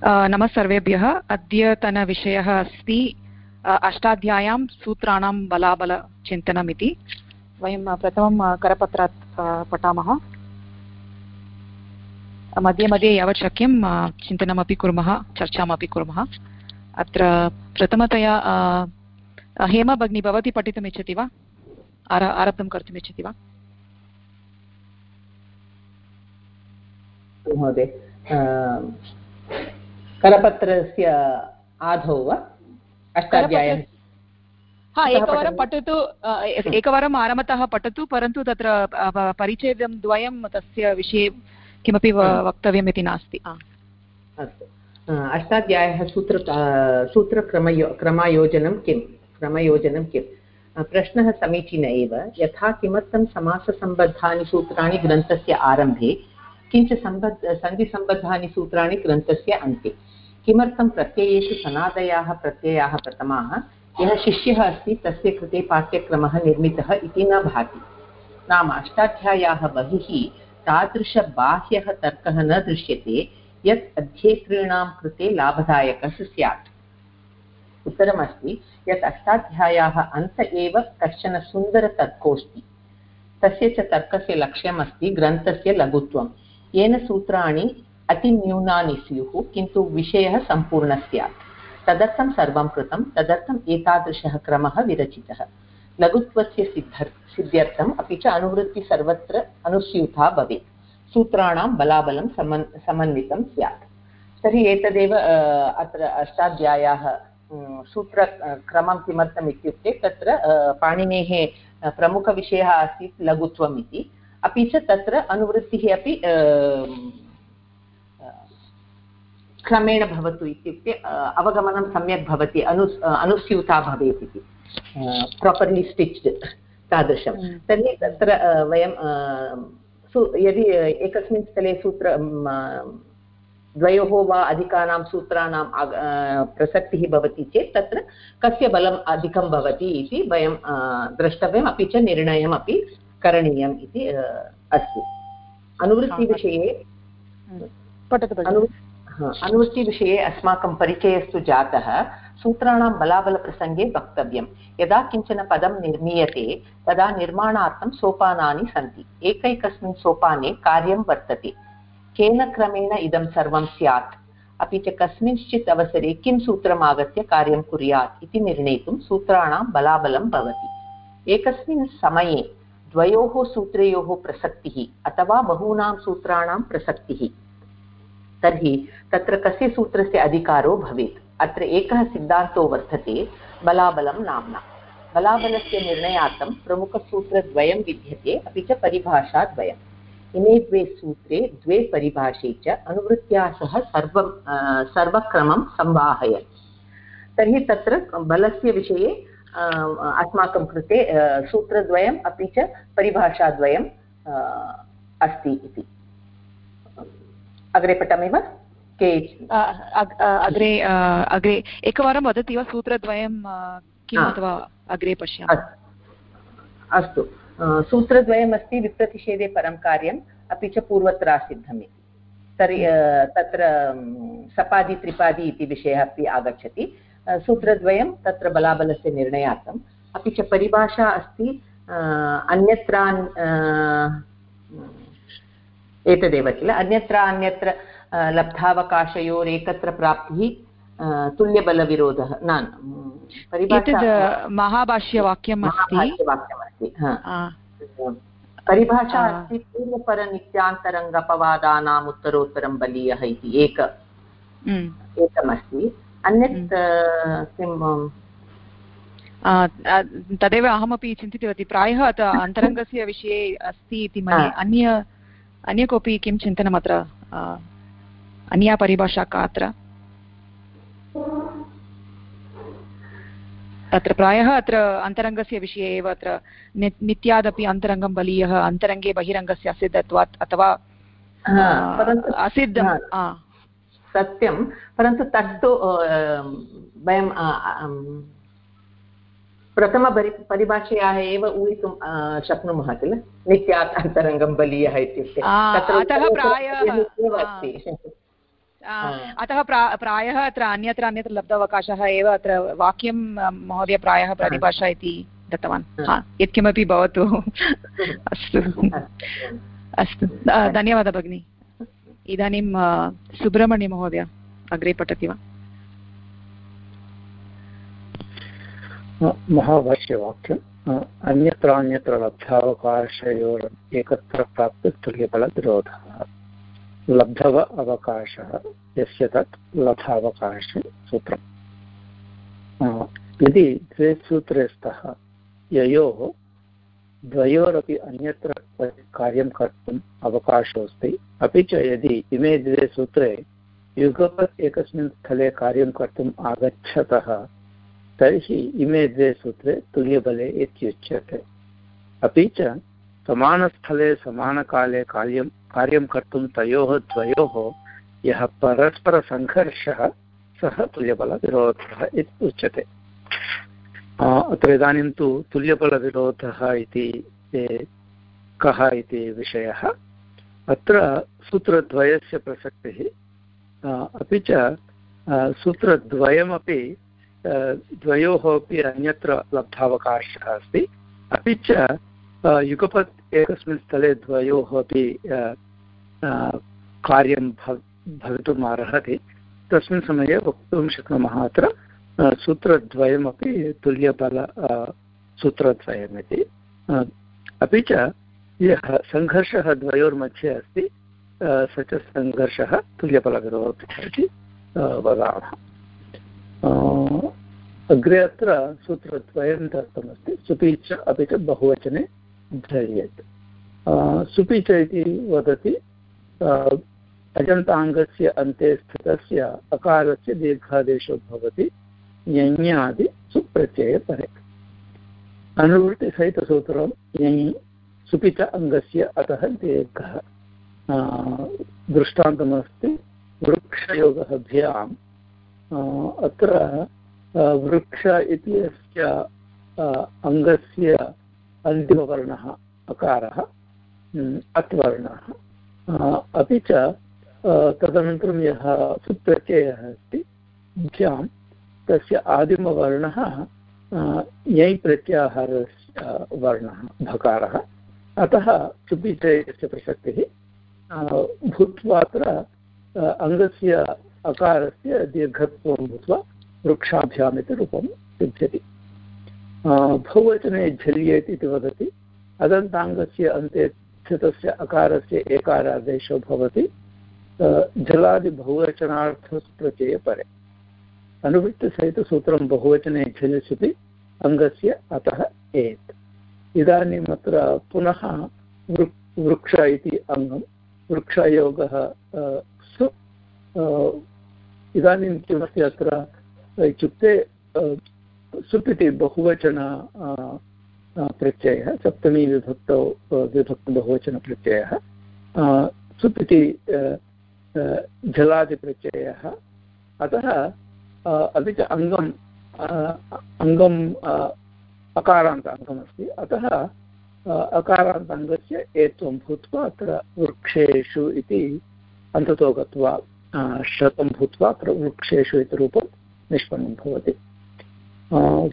नमः सर्वेभ्यः। अद्यतनविषयः अस्ति। अष्टाध्याय्यां सूत्राणां बलाबलचिन्तनम् इति वयं प्रथमं करपत्रात् पठामः। मध्ये मध्ये यावत् शक्यं चिन्तनमपि कुर्मः, चर्चामपि कुर्मः। अत्र प्रथमतया हेमा भगिनी, भवती पठितुम् इच्छति वा? आर, आरब्धं कर्तुम् इच्छति वा? महोदय करपत्रस्य आदौ वा? अष्टाध्यायः हा एकवारं पठतु? एकवारम् आरम्भतः पठतु परन्तु तत्र परिचयं द्वयं तस्य विषये किमपि वक्तव्यम् इति नास्ति। अस्तु। अष्टाध्यायः सूत्र सूत्रक्रमयो क्रमयोजनं किं? क्रमयोजनं किं? प्रश्नः समीचीन एव। यथा किमर्थं समाससम्बद्धानि सूत्राणि ग्रन्थस्य आरम्भे किञ्च सम्बद्ध सन्धिसम्बद्धानि सूत्राणि ग्रन्थस्य अन्ते? किमर्थं प्रत्ययेषु सनादयाः प्रत्ययाः प्रथमाः? यः शिष्यः अस्ति, तस्य कृते पाठ्यक्रमः निर्मितः इति न भाति। नाम अष्टाध्याय्याः बहिः तादृशबाह्यः तर्कः न दृश्यते, यत् अध्येतॄणां कृते लाभदायकः स्यात्। उत्तरमस्ति, यत् अष्टाध्याय्याः अन्त एव कश्चन सुन्दरतर्कोऽस्ति। तस्य च तर्कस्य लक्ष्यमस्ति ग्रन्थस्य लघुत्वं येन सूत्राणि अतिन्यूनानि स्युः किन्तु विषयः सम्पूर्णः स्यात्। तदर्थं सर्वं कृतं तदर्थम् एतादृशः क्रमः विरचितः। लघुत्वस्य सिद्धर्, सिद्ध्यर्थम् अपि च अनुवृत्तिः सर्वत्र अनुस्यूता भवेत्। सूत्राणां बलाबलं समन्, समन्वितं स्यात्। तर्हि एतदेव अत्र अष्टाध्यायाः सूत्रक्रमं किमर्थम् इत्युक्ते तत्र पाणिनेः प्रमुखविषयः आसीत् लघुत्वम् इति। अपि च तत्र अनुवृत्तिः अपि क्रमेण भवतु इत्युक्ते अवगमनं सम्यक् भवति अनु अनुस्यूता भवेत् इति. प्रापर्लि स्टिच्ड् तादृशं. तर्हि तत्र वयं यदि एकस्मिन् स्थले सूत्र द्वयोः वा अधिकानां सूत्राणां प्रसक्तिः भवति चेत् तत्र कस्य बलम् अधिकं भवति इति वयं द्रष्टव्यम् अपि च निर्णयमपि करणीयम् इति अस्ति. अनुवृत्तिविषये अनुवृत्तिविषये अस्माकं परिचयस्तु जातः, सूत्राणां बलाबलप्रसङ्गे वक्तव्यं यदा किंचन पदं निर्मीयते, तदा निर्माणार्थं सोपानानि सन्ति। एकैकस्मिन् सोपाने कार्यं वर्तते। केन क्रमेण इदं सर्वं स्यात्? अपि च कस्मिंश्चित् अवसरे किं सूत्रम् आगत्य कार्यं कुर्यात् इति निर्णेतुं सूत्राणां बलाबलं भवति। एकस्मिन् समये द्वयोः सूत्रयोः प्रसक्तिः अथवा बहूनां सूत्राणां प्रसक्तिः तर्हि तत्र कस्य सूत्रस्य अधिकारो भवेत्? अत्र एकः सिद्धान्तो वर्तते बलाबलं नाम्ना। बलाबलस्य निर्णयार्थं प्रमुखसूत्रद्वयं विद्यते, अपि च परिभाषाद्वयम्। इमे द्वे सूत्रे, द्वे परिभाषे च अनुवृत्त्या सह सर्वं सर्वक्रमं संवाहयन्। तर्हि तत्र बलस्य विषये अस्माकं कृते सूत्रद्वयम्, अपि च परिभाषाद्वयम् अस्ति इति। अग्रे पठामि वा? के अग्रे अग्रे एकवारं वदति वा सूत्रद्वयं किम् अथवा अग्रे पश्यामः? अस्तु। सूत्रद्वयमस्ति विप्रतिषेधे परं कार्यम् अपि च पूर्वत्रासिद्धम्। इति तर्हि तत्र सपादि त्रिपादि इति विषयः अपि आगच्छति। सूत्रद्वयं तत्र बलाबलस्य निर्णयार्थम्। अपि च परिभाषा अस्ति अन्यत्र एतदेव किल? अन्यत्र अन्यत्र लब्धावकाशयोरेकत्र प्राप्तिः तुल्यबलविरोधः न महाभाष्यवाक्यम् महाभाष्यवाक्यमस्ति परिभाषा अस्ति पूर्वपरनित्यान्तरङ्गपवादानाम् उत्तरोत्तरं बलीयः इति एक। एकमस्ति। अन्यत् किं तदेव अहमपि चिन्तितवती प्रायः अन्तरङ्गस्य विषये अस्ति इति मन्ये। अन्य अन्य कोऽपि किं चिन्तनम् अत्र अन्या परिभाषा का अत्र? तत्र प्रायः अत्र अन्तरङ्गस्य विषये एव अत्र नित्यादपि अन्तरङ्गं बलीयः अन्तरङ्गे बहिरङ्गस्य असिद्धत्वात् अथवा असिद्धं सत्यं परन्तु तत्तु वयं प्रथमपरि परिभाषयाः एव ऊहितुं शक्नुमः किल? नित्यात् अन्तरङ्गं बलीयः इत्युक्ते। अतः प्रायः अतः प्रायः अत्र अन्यत्र अन्यत्र लब्धावकाशः एव अत्र वाक्यं महोदय प्रायः प्रतिभाषा इति दत्तवान्। यत्किमपि भवतु। अस्तु। अस्तु। धन्यवादः भगिनि। इदानीं सुब्रह्मण्यमहोदय अग्रे पठति वा? महाभाष्यवाक्यम् अन्यत्र अन्यत्र लब्धावकाशयोर् एकत्र प्राप्ततुल्यबलविरोधः लब्धव अवकाशः, यस्य तत् लब्धावकाशसूत्रम् यदि द्वे सूत्रे स्तः ययोः द्वयोरपि अन्यत्र कार्यं कर्तुम् अवकाशोऽस्ति, अपि च यदि इमे द्वे सूत्रे युगपत् एकस्मिन् स्थले कार्यं कर्तुम् आगच्छतः तर्हि इमे द्वे सूत्रे तुल्यबले इत्युच्यते अपि च समानस्थले समानकाले कार्यं कार्यं कर्तुं तयोः द्वयोः यः परस्परसङ्घर्षः, सः तुल्यबलविरोधः इति उच्यते। अत्र इदानीं तु तुल्यबलविरोधः इति कः इति विषयः। अत्र सूत्रद्वयस्य प्रसक्तिः अपि च सूत्रद्वयमपि द्वयोः अपि अन्यत्र लब्धावकाशः अस्ति। अपि च युगपत् एकस्मिन् स्थले द्वयोः अपि कार्यं भव, भवितुम् अर्हति। तस्मिन् समये वक्तुं शक्नुमः अत्र सूत्रद्वयमपि तुल्यबल सूत्रद्वयमिति अपि च, यः सङ्घर्षः द्वयोर्मध्ये अस्ति स च सङ्घर्षः तुल्यबलविरोधः इति वदामः। अग्रे अत्र सूत्रद्वयं दत्तमस्ति। सुपि च अपि च बहुवचने ध्यर्येत् सुपि च इति वदति अजन्ताङ्गस्य अन्ते स्थितस्य अकारस्य दीर्घादेशो भवति यञ्यादि सुप्रत्ययपरे अनुवृत्तिसहितसूत्रं यञि सुपि च अङ्गस्य अतः दीर्घः। दृष्टान्तमस्ति, वृक्षयोगः भ्याम् अत्र वृक्ष इत्यस्य अङ्गस्य अन्तिमवर्णः, अकारः अत् वर्णः अपि च तदनन्तरं यः सुप्रत्ययः अस्ति भ्यां तस्य आदिमवर्णः यै प्रत्याहारस्य वर्णः भकारः अतः चुपिचयस्य प्रसक्तिः भूत्वा अत्र अङ्गस्य अकारस्य दीर्घत्वं भूत्वा वृक्षाभ्याम् इति रूपं सिद्ध्यति बहुवचने झल्येत् इति वदति। अदन्ताङ्गस्य अन्ते स्थितस्य अकारस्य एकारादेशो भवति। जलादिबहुवचनार्थप्रत्यये परे। अनुवृत्तिसहितसूत्रं बहुवचने झलिष्यति, अङ्गस्य अतः एत्। इदानीम् पुनः वृक् वृक्ष इति अङ्गं, वृक्षयोगः सु इदानीं किमस्ति अत्र? इत्युक्ते सुप् इति बहुवचन प्रत्ययः, सप्तमी विभक्तौ विभक्तबहुवचनप्रत्ययः सुप् इति जलादिप्रत्ययः अतः अपि च अङ्गम् अङ्गम् अकारान्त अङ्गमस्ति, अतः अकारान्ताङ्गस्य एत्वं भूत्वा अत्र वृक्षेषु इति अन्ततो गत्वा शतं भूत्वा अत्र वृक्षेषु इति रूपं निष्पन्नं भवति।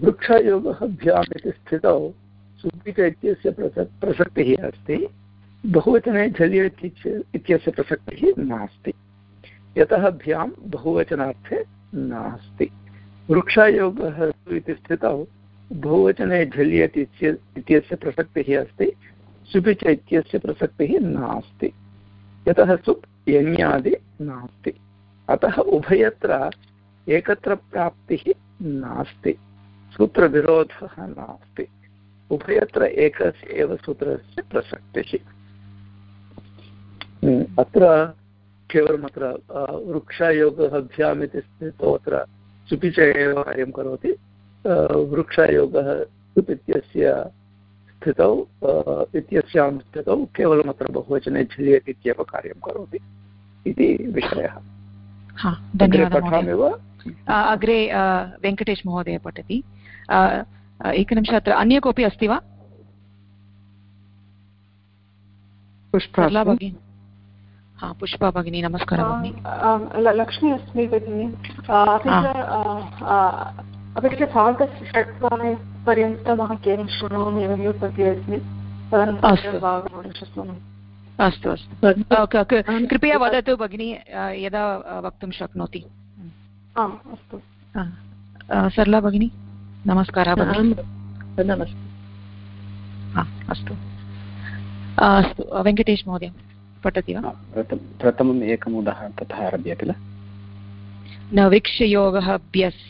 वृक्षयोगः भ्याम् इति स्थितौ सुपीठ इत्यस्य प्रसक्, प्रसक्तिः अस्ति। बहुवचने झल्य इत्यस्य प्रसक्तिः नास्ति। यतः भ्यां बहुवचनार्थे नास्ति। वृक्षायोगः इति स्थितौ बहुवचने झल्यत् इत्यस्य प्रसक्तिः अस्ति। सुपिच इत्यस्य प्रसक्तिः नास्ति। यतः सुप् यण्यादि नास्ति। अतः उभयत्र एकत्र प्राप्तिः नास्ति। सूत्रविरोधः नास्ति। उभयत्र एकस्य एव सूत्रस्य प्रसक्तिः। हम्म, अत्र केवलम् अत्र वृक्षयोगः भ्याम् इति स्थितौ अत्र सुपि च एव कार्यं करोति। वृक्षयोगः सुप् इत्यस्य स्थितौ इत्यस्यां स्थितौ केवलम् अत्र बहुवचने झिलियत् इत्येव कार्यं करोति। इति विषयः। पठामेव अग्रे वेङ्कटेश महोदय पठति। एकनिमिष अत्र अन्य कोऽपि अस्ति वा? हा पुष्पा भगिनी नमस्कारः भगिनि। लक्ष्मी अस्मि भगिनि। अपि च सार्धषट्वादनपर्यन्तम् अहं केवलं शृणोमि एव म्यूट् मध्ये अस्मि अस्तु। अस्तु कृपया वदतु भगिनि यदा वक्तुं शक्नोति। आम् अस्तु. सरला भगिनी नमस्कारः नमस्ते अस्तु. अस्तु वेङ्कटेश महोदय पठति वा? प्रथमम् एकम् उदाहरणं ततः आरभ्य किल? न वृक्षयोगः ब्यस्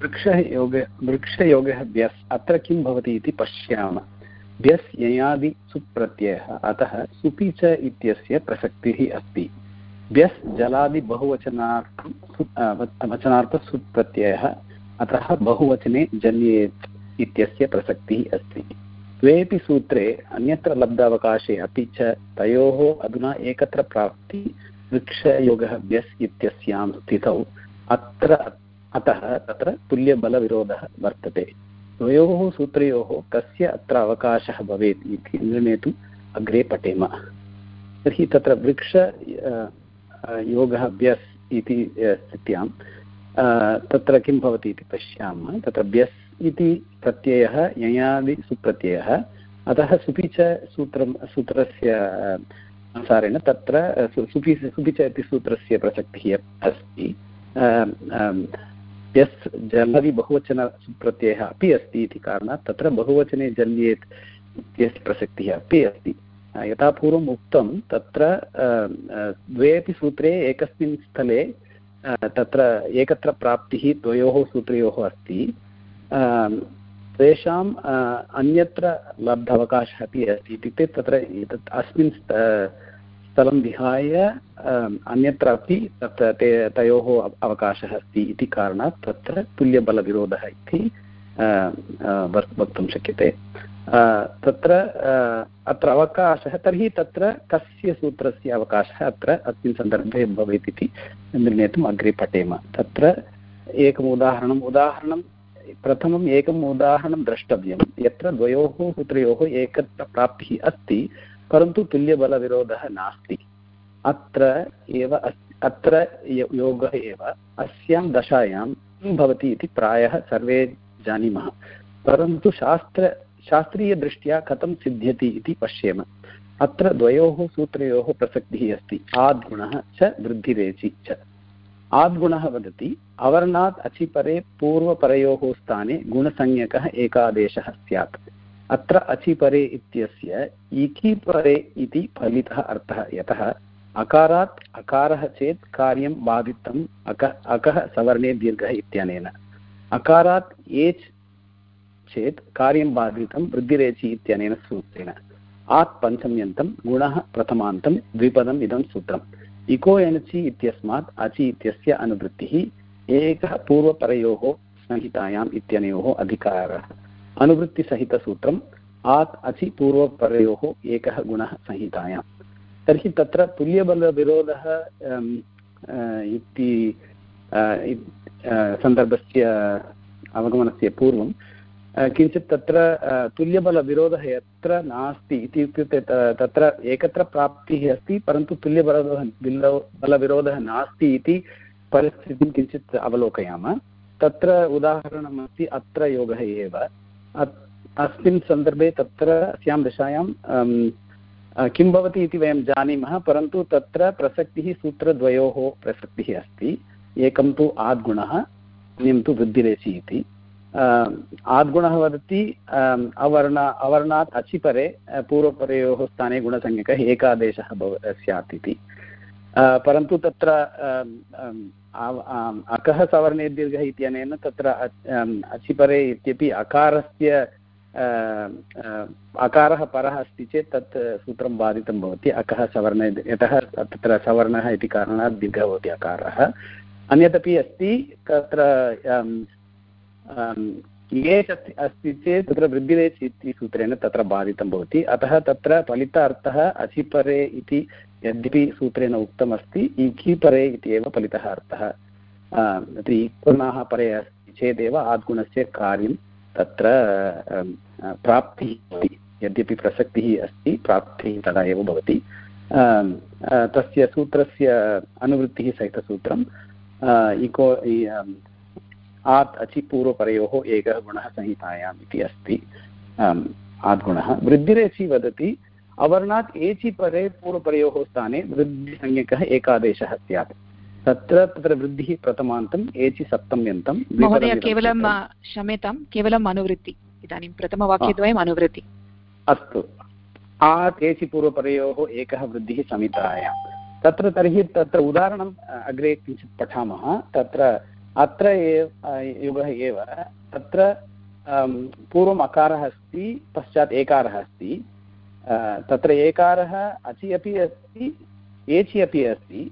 वृक्षयोग वृक्षयोगः ब्यस् अत्र किं भवति इति पश्यामः। व्यस् ययादि सुप्रत्ययः अतः सुपि च इत्यस्य प्रसक्तिः अस्ति। व्यस् जलादि बहुवचनार्थं वचनार्थसुप्रत्ययः। अतः बहुवचने जन्येत् इत्यस्य प्रसक्तिः अस्ति। द्वेपि सूत्रे अन्यत्र लब्धावकाशे अपि च तयोः अधुना एकत्र प्राप्ति वृक्षयोगः व्यस् इत्यस्यां स्थितौ। अत्र, अतः तत्र तुल्यबलविरोधः वर्तते। द्वयोः सूत्रयोः कस्य अत्र अवकाशः भवेत् इति निर्णेतुम् अग्रे पठेम। तर्हि तत्र वृक्ष योगः व्यस् इति स्थित्यां तत्र किं भवति इति पश्यामः। तत्र व्यस् इति प्रत्ययः ययादिसुप्रत्ययः अतः सुपि च सूत्रं, सूत्रस्य अनुसारेण तत्र सुपि सुपि च इति सूत्रस्य प्रसक्तिः अस्ति। यस् जलवि बहुवचनप्रत्ययः अपि अस्ति इति कारणात् तत्र बहुवचने जल्येत् इत्यस्य प्रसक्तिः अपि अस्ति। यथा पूर्वम् उक्तं तत्र द्वे अपि सूत्रे एकस्मिन् स्थले तत्र एकत्र प्राप्तिः द्वयोः सूत्रयोः अस्ति। तेषाम् अन्यत्र लब्धावकाशः अपि अस्ति। इत्युक्ते तत्र एतत् अस्मिन् स्थलं विहाय अन्यत्रापि तत्र ते, तयोः अवकाशः अस्ति इति कारणात् तत्र तुल्यबलविरोधः इति वक्तुं शक्यते। तत्र अत्र अवकाशः, तर्हि तत्र कस्य सूत्रस्य अवकाशः अत्र अस्मिन् सन्दर्भे भवेत् इति निर्णेतुम् अग्रे पठेम। तत्र एकम् उदाहरणम्, उदाहरणं, प्रथमम् एकम् उदाहरणं द्रष्टव्यं। यत्र द्वयोः सूत्रयोः एकत्र प्राप्तिः अस्ति, परन्तु तुल्यबलविरोधः नास्ति। अत्र एव अत्र योगः एव अस्यां दशायां किं भवति इति प्रायः सर्वे जानीमः। परन्तु शास्त्र शास्त्रीयदृष्ट्या कथं सिद्ध्यति इति पश्येम। अत्र द्वयोः सूत्रयोः प्रसक्तिः अस्ति। आद्गुणः च वृद्धिरेचि च। आद्गुणः वदति, अवर्णात् अचिपरे पूर्वपरयोः स्थाने गुणसंज्ञकः एकादेशः स्यात्। अत्र अचिपरे इत्यस्य इकिपरे इति फलितः अर्थः। यतः अकारात् अकारः चेत् कार्यं बाधितम्, अक अकः सवर्णे दीर्घः इत्यनेन। अकारात् एच् चेत् कार्यं बाधितं वृद्धिरेचि इत्यनेन सूत्रेण। आत् पञ्चम्यन्तं गुणः प्रथमान्तं द्विपदम् इदं सूत्रम्। इको एणचि इत्यस्मात् अचि इत्यस्य अनुवृत्तिः एकः पूर्वपरयोः संहितायाम् इत्यनयोः अधिकारः। अनुवृत्तिसहितसूत्रम् आत् अचि पूर्वपरयोः एकः गुणः संहितायां तर्हि तत्र तुल्यबलविरोधः इति सन्दर्भस्य अवगमनस्य पूर्वं किञ्चित् तत्र तुल्यबलविरोधः यत्र नास्ति इति इत्युक्ते तत्र एकत्र प्राप्तिः अस्ति, परन्तु तुल्यबलविरोधः बलविरोधः नास्ति इति परिस्थितिं किञ्चित् अवलोकयामः। तत्र उदाहरणमस्ति अत्र योगः एव। अस्मिन् सन्दर्भे तत्र अस्यां दशायां किं भवति इति वयं जानीमः, परन्तु तत्र प्रसक्तिः सूत्रद्वयोः प्रसक्तिः अस्ति। एकं तु आद्गुणः, अन्यं तु वृद्धिरेचि इति। आद्गुणः वदति अवर्ण, अवर्णात् अचिपरे पूर्वपरयोः स्थाने गुणसंज्ञकः एकादेशः भव, स्यात् इति। परन्तु तत्र अकः सवर्णे दीर्घः इत्यनेन तत्र अचिपरे इत्यपि अकारस्य अकारः परः अस्ति चेत् तत् सूत्रं बाधितं भवति, अकः सवर्णे, यतः तत्र सवर्णः इति कारणात् दीर्घः भवति अकारः। अन्यदपि अस्ति, तत्र एच् अस्ति अस्ति चेत् तत्र वृद्धिरेच् इति सूत्रेण तत्र बाधितं भवति। अतः तत्र फलित अर्थः अचिपरे इति यद्यपि सूत्रेण उक्तमस्ति इखि परे इति एव फलितः अर्थः इक्वर्णाः परे अस्ति चेदेव आद्गुणस्य कार्यं तत्र प्राप्तिः भवति। यद्यपि प्रसक्तिः अस्ति, प्राप्तिः तदा एव भवति। तस्य सूत्रस्य अनुवृत्तिः सहितसूत्रम् इको आत् अचि पूर्वपरयोः एकः गुणः संहितायाम् इति अस्ति। आद्गुणः वृद्धिरेचि वदति अवर्णात् एचि परे पूर्वपरयोः स्थाने वृद्धिसंज्ञकः एकादेशः स्यात्। तत्र तत्र वृद्धिः प्रथमान्तम् एचि सप्तम्यन्तं महोदय केवलं क्षम्यतां केवलम् अनुवृत्ति। इदानीं प्रथमवाक्यद्वयम् अनुवृत्ति। अस्तु। आत् एचि पूर्वपरयोः एकः वृद्धिः समितायां तत्र तर्हि तत्र उदाहरणम् अग्रे किञ्चित् पठामः। तत्र अत्र एव युगः एव। तत्र पूर्वम् अकारः अस्ति, पश्चात् एकारः अस्ति। तत्र एकारः अचि अपि अस्ति, एचि अपि अस्ति।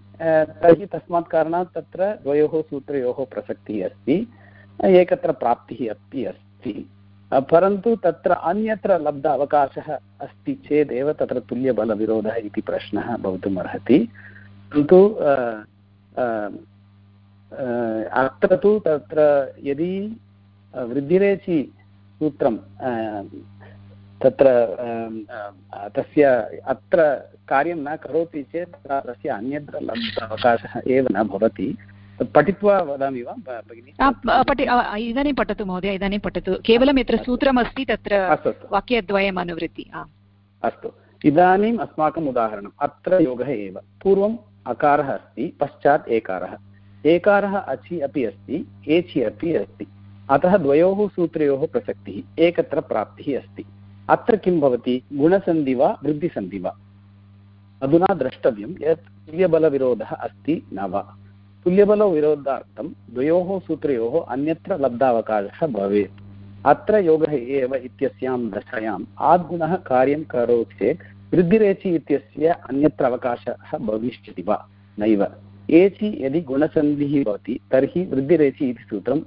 तर्हि तस्मात् कारणात् तत्र द्वयोः सूत्रयोः प्रसक्तिः अस्ति। एकत्र प्राप्तिः अपि अस्ति। परन्तु तत्र अन्यत्र लब्ध अवकाशः अस्ति चेदेव तत्र तुल्यबलविरोधः इति प्रश्नः भवितुम् अर्हति परन्तु अत्र तु तत्र यदि वृद्धिरेचि सूत्रं तत्र तस्य अत्र कार्यं न करोति चेत् तस्य अन्यत्र अवकाशः एव न भवति। पठित्वा वदामि वा भगिनि? इदानीं पठतु महोदय इदानीं पठतु। केवलं यत्र सूत्रमस्ति तत्र वाक्यद्वयम् अनुवृत्ति अस्तु। इदानीम् अस्माकम् उदाहरणम् अत्र योगः एव। पूर्वम् अकारः अस्ति पश्चात् एकारः। एकारः अचि अपि अस्ति, एचि अपि अस्ति। अतः द्वयोः सूत्रयोः प्रसक्तिः, एकत्र प्राप्तिः अस्ति। अत्र किं भवति? गुणसन्धि वा वृद्धिसन्धि वा? अधुना द्रष्टव्यं यत् तुल्यबलविरोधः अस्ति न वा। तुल्यबलविरोधार्थं द्वयोः सूत्रयोः अन्यत्र लब्धावकाशः भवेत्। अत्र योगः एव इत्यस्यां दशायाम् आद्गुणः कार्यं करोति चेत् वृद्धिरेचि इत्यस्य अन्यत्र अवकाशः भविष्यति वा? नैव। एचि यदि गुणसन्धिः भवति, तर्हि वृद्धिरेचि इति सूत्रं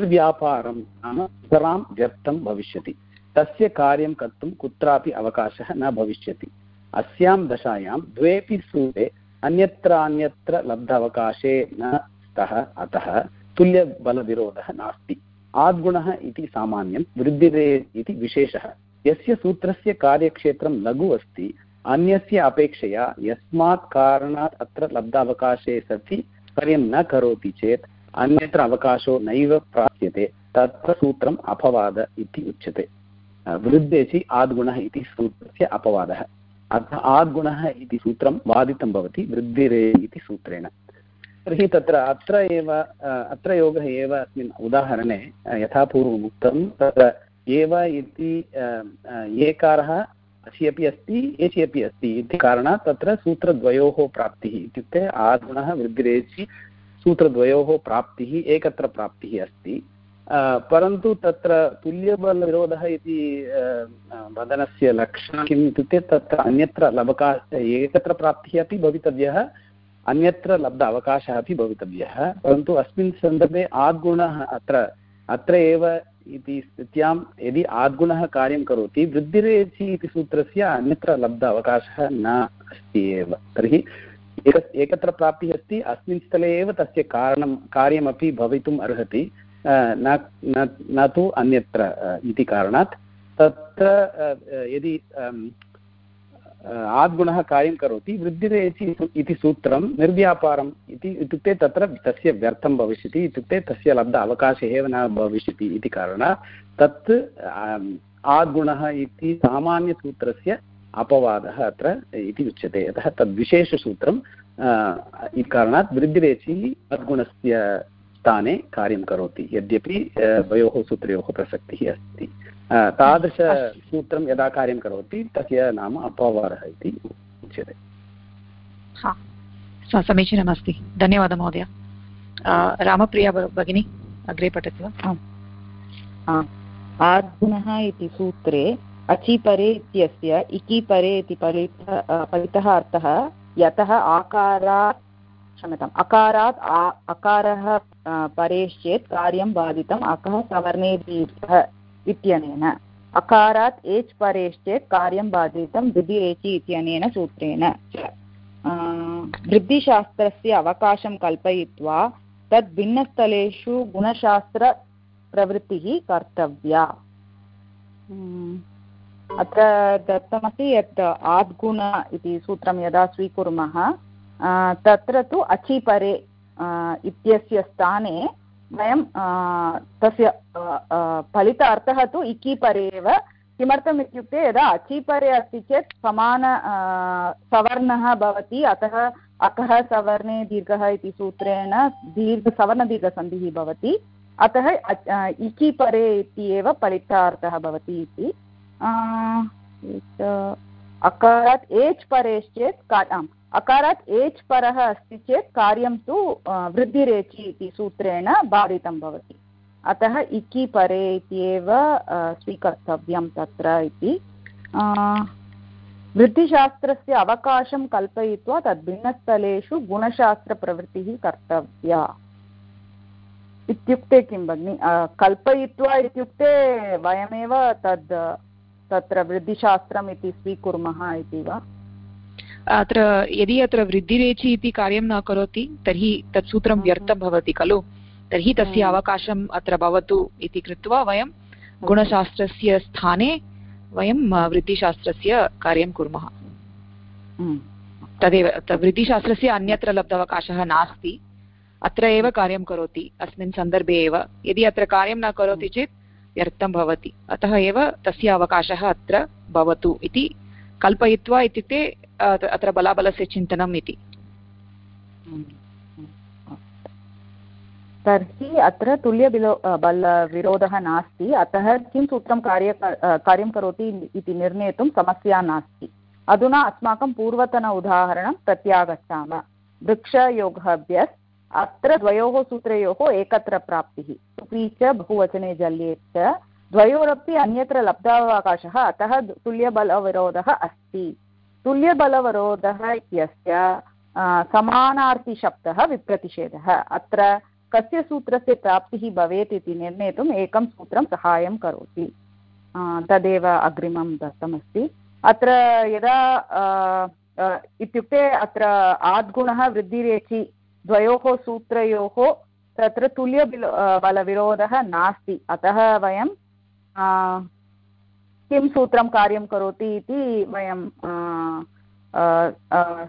व्यापारं नाम सुतरां व्यर्थं भविष्यति। तस्य कार्यं कर्तुं कुत्रापि अवकाशः न भविष्यति। अस्यां दशायां द्वेपि सूत्रे अन्यत्र अन्यत्र लब्ध अवकाशे न स्तः, अतः तुल्यबलविरोधः नास्ति। आद्गुणः इति सामान्यं, वृद्धिरे इति विशेषः। यस्य सूत्रस्य कार्यक्षेत्रं लघु अस्ति अन्यस्य अपेक्षया यस्मात् कारणात् अत्र लब्धावकाशे सति कार्यं न करोति चेत् अन्यत्र अवकाशो नैव प्राप्यते, तत्र सूत्रम् अपवाद इति उच्यते। वृद्धेचि आद्गुणः इति सूत्रस्य अपवादः। अतः आद्गुणः इति सूत्रं वादितं भवति वृद्धिरे इति सूत्रेण। तर्हि तत्र अत्र एव अत्र योगः एव अस्मिन् उदाहरणे यथा पूर्वम् तत्र एव इति एकारः असि अपि अस्ति एचि अपि अस्ति। इति कारणात् तत्र सूत्रद्वयोः प्राप्तिः इत्युक्ते आद्गुणः वृद्धिरेचि सूत्रद्वयोः प्राप्तिः, एकत्र प्राप्तिः अस्ति। परन्तु तत्र तुल्यबलविरोधः इति वदनस्य लक्षणं किम् इत्युक्ते तत्र अन्यत्र लवका, एकत्र प्राप्तिः अपि भवितव्यः, अन्यत्र लब्ध अवकाशः अपि भवितव्यः। परन्तु अस्मिन् सन्दर्भे आद्गुणः अत्र अत्र एव इति स्थित्यां यदि आद्गुणः कार्यं करोति, वृद्धिरेचि इति सूत्रस्य अन्यत्र लब्ध अवकाशः न अस्ति एव। तर्हि एक, एकत्र प्राप्तिः अस्ति, अस्मिन् स्थले एव तस्य कारणं, कार्यमपि भवितुम् अर्हति न तु अन्यत्र इति कारणात्। तत्र यदि आद्गुणः कार्यं करोति वृद्धिरेचि इति सूत्रं, निर्व्यापारम् इति, इत्युक्ते तत्र तस्य व्यर्थं भविष्यति, इत्युक्ते तस्य लब्ध अवकाशः एव न भविष्यति इति कारणात् तत् आद्गुणः इति सामान्यसूत्रस्य अपवादः अत्र इति उच्यते। यतः तद्विशेषसूत्रं इति कारणात् वृद्धिरेचि तद्गुणस्य स्थाने कार्यं करोति यद्यपि द्वयोः सूत्रयोः प्रसक्तिः अस्ति। तादृशसूत्रं यदा कार्यं करोति तस्य नाम अपवादः इति उच्यते। समीचीनमस्ति। धन्यवादः महोदय। रामप्रिया भगिनी अग्रे पठति। वा आर्जुनः इति सूत्रे अचिपरे इत्यस्य इकिपरे इति फलित फलितः अर्थः यतः आकारात् क्षम्यताम्। अकारात् अकारः परेश्चेत् कार्यं बाधितम् अकः सवर्णे दीर्घः इत्यनेन। अकारात् एच् परेश्चेत् कार्यं बाधितं वृद्धि एचि इत्यनेन सूत्रेण वृद्धिशास्त्रस्य अवकाशं कल्पयित्वा तद् भिन्नस्थलेषु गुणशास्त्रप्रवृत्तिः कर्तव्या। अत्र दत्तमस्ति यत् आद्गुण इति सूत्रं यदा स्वीकुर्मः तत्र तु अचिपरे इत्यस्य स्थाने वयं तस्य फलित अर्थः तु इकिपरे एव। किमर्थम् इत्युक्ते, यदा अचिपरे अस्ति चेत् समान सवर्णः भवति, अतः अकः सवर्णे दीर्घः इति सूत्रेण दीर्घ, सवर्णदीर्घसन्धिः भवति। अतः इकि परे इति एव फलितार्थः भवति इति। अकारात् एच् परेश्चेत् आम्। अकारात् एच् परः अस्ति चेत् कार्यं तु वृद्धिरेचि इति सूत्रेण बाधितं भवति। अतः इकि परे इति एव स्वीकर्तव्यं तत्र इति। वृत्तिशास्त्रस्य अवकाशं कल्पयित्वा तद् भिन्नस्थलेषु गुणशास्त्रप्रवृत्तिः कर्तव्या। इत्युक्ते किं भगिनि? कल्पयित्वा इत्युक्ते वयमेव तद्, तत्र वृद्धिशास्त्रम् इति स्वीकुर्मः इति वा? अत्र यदि अत्र वृद्धिरेचि इति कार्यं न करोति तर्हि तत् सूत्रं व्यर्थं भवति खलु। तर्हि तस्य अवकाशम् अत्र भवतु इति कृत्वा वयं गुणशास्त्रस्य स्थाने वयं वृद्धिशास्त्रस्य कार्यं कुर्मः। तदेव वृद्धिशास्त्रस्य अन्यत्र लब्धावकाशः नास्ति। अत्र एव कार्यं करोति अस्मिन् सन्दर्भे एव। यदि अत्र कार्यं न करोति चेत् व्यर्थं भवति। अतः एव तस्य अवकाशः अत्र भवतु इति कल्पयित्वा इत्युक्ते अत्र बलाबलस्य चिन्तनम् इति। तर्हि अत्र तुल्यबिलो बलविरोधः नास्ति। अतः किं सूत्रं कार्य कार्यं करोति इति निर्णेतुं समस्या नास्ति। अधुना अस्माकं पूर्वतन उदाहरणं प्रत्यागच्छामः। वृक्षयोगभ्यस् अत्र द्वयोः सूत्रयोः एकत्र प्राप्तिः। सुपी च बहुवचने जल्ये च द्वयोरपि अन्यत्र लब्धावकाशः, अतः तुल्यबलविरोधः अस्ति। तुल्यबलविरोधः इत्यस्य समानार्थिशब्दः विप्रतिषेधः। अत्र कस्य सूत्रस्य प्राप्तिः भवेत् इति निर्णेतुम् एकं सूत्रं सहायं करोति। तदेव अग्रिमं दत्तमस्ति। अत्र यदा इत्युक्ते अत्र आद्गुणः, वृद्धिरेचि, द्वयोः सूत्रयोः, तत्र तुल्यबिल बलविरोधः नास्ति। अतः वयं किं सूत्रं कार्यं करोति इति वयं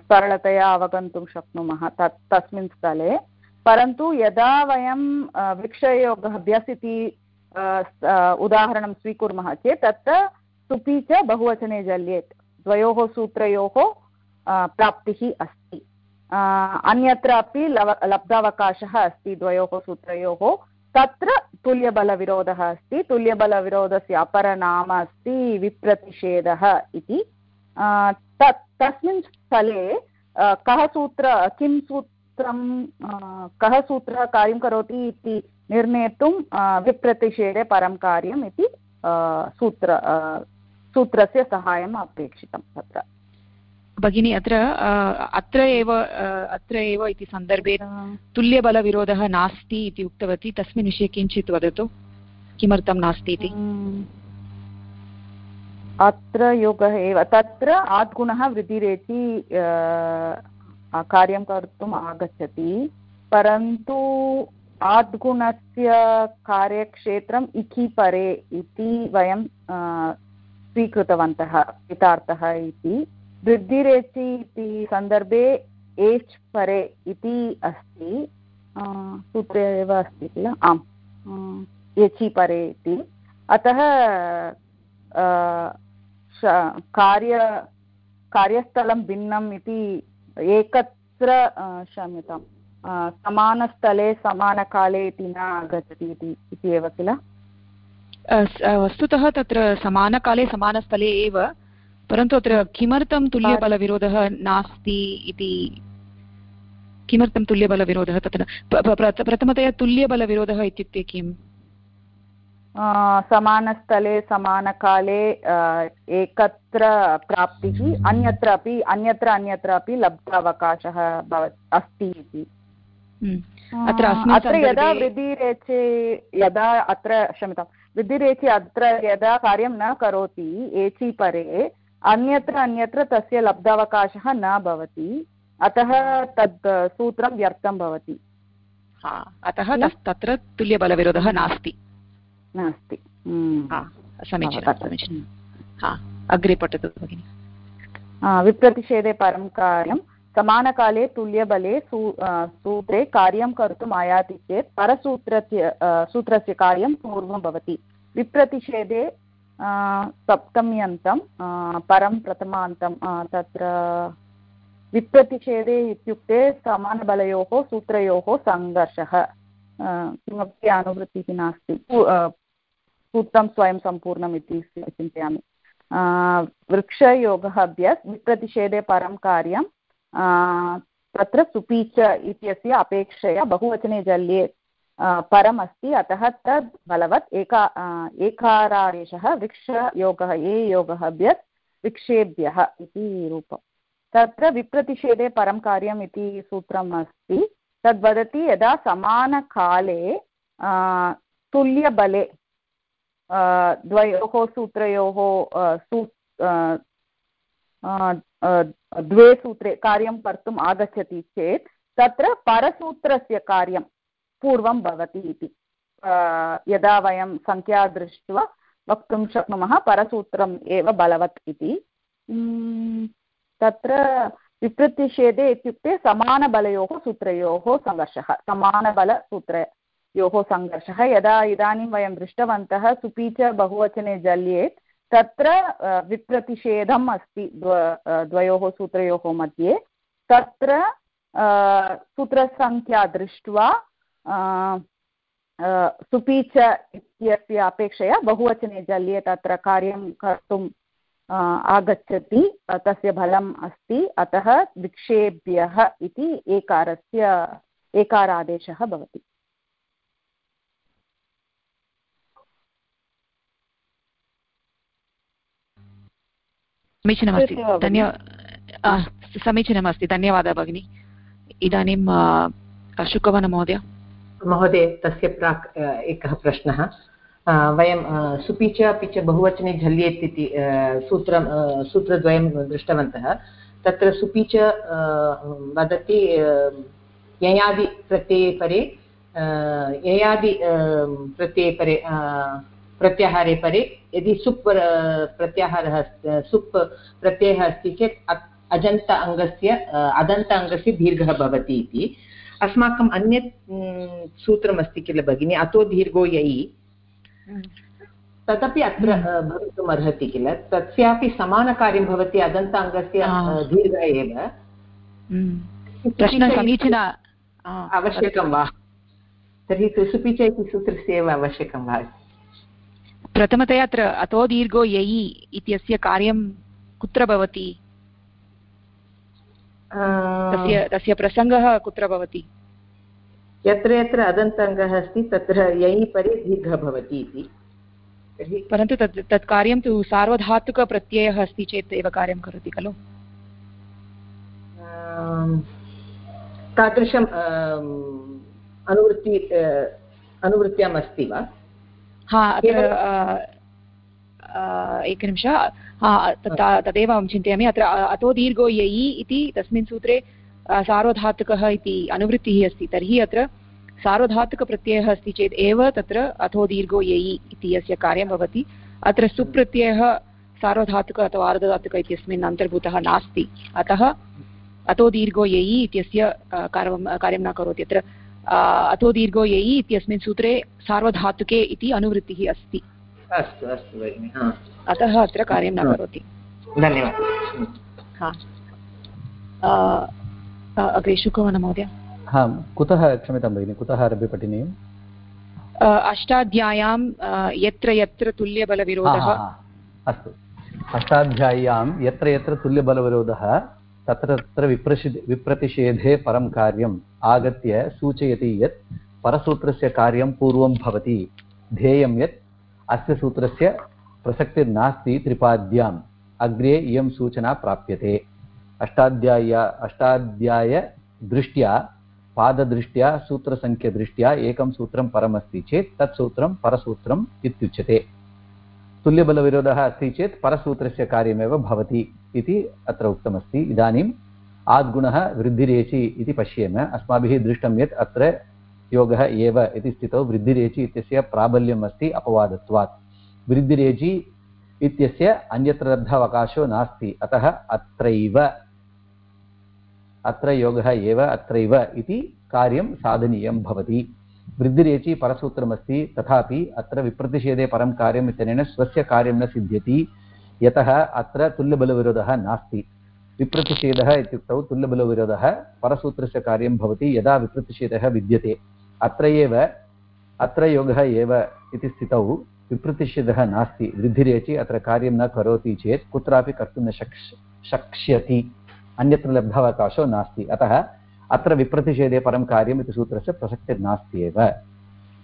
सरलतया अवगन्तुं शक्नुमः तत्, तस्मिन् स्थले। परन्तु यदा वयं वृक्षयोगः अभ्यस् इति उदाहरणं स्वीकुर्मः चेत् तत्र सुपि च बहुवचने जल्येत्। द्वयोः सूत्रयोः प्राप्तिः अस्ति। अन्यत्र अपि लव, लब्धावकाशः अस्ति द्वयोः सूत्रयोः। तत्र तुल्यबलविरोधः अस्ति, तुल्यबलविरोधस्य अपरनाम अस्ति, विप्रतिषेधः इति। तत् तस्मिन् स्थले कः सूत्र, किं सूत्र कः सूत्रः कार्यं करोति इति निर्णेतुं विप्रतिषेधे परं कार्यम् इति सूत्र सूत्रस्य सहायम् अपेक्षितं तत्र। भगिनी अत्र अत्र एव अत्र एव इति सन्दर्भे तुल्यबलविरोधः नास्ति इति उक्तवती तस्मिन् विषये किञ्चित् वदतु किमर्थं नास्ति इति? अत्र योगः एव तत्र आद्गुणः वृद्धिरेचि कार्यं कर्तुम् आगच्छति परन्तु आद्गुणस्य कार्यक्षेत्रम् इखि परे इति वयं स्वीकृतवन्तः पितार्थः इति। वृद्धिरेचि इति सन्दर्भे एच् परे इति अस्ति। सूत्रे एव अस्ति किल? आम्। एचि परे इति। अतः कार्य, कार्यस्थलं भिन्नम् इति एकत्र क्षम्यतां समानस्थले, समानकाले इति न आगच्छति इति एव किल? वस्तुतः तत्र समानकाले, समानस्थले एव परन्तु अत्र किमर्थं तुल्यबलविरोधः नास्ति इति किमर्थं तुल्यबलविरोधः तत्र? प्रथमतया तुल्यबलविरोधः इत्युक्ते किम्? समानस्थले समानकाले एकत्र प्राप्तिः अन्यत्र अपि अन्यत्र अन्यत्र अपि लब्धावकाशः अस्ति इति। हम्म। अत्र यदा वृद्धिरेचे यदा अत्र क्षम्यतां वृद्धिरेचि अत्र यदा कार्यं न करोति एचि परे अन्यत्र अन्यत्र तस्य लब्धावकाशः न भवति। अतः तद् सूत्रं व्यर्थं भवति। अतः तत्र तुल्यबलविरोधः नास्ति। नास्ति। समीचीनं समीचीनं। अग्रे पठतु भगिनि। विप्रतिषेधे परं कार्यं। समानकाले तुल्यबले सू सूत्रे कार्यं कर्तुम् आयाति चेत् परसूत्रस्य सूत्रस्य कार्यं पूर्वं भवति। विप्रतिषेधे सप्तम्यन्तं परं प्रथमान्तं तत्र विप्रतिषेधे इत्युक्ते समानबलयोः, सूत्रयोः सङ्घर्षः। किमपि अनुवृत्तिः नास्ति। सूत्रं स्वयं सम्पूर्णम् इति चिन्तयामि। वृक्षयोगः अभ्यस्, विप्रतिषेधे परं कार्यं तत्र सुपीच इत्यस्य अपेक्षया बहुवचने जल्ये परम् अस्ति अतः तद् बलवत् एका एकारादेशः, वृक्षयोगः, ये योगः अभ्यस् वृक्षेभ्यः इति रूपम् तत्र विप्रतिषेधे परं कार्यम् इति सूत्रम् अस्ति। तद् वदति यदा समानकाले तुल्यबले द्वयोः सूत्रयोः सू द्वे सूत्रे कार्यं कर्तुम् आगच्छति चेत् तत्र परसूत्रस्य कार्यं पूर्वं भवति इति। यदा वयं सङ्ख्या दृष्ट्वा वक्तुं शक्नुमः, परसूत्रम् एव बलवत् इति। तत्र विप्रतिषेधे इत्युक्ते समानबलयोः सूत्रयोः सङ्घर्षः, समानबलसूत्रयोः सङ्घर्षः। यदा इदानीं वयं दृष्टवन्तः सुपी च बहुवचने जल्येत्, तत्र विप्रतिषेधम् अस्ति द्वयोः सूत्रयोः मध्ये। तत्र सूत्रसङ्ख्या दृष्ट्वा सुपीच इत्यस्य अपेक्षया बहुवचने जल्ये तत्र कार्यं कर्तुम् आगच्छति तस्य बलम् अस्ति अतः विक्षेभ्यः इति एकारस्य एकारादेशः भवति। समीचीनमस्ति। धन्यवाद समीचीनमस्ति। धन्यवादः भगिनि। इदानीं शुकवनमहोदय। महोदय तस्य प्राक् एकः प्रश्नः। वयं सुपि च अपि च बहुवचने झल्येत् इति सूत्रं सूत्रद्वयं दृष्टवन्तः। तत्र सुपि च वदति ययादि प्रत्यये परे ययादि प्रत्यये परे प्रत्याहारे परे, यदि सुप् प्रत्याहारः सुप् प्रत्ययः अस्ति चेत् अजन्त अङ्गस्य अदन्त अङ्गस्य दीर्घः भवति इति। अस्माकम् अन्यत् सूत्रमस्ति किल भगिनि? अतो दीर्घो ययि। तदपि अत्र भवितुम् अर्हति किल? तस्यापि समानकार्यं भवति अदन्त अङ्गस्य दीर्घ एव। प्रश्नः समीचीन आवश्यकं वा? तर्हि सुपिच इति सूत्रस्य एव आवश्यकं वा? प्रथमतया अत्र अतो दीर्घो ययि इत्यस्य कार्यं कुत्र भवति? तस्य तस्य प्रसङ्गः कुत्र भवति? यत्र यत्र अदन्ताङ्गः अस्ति तत्र ययि परे दीर्घः भवति इति। परन्तु तत् तत् कार्यं तु सार्वधातुकप्रत्ययः अस्ति चेत् एव कार्यं करोति खलु? तादृशम् अनुवृत्ति अनुवृत्त्याम् अस्ति वा? हा एकनिमिष हा तदेव अहं चिन्तयामि। अत्र अतो दीर्घो ययि इति तस्मिन् सूत्रे सार्वधातुकः इति अनुवृत्तिः अस्ति। तर्हि अत्र सार्वधातुकप्रत्ययः अस्ति चेत् एव तत्र अथो दीर्घो ययि इति यस्य कार्यं भवति। अत्र सुप्रत्ययः सार्वधातुक अथवा आर्धधातुक इत्यस्मिन् अन्तर्भूतः नास्ति। अतः अतो दीर्घो ययि इत्यस्य कार्यं कार्यं न करोति। अत्र अतो दीर्घो ययि इत्यस्मिन् सूत्रे सार्वधातुके इति अनुवृत्तिः अस्ति। अस्तु अस्तु भगिनि अतः अत्र कार्यं न करोति। धन्यवादः। अग्रे शुकवन महोदय। हा कुतः क्षम्यतां भगिनि कुतः आरभ्य पठनीयम् अष्टाध्याय्यां यत्र यत्र तुल्यबलविरोधः। अस्तु। अष्टाध्याय्यां यत्र यत्र तुल्यबलविरोधः तत्र तत्र विप्रषि विप्रतिषेधे परं कार्यम् आगत्य सूचयति यत् परसूत्रस्य कार्यं पूर्वं भवति। ध्येयं यत् अस्य सूत्रस्य प्रसक्तिर्नास्ति त्रिपाद्याम्। अग्रे इयं सूचना प्राप्यते। अष्टाध्याय्य अष्टाध्यायदृष्ट्या पाददृष्ट्या, सूत्रसङ्ख्यदृष्ट्या एकं सूत्रं परमस्ति चेत् तत् सूत्रं परसूत्रम् इत्युच्यते। तुल्यबलविरोधः अस्ति चेत् परसूत्रस्य कार्यमेव भवति इति अत्र उक्तमस्ति। इदानीम् आद्गुणः वृद्धिरेचि इति पश्येम। अस्माभिः दृष्टं यत् अत्र योगः एव इति स्थितौ वृद्धिरेचि इत्यस्य प्राबल्यम् अस्ति अपवादत्वात्। वृद्धिरेचि इत्यस्य अन्यत्र लब्धावकाशो नास्ति, अतः अत्रैव। अत्र योगः एव, अत्रैव इति कार्यं साधनीयं भवति। वृद्धिरेचि परसूत्रमस्ति, तथापि अत्र विप्रतिषेधे परं कार्यम् इत्यनेन स्वस्य कार्यं न सिद्ध्यति, यतः अत्र तुल्यबलविरोधः नास्ति। विप्रतिषेधः इत्युक्तौ तुल्यबलविरोधः परसूत्रस्य कार्यं भवति, यदा विप्रतिषेधः विद्यते। अत्र एव अत्र योगः एव इति स्थितौ विप्रतिषेधः नास्ति, वृद्धिरेचि, अत्र कार्यं न करोति चेत् कुत्रापि कर्तुं न शक् शक्ष्यति, अन्यत्र लब्धावकाशो नास्ति। अतः अत्र विप्रतिषेधे परं कार्यम् इति सूत्रस्य प्रसक्तिर्नास्ति एव।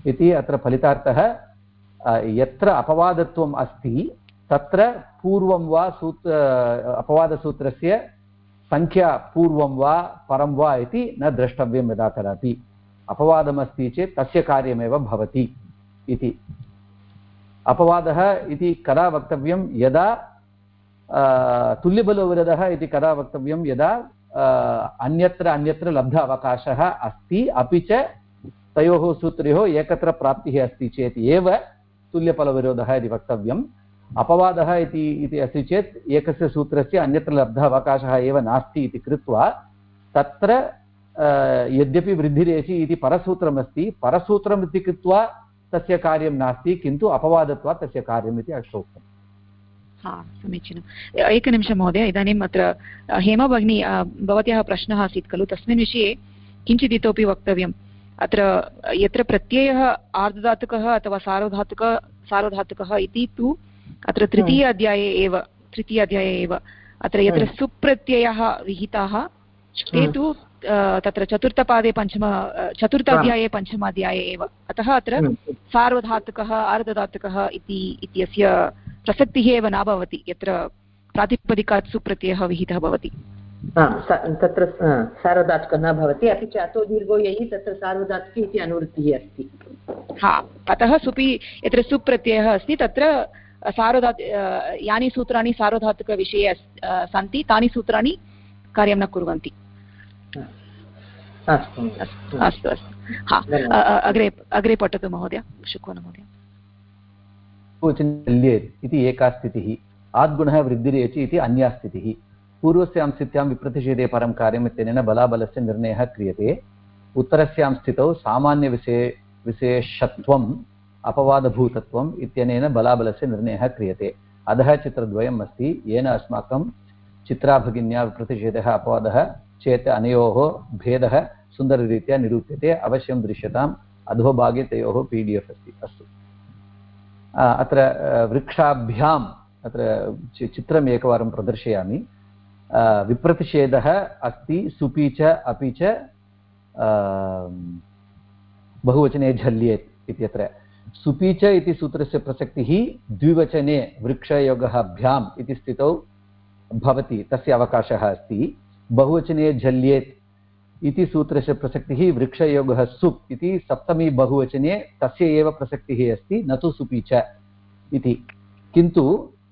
इति अत्र फलितार्थः यत्र अपवादत्वम् अस्ति, तत्र पूर्वं वा सूत्र अपवादसूत्रस्य सङ्ख्या पूर्वं वा, परं वा इति न द्रष्टव्यं यदा कदापि। अपवादमस्ति चेत् तस्य कार्यमेव भवति इति। अपवादः इति कदा वक्तव्यं? यदा तुल्यबलविरोधः इति कदा वक्तव्यं? यदा अन्यत्र अन्यत्र लब्ध अवकाशः अस्ति, अपि च तयोः सूत्रयोः एकत्र प्राप्तिः अस्ति चेत् एव तुल्यफलविरोधः इति वक्तव्यम्। अपवादः इति इति अस्ति चेत् एकस्य सूत्रस्य अन्यत्र लब्धः अवकाशः एव नास्ति इति कृत्वा तत्र यद्यपि वृद्धिरेचि इति परसूत्रमस्ति परसूत्रम् इति कृत्वा तस्य कार्यं नास्ति किन्तु अपवादत्वात् तस्य कार्यम् इति हा समीचीनम् एकनिमिषं महोदय इदानीम् अत्र हेमा भगिनी भवत्याः प्रश्नः आसीत् खलु। तस्मिन् विषये किञ्चित् इतोपि वक्तव्यम्। अत्र यत्र प्रत्ययः आर्धधातुकः अथवा सार्वधातुक सार्वधातुकः इति तु अत्र तृतीय अध्याये एव तृतीय अध्याये एव। अत्र यत्र सुप्रत्ययः विहिताः ते तु तत्र चतुर्थपादे पञ्चम चतुर्थ अध्याये पञ्चमाध्याये एव। अतः अत्र सार्वधातुकः आर्धधातुकः इति इत्यस्य प्रसक्तिः एव न भवति। यत्र प्रातिपदिकात् सुप्रत्ययः विहितः भवति। तत्र सार्वधातुकः न भवति। अपि च अतो दीर्घो यैः तत्र सार्वधातुकी इति अनुवृत्तिः अस्ति। हा अतः सुपि यत्र सुप्रत्ययः अस्ति तत्र सार्वधातु यानि सूत्राणि सार्वधातुकविषये सन्ति तानि सूत्राणि कार्यं न कुर्वन्ति। अस्तु अस्तु हा अग्रे अग्रे पठतु महोदय शुक्वन महोदय। इति एका स्थितिः आद्गुणः वृद्धिरेचि इति अन्या स्थितिः। पूर्वस्यां स्थित्यां विप्रतिषेधे परं कार्यम् इत्यनेन बलाबलस्य निर्णयः क्रियते। उत्तरस्यां स्थितौ सामान्यविषये विशेषत्वम् अपवादभूतत्वम् इत्यनेन बलाबलस्य निर्णयः क्रियते। अधः चित्रद्वयम् अस्ति येन अस्माकं चित्राभगिन्या विप्रतिषेधः अपवादः चेत् अनयोः भेदः सुन्दररीत्या निरूप्यते, अवश्यं दृश्यताम्। अधोभागे तयोः पी डि एफ् अस्ति, अस्तु। अत्र वृक्षाभ्याम् अत्र चित्रम् एकवारं प्रदर्शयामि। विप्रतिषेधः अस्ति, सुपि च, अपि च बहुवचने झल्येत् इत्यत्र। सुपि च इति सूत्रस्य प्रसक्तिः, द्विवचने वृक्षयोगः भ्याम् इति स्थितौ भवति, तस्य अवकाशः अस्ति। बहुवचने झल्येत् इति सूत्रस्य प्रसक्तिः वृक्षयोगः सुप् इति सप्तमी बहुवचने तस्य एव प्रसक्तिः अस्ति, न तु सुपि च इति। किन्तु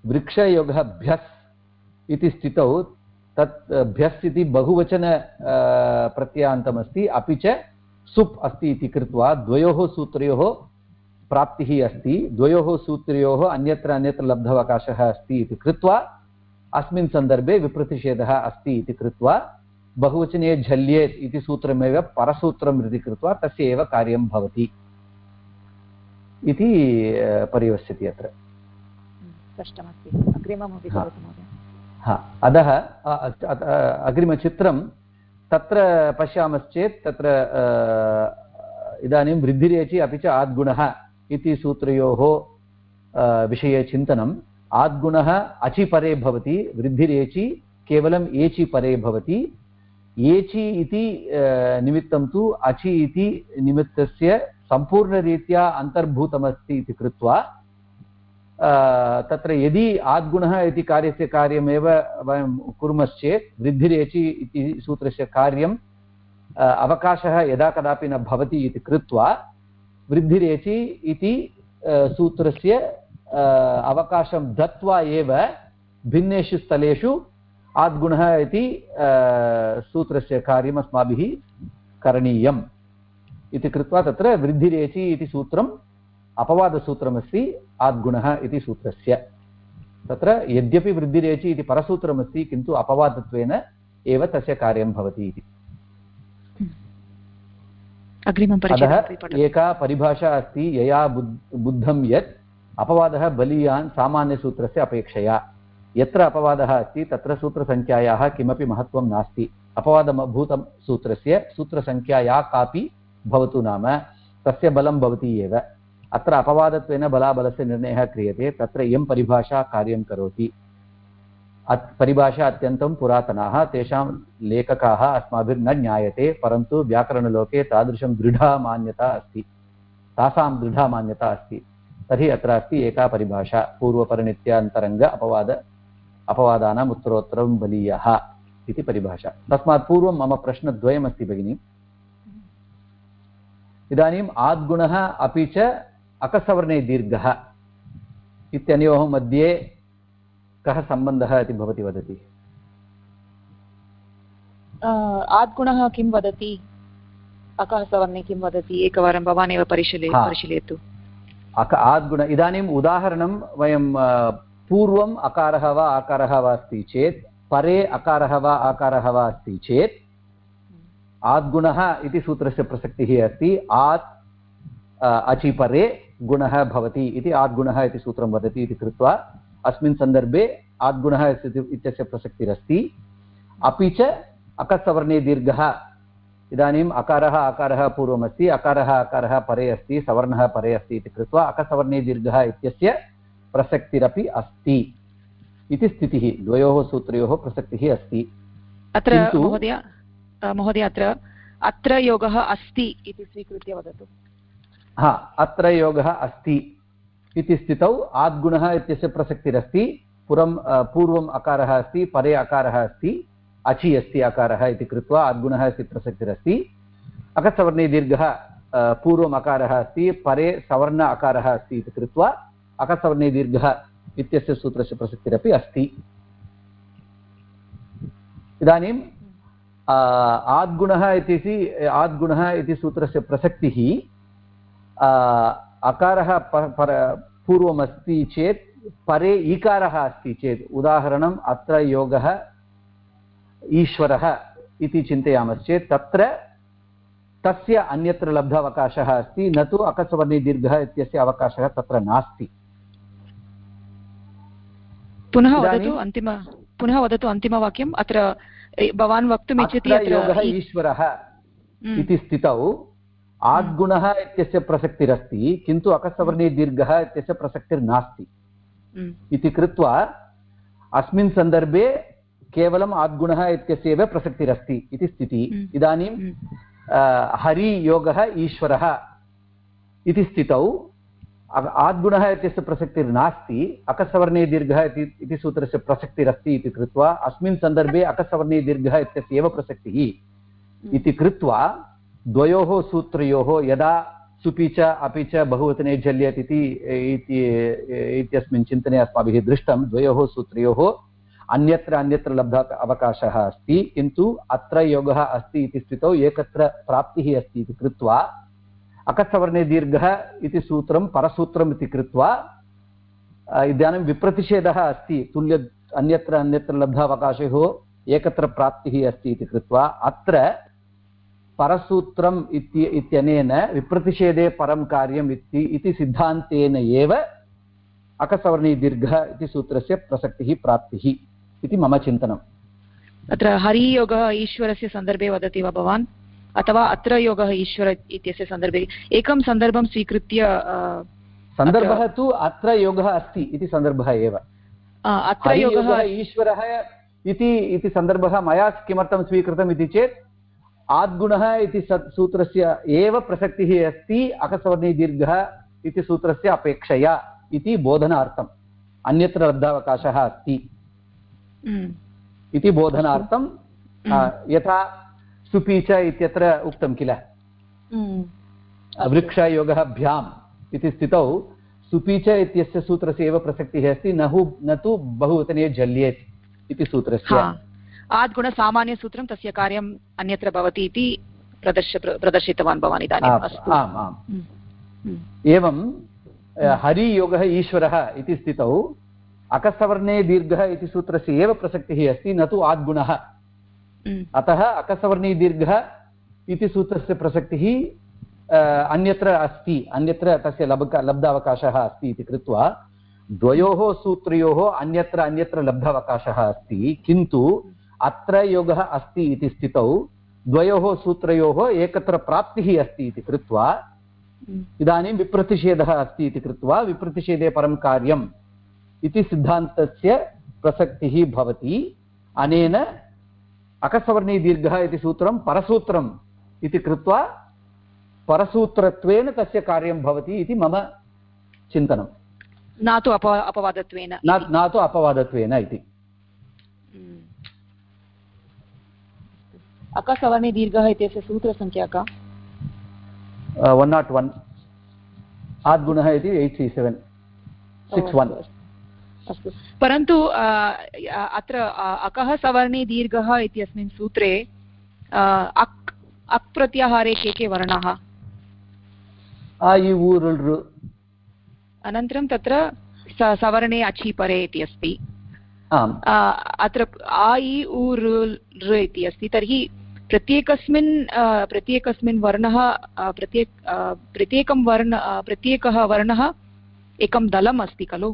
वृक्षयोगः भ्यस् इति स्थितौ, तत् भ्यस् इति बहुवचन प्रत्ययान्तमस्ति अपि च सुप् अस्ति इति कृत्वा द्वयोः सूत्रयोः प्राप्तिः अस्ति, द्वयोः सूत्रयोः अन्यत्र अन्यत्र लब्धवकाशः अस्ति इति कृत्वा अस्मिन् सन्दर्भे विप्रतिषेधः अस्ति इति कृत्वा बहुवचने झल्येत् इति सूत्रमेव परसूत्रम् इति कृत्वा तस्य एव कार्यं भवति इति परिवश्यति अत्र। हा। अधः अग्रिमचित्रं तत्र पश्यामश्चेत् तत्र इदानीं वृद्धिरेचि अपि च आद्गुणः इति सूत्रयोः विषये चिन्तनम्। आद्गुणः अचिपरे भवति, वृद्धिरेचि केवलम् एचि परे भवति। एचि इति निमित्तं तु अचि इति निमित्तस्य सम्पूर्णरीत्या अन्तर्भूतमस्ति इति कृत्वा तत्र यदि आद्गुणः इति कार्यस्य कार्यमेव वयं कुर्मश्चेत्, वृद्धिरेचि इति सूत्रस्य कार्यं अवकाशः यदा कदापि न भवति इति कृत्वा, वृद्धिरेचि इति सूत्रस्य अवकाशं दत्वा एव भिन्नेषु स्थलेषु आद्गुणः इति सूत्रस्य कार्यम् अस्माभिः करणीयम्। इति कृत्वा तत्र वृद्धिरेचि इति सूत्रम् अपवादसूत्रमस्ति आद्गुणः इति सूत्रस्य। तत्र यद्यपि वृद्धिरेचि इति परसूत्रमस्ति किन्तु अपवादत्वेन एव तस्य कार्यं भवति इति। अग्रिमं अतः एका परिभाषा अस्ति यया बुद् बुद्धं यत् अपवादः बलीयान् सामान्यसूत्रस्य अपेक्षया। यत्र अपवादः अस्ति, तत्र सूत्रसङ्ख्यायाः किमपि महत्त्वं नास्ति। अपवादभूतं सूत्रस्य सूत्रसङ्ख्या या कापि भवतु नाम। तस्य बलं भवति एव। अत्र अपवादत्वेन बलाबलस्य निर्णयः क्रियते, तत्र इयं परिभाषा कार्यं करोति। अत् परिभाषा अत्यन्तं पुरातनाः, तेषां लेखकाः अस्माभिर्न ज्ञायते, परन्तु व्याकरणलोके तादृशं दृढा मान्यता अस्ति। तासां दृढा मान्यता अस्ति। तर्हि अत्र अस्ति एका परिभाषा पूर्वपरिणित्यान्तरङ्ग अपवाद अपवादानाम् उत्तरोत्तरं बलीयः इति परिभाषा। तस्मात् पूर्वं मम प्रश्नद्वयमस्ति भगिनि। इदानीम् आद्गुणः अपि च अकसवर्णे दीर्घः इत्यनयोः मध्ये कः सम्बन्धः इति भवती वदति? आद्गुणः किं वदति? अकः सवर्णे किं वदति? एकवारं भवान् एव परिशीले परिशीलयतु। अक आद्गुण, इदानीम् उदाहरणं वयं पूर्वम् अकारः वा आकारः वा अस्ति चेत्, परे अकारः वा आकारः वा अस्ति चेत्, आद्गुणः इति सूत्रस्य प्रसक्तिः अस्ति, आत् अचिपरे गुणः भवति इति आद्गुणः इति सूत्रं वदति इति कृत्वा, अस्मिन् सन्दर्भे आद्गुणः इत्यस्य प्रसक्तिरस्ति। अपि च अकसवर्णे दीर्घः इदानीम् अकारः आकारः पूर्वमस्ति अकारः आकारः परे अस्ति सवर्णः परे अस्ति इति कृत्वा अकसवर्णे दीर्घः इत्यस्य प्रसक्तिरपि अस्ति। इति स्थितिः द्वयोः सूत्रयोः प्रसक्तिः अस्ति। अत्र महोदय महोदय अत्र अत्र योगः अस्ति इति स्वीकृत्य वदतु। हा अत्र योगः अस्ति इति स्थितौ आद्गुणः इत्यस्य प्रसक्तिरस्ति पुरं पूर्वम् अकारः अस्ति परे अकारः अस्ति। अचि अस्ति अकारः इति कृत्वा आद्गुणः इति प्रसक्तिरस्ति अकसवर्णे दीर्घः पूर्वम् अकारः अस्ति, परे सवर्ण अकारः अस्ति इति कृत्वा अकसवर्णे दीर्घः इत्यस्य सूत्रस्य प्रसक्तिरपि अस्ति। इदानीम् आद्गुणः इति आद्गुणः इति सूत्रस्य प्रसक्तिः अकारः पर पूर्वमस्ति चेत्, परे ईकारः अस्ति चेत्, उदाहरणम् अत्र योगः ईश्वरः इति चिन्तयामश्चेत् तत्र तस्य अन्यत्र लब्ध अवकाशः अस्ति न तु अकसवर्णीदीर्घः इत्यस्य अवकाशः तत्र नास्ति। पुनः वदतु अन्तिम पुनः वदतु अन्तिमवाक्यम् अत्र भवान् वक्तुमिच्छति योगः ईश्वरः हम्म। इति स्थितौ। आद्गुणः इत्यस्य प्रसक्तिरस्ति किन्तु अकसवर्णे दीर्घः इत्यस्य प्रसक्तिर्नास्ति। इति कृत्वा अस्मिन् सन्दर्भे केवलम् आद्गुणः इत्यस्य एव प्रसक्तिरस्ति इति स्थितिः। इदानीं हरियोगः ईश्वरः इति स्थितौ। आद्गुणः इत्यस्य प्रसक्तिर्नास्ति अकसवर्णे दीर्घः इति सूत्रस्य प्रसक्तिरस्ति इति कृत्वा अस्मिन् सन्दर्भे अकसवर्णे दीर्घः इत्यस्य एव प्रसक्तिः इति कृत्वा द्वयोः सूत्रयोः यदा सुपि च अपि च बहुवचने झल्यत् इति इत्यस्मिन् चिन्तने अस्माभिः दृष्टं द्वयोः सूत्रयोः अन्यत्र अन्यत्र लब्ध अवकाशः अस्ति, किन्तु अत्र योगः अस्ति इति स्थितौ एकत्र प्राप्तिः अस्ति इति कृत्वा अकसवर्णे दीर्घः इति सूत्रं, परसूत्रम् इति कृत्वा इदानीं विप्रतिषेधः अस्ति, तुल्य अन्यत्र अन्यत्र लब्ध अवकाशयोः एकत्र प्राप्तिः अस्ति इति कृत्वा, अत्र परसूत्रम् इति, इत्यनेन विप्रतिषेधे परं कार्यम् इति इति सिद्धान्तेन एव अकसवर्णीदीर्घः इति सूत्रस्य प्रसक्तिः, प्राप्तिः। इति मम चिन्तनम्। अत्र हरियोगः ईश्वरस्य सन्दर्भे वदति वा भवान्? अथवा अत्र योगः ईश्वर इत्यस्य सन्दर्भे? एकं सन्दर्भं स्वीकृत्य सन्दर्भः तु अत्र योगः अस्ति इति सन्दर्भः एव। अत्र योगः ईश्वरः इति इति सन्दर्भः मया किमर्थं स्वीकृतम् इति चेत् आद्गुणः इति सूत्रस्य एव प्रसक्तिः अस्ति अकसवर्णीदीर्घः इति सूत्रस्य अपेक्षया इति बोधनार्थम्। अन्यत्र लब्धावकाशः अस्ति। इति बोधनार्थं हम्म। यथा सुपी च इत्यत्र उक्तं किल हम्म। वृक्षयोगः भ्याम् इति स्थितौ सुपी च इत्यस्य सूत्रस्य एव प्रसक्तिः अस्ति नहु न तु बहुवचने जल्येत् इति सूत्रस्य आद्गुणसामान्यसूत्रं तस्य कार्यम् अन्यत्र भवति इति प्रदर्श प्रदर्शितवान् भवान् इदानीम् आम् आम्। हम्म। एवं हरियोगः ईश्वरः इति स्थितौ अकसवर्णे दीर्घः इति सूत्रस्य एव प्रसक्तिः अस्ति न तु आद्गुणः। अतः अकसवर्णी दीर्घः इति सूत्रस्य प्रसक्तिः अन्यत्र अस्ति अन्यत्र तस्य लब् लब्धावकाशः अस्ति इति कृत्वा द्वयोः सूत्रयोः अन्यत्र अन्यत्र लब्धावकाशः अस्ति किन्तु अत्र योगः अस्ति इति स्थितौ द्वयोः सूत्रयोः एकत्र प्राप्तिः अस्ति इति कृत्वा इदानीं विप्रतिषेधः अस्ति इति कृत्वा विप्रतिषेधे परं कार्यम्। इति सिद्धान्तस्य प्रसक्तिः भवति। अनेन अकसवर्णीदीर्घः इति सूत्रं परसूत्रम् इति कृत्वा परसूत्रत्वेन तस्य कार्यं भवति इति मम चिन्तनं न तु अप अपवादत्वेन। न तु अपवादत्वेन इति। हम्म। अकसवर्णे दीर्घः इत्यस्य सूत्रसङ्ख्या का? वन् नाट् वन् आद्गुणः इति एय्ट् त्री सेवेन्। सिक्स् वन् अस्तु। परन्तु अत्र अकः सवर्णे दीर्घः इत्यस्मिन् सूत्रे अक् अक् प्रत्याहारे के के वर्णाः? अनन्तरं तत्र सवर्णे अचि परे इति अस्ति। अत्र आ इ उ ऋ इति अस्ति। तर्हि प्रत्येकस्मिन् प्रत्येकस्मिन् वर्णः प्रत्येक प्रत्येकं वर्ण प्रत्येकः वर्णः एकं दलम् अस्ति खलु?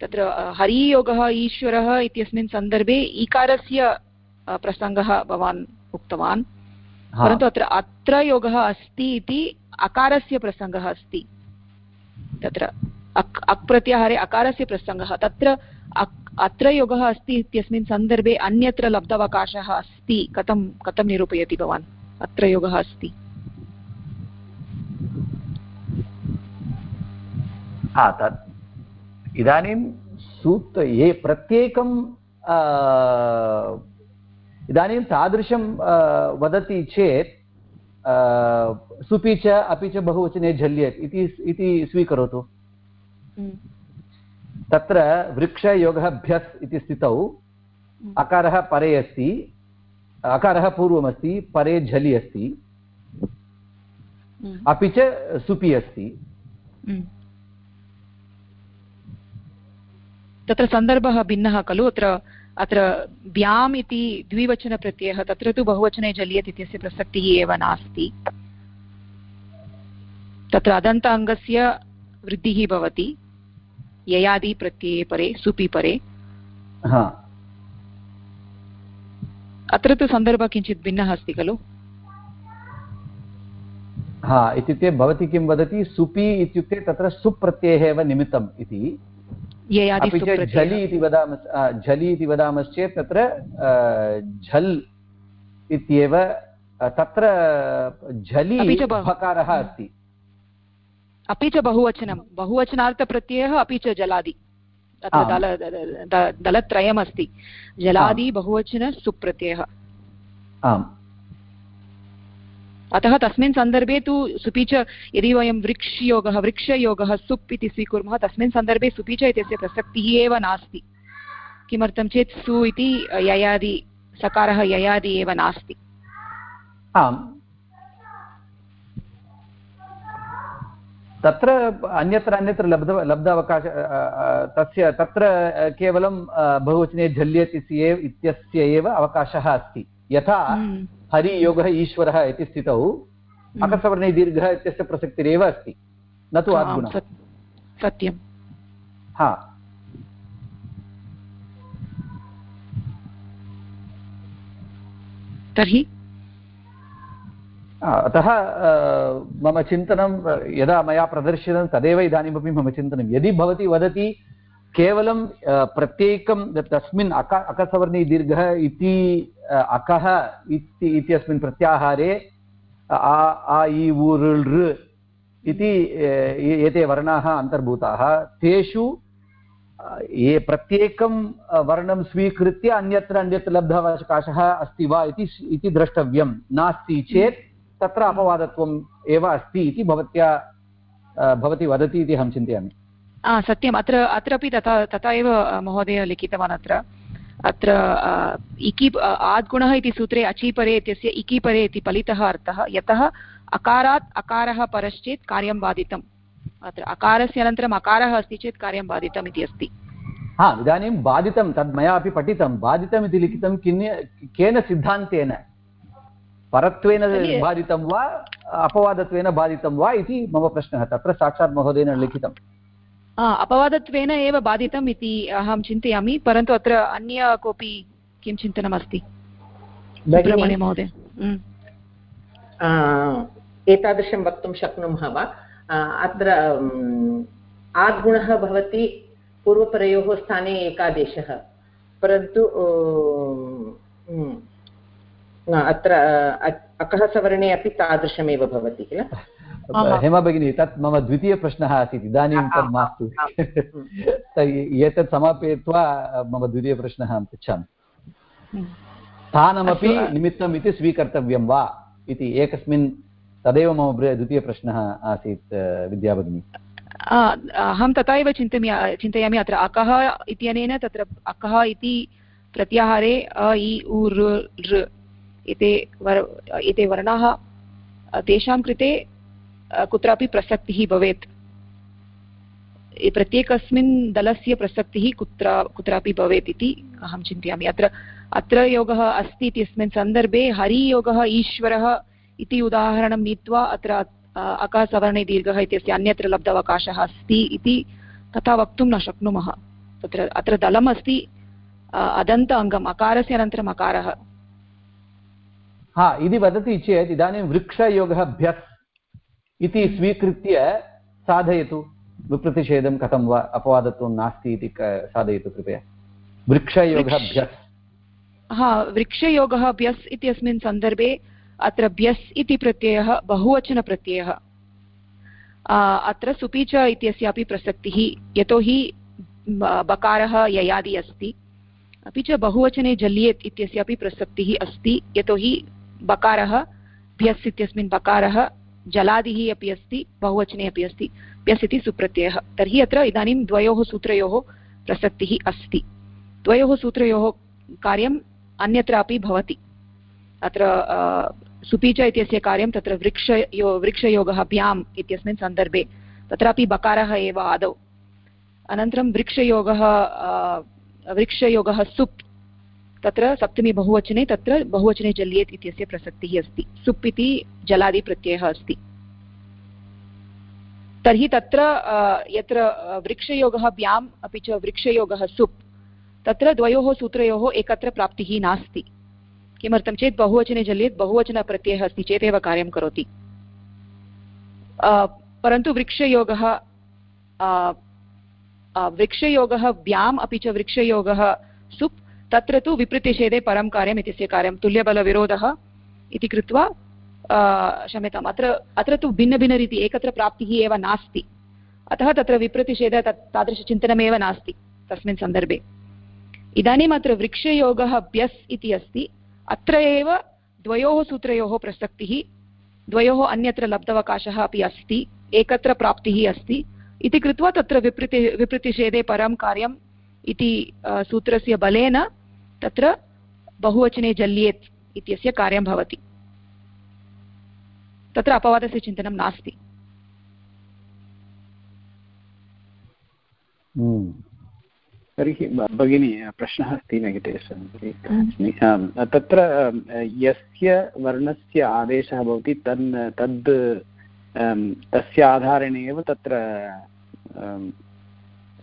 तत्र हरियोगः ईश्वरः इत्यस्मिन् सन्दर्भे ईकारस्य प्रसङ्गः भवान् उक्तवान्। परन्तु अत्र अत्र योगः अस्ति इति अकारस्य प्रसङ्गः अस्ति। तत्र अक् अक् प्रत्याहारे अकारस्य प्रसङ्गः। तत्र अत्र योगः अस्ति इत्यस्मिन् सन्दर्भे अन्यत्र लब्धावकाशः अस्ति। कथं कथं निरूपयति भवान्? अत्र योगः अस्ति। हा तत् इदानीं सूत्र ये प्रत्येकं इदानीं तादृशं वदति चेत् सुपि च अपि च बहुवचने झल्येत् इति इति स्वीकरोतु। तत्र वृक्षयोगः भ्यस् इति स्थितौ अकारः परे अस्ति अकारः पूर्वमस्ति परे झलि अस्ति अपि च सुपि अस्ति। तत्र सन्दर्भः भिन्नः खलु? अत्र अत्र व्याम् इति द्विवचनप्रत्ययः तत्र तु बहुवचने जल्यत् इत्यस्य प्रसक्तिः एव नास्ति। तत्र अदन्त अङ्गस्य वृद्धिः भवति। ययादि प्रत्यये परे सुपि परे। हा। अत्र तु सन्दर्भः किञ्चित् भिन्नः अस्ति खलु? हा इत्युक्ते भवती किं वदति? सुपि इत्युक्ते तत्र सुप्रत्ययः एव निमित्तम् इति। अपि च सुप्रत्ययः। झलि इति वदामः झलि इति वदामश्चेत् तत्र झल् इत्येव तत्र झलि भकारः अस्ति। अपि च बहुवचनं बहुवचनार्थप्रत्ययः अपि च जलादि। दल दलत्रयमस्ति। जलादि बहुवचन सुप्रत्ययः। आम्। अतः तस्मिन् सन्दर्भे तु सुपि च यदि वयं वृक्षयोगः वृक्षयोगः सुप् इति स्वीकुर्मः तस्मिन् सन्दर्भे सुपि च इत्यस्य प्रसक्तिः एव नास्ति। किमर्थं चेत् सु इति ययादि सकारः ययादि एव नास्ति। आम्। तत्र अन्यत्र अन्यत्र लब्ध लब्धावकाश अ, अ, तस्य तत्र केवलं बहुवचने झल्यत् इत्यस्य एव अवकाशः अस्ति। यथा हम्म, हरियोगः ईश्वरः इति स्थितौ। हम्म। अकसवर्णे दीर्घः इत्यस्य प्रसक्तिरेव अस्ति। न तु आद्गुणः सत्- सत्यं हा। तर्हि? अतः मम चिन्तनं यदा मया प्रदर्शितं तदेव इदानीमपि मम चिन्तनं। यदि भवती वदति केवलं प्रत्येकं तस्मिन् अक, अकसवर्णी दीर्घः इति अकः इति, इत्यस्मिन् प्रत्याहारे आ आ, इ ऋ इति एते वर्णाः अन्तर्भूताः। तेषु ये प्रत्येकं वर्णं स्वीकृत्य अन्यत्र अन्यत्र लब्धावकाशः अस्ति वा इति द्रष्टव्यं। नास्ति चेत् तत्र अपवादत्वम् एव अस्ति इति भवत्या भवती वदति इति अहं चिन्तयामि। सत्यम् अत्र अत्रापि तथा तथा एव महोदय लिखितवान् अत्र। अत्र इकि आद्गुणः इति सूत्रे अचीपरे इत्यस्य इकिपरे इति फलितः अर्थः यतः अकारात् अकारः परश्चेत् कार्यं बाधितम्। अत्र अकारस्य अनन्तरम् अकारः अस्ति चेत् कार्यं बाधितम् इति अस्ति। हा इदानीं बाधितं तद् मया अपि पठितं। बाधितम् इति लिखितं किन् केन सिद्धान्तेन? परत्वेन बाधितं वा अपवादत्वेन बाधितं वा इति मम प्रश्नः। तत्र साक्षात् महोदयेन लिखितम्। अपवादत्वेन एव बाधितम् इति अहं चिन्तयामि परन्तु अत्र अन्य कोऽपि किं चिन्तनमस्ति? महोदय। एतादृशं वक्तुं शक्नुमः वा? अत्र आद्गुणः भवति पूर्वपरयोः स्थाने एकादेशः। परन्तु अत्र अकः सवर्णे अपि तादृशमेव भवति किल? हेमा भगिनी तत् मम द्वितीयप्रश्नः आसीत् इदानीं तत् मास्तु। एतत् समापयित्वा मम द्वितीयप्रश्नः अहं पृच्छामि। स्थानमपि निमित्तम् इति स्वीकर्तव्यं वा इति एकस्मिन् तदेव मम द्वितीयप्रश्नः आसीत् विद्याभगिनी अहं तथा एव चिन्तयामि चिन्तयामि अत्र अकः इत्यनेन तत्र अकः इति प्रत्याहारे अ इ उ एते वर एते वर्णाः, तेषां कृते कुत्रापि प्रसक्तिः भवेत्। प्रत्येकस्मिन् दलस्य प्रसक्तिः कुत्र, कुत्रापि भवेत् इति अहं चिन्तयामि। अत्र अत्र योगः अस्ति इत्यस्मिन् सन्दर्भे हरियोगः ईश्वरः इति उदाहरणं नीत्वा अत्र अकासवर्णे दीर्घः इत्यस्य अन्यत्र लब्धावकाशः अस्ति इति तथा वक्तुं न शक्नुमः। तत्र, अत्र दलम् अस्ति अदन्त अङ्गम्, अकारस्य अनन्तरम् अकारः। हा इति वदति चेत् इदानीं वृक्षयोगः भ्यस् इति स्वीकृत्य साधयतु। विप्रतिषेधं कथं वा अपवादत्वं नास्ति इति साधयतु कृपया। वृक्षयोगः भ्यस् हा वृक्षयोगः भ्यस् इत्यस्मिन् सन्दर्भे अत्र भ्यस् इति प्रत्ययः बहुवचनप्रत्ययः। अत्र सुपि च इत्यस्यापि प्रसक्तिः यतोहि बकारः ययादि अस्ति। अपि च बहुवचने जल्येत् इत्यस्यापि प्रसक्तिः अस्ति यतोहि बकारः भ्यस् इत्यस्मिन् बकारः, जलादिः अपि अस्ति, बहुवचने अपि अस्ति भ्यस् इति सुप्रत्ययः। तर्हि अत्र इदानीं द्वयोः सूत्रयोः प्रसक्तिः अस्ति। द्वयोः सूत्रयोः कार्यम् अन्यत्रापि भवति। अत्र सुपीच इत्यस्य कार्यं तत्र वृक्षयो वृक्षयोगः भ्याम् इत्यस्मिन् सन्दर्भे। तत्रापि बकारः एव आदौ। अनन्तरं वृक्षयोगः वृक्षयोगः सुप् तत्र सप्तमी बहुवचने तत्र बहुवचने जल्येत् इत्यस्य प्रसक्तिः अस्ति। सुप् इति जलादिप्रत्ययः अस्ति। तर्हि तत्र यत्र वृक्षयोगः व्याम्, अपि च वृक्षयोगः सुप्, तत्र द्वयोः सूत्रयोः एकत्र प्राप्तिः नास्ति। किमर्थं चेत् बहुवचने जल्येत् बहुवचनप्रत्ययः अस्ति, चेदेव कार्यं करोति। परन्तु वृक्षयोगः वृक्षयोगः व्याम्, अपि च वृक्षयोगः सुप् तत्र तु विप्रतिषेधे परं कार्यम् इत्यस्य कार्यं। तुल्यबलविरोधः इति कृत्वा क्षम्यताम्, अत्र अत्र तु भिन्नभिन्नरीति, एकत्र प्राप्तिः एव नास्ति। अतः तत्र विप्रतिषेधः तत् तादृशचिन्तनमेव नास्ति तस्मिन् सन्दर्भे। इदानीम् अत्र वृक्षयोगः ब्यस् इति अस्ति। अत्र एव द्वयोः सूत्रयोः प्रसक्तिः, द्वयोः अन्यत्र लब्धवकाशः अपि अस्ति, एकत्र प्राप्तिः अस्ति। इति कृत्वा तत्र विप्रति विप्रतिषेधे परं कार्यम् इति सूत्रस्य बलेन तत्र बहुवचने जल्येत् इत्यस्य कार्यं भवति। तत्र अपवादस्य चिन्तनं नास्ति। हम्म। तर्हि भगिनी प्रश्नः अस्ति नेगेटिव् तत्र यस्य वर्णस्य आदेशः भवति तन् तद् तस्य आधारेण एव तत्र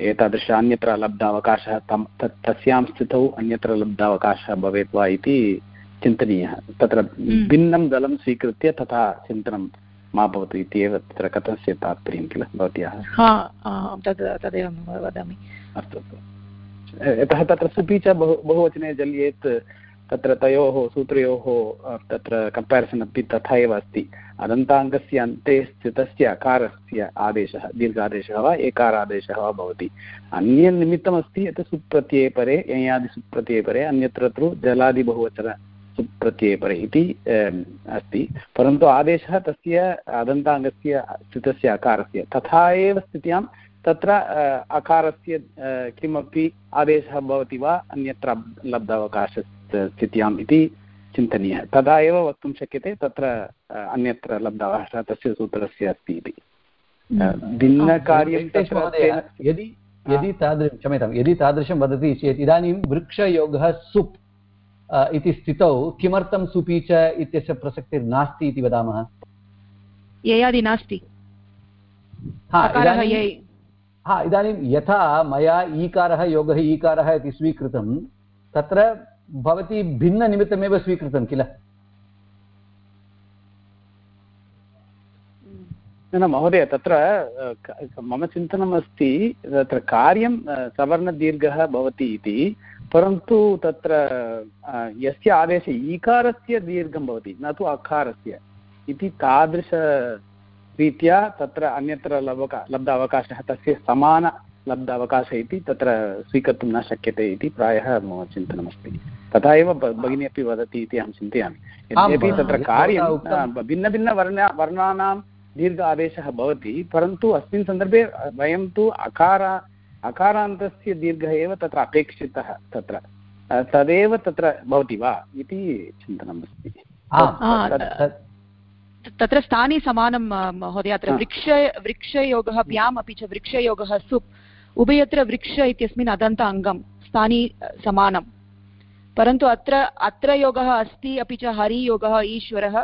एतादृश अन्यत्र लब्धावकाशः तं तस्यां स्थितौ अन्यत्र लब्धावकाशः भवेत् वा इति चिन्तनीयः। तत्र हम्म। भिन्नं दलं स्वीकृत्य तथा चिन्तनं मा भवतु इत्येव तत्र कथस्य तात्पर्यं किल? भवत्याः? तदेव वदामि। अस्तु अस्तु। यतः तत्र सुपि च बहु बहुवचने जल्येत् तत्र तयोः सूत्रयोः तत्र कम्पेरिसन् अपि तथा एव अस्ति। अदन्ताङ्गस्य अन्ते स्थितस्य अकारस्य आदेशः, दीर्घादेशः वा एकारादेशः वा भवति। अन्यनिमित्तमस्ति यत् सुप्रत्यये परे अन्यत्र तु जलादिबहुवचन सुप्रत्यये परे इति अस्ति। परन्तु आदेशः तस्य अदन्ताङ्गस्य स्थितस्य अकारस्य, तथा एव स्थित्यां तत्र अकारस्य किमपि आदेशः भवति वा अन्यत्र लब्धावकाशस्थित्याम् इति चिन्तनीयः। तदा एव वक्तुं शक्यते तत्र अन्यत्र लब्धावकाशः तस्य सूत्रस्य अस्ति इति। भिन्नकार्यं यदि यदि तादृशं क्षम्यतां यदि तादृशं वदति चेत् इदानीं वृक्षयोगः सुप् इति स्थितौ किमर्थं सुपि च इत्यस्य प्रसक्तिर्नास्ति इति वदामः? ययादि नास्ति। हा इदानीं यथा मया ईकारः योगः ईकारः इति स्वीकृतं तत्र भवती भिन्ननिमित्तमेव स्वीकृतं किल? न महोदय, तत्र मम चिन्तनम् अस्ति, तत्र कार्यं सवर्णदीर्घः भवति इति, परन्तु तत्र यस्य आदेशे ईकारस्य दीर्घं भवति, न तु अकारस्य इति तादृशरीत्या तत्र अन्यत्र लब्धका लब्ध अवकाशः तस्य समान लब्ध अवकाशः इति तत्र स्वीकर्तुं न शक्यते इति प्रायः मम चिन्तनमस्ति। तथा एव भगिनी अपि वदति इति अहं चिन्तयामि। यद्यपि तत्र कार्यं भिन्नभिन्नवर्ण वर्णानां दीर्घ आदेशः भवति परन्तु अस्मिन् सन्दर्भे वयं तु अकार अकारान्तस्य दीर्घः एव तत्र अपेक्षितः तत्र। तदेव तत्र भवति वा इति चिन्तनम् अस्ति तत्र स्थानी समानं महोदय अत्र वृक्ष वृक्षयोगः व्याम् अपि च वृक्षयोगः सुप् उभयत्र वृक्ष इत्यस्मिन् अदन्त अङ्गं, स्थानी समानं परन्तु अत्र अत्र योगः अस्ति, अपि च हरियोगः, ईश्वरः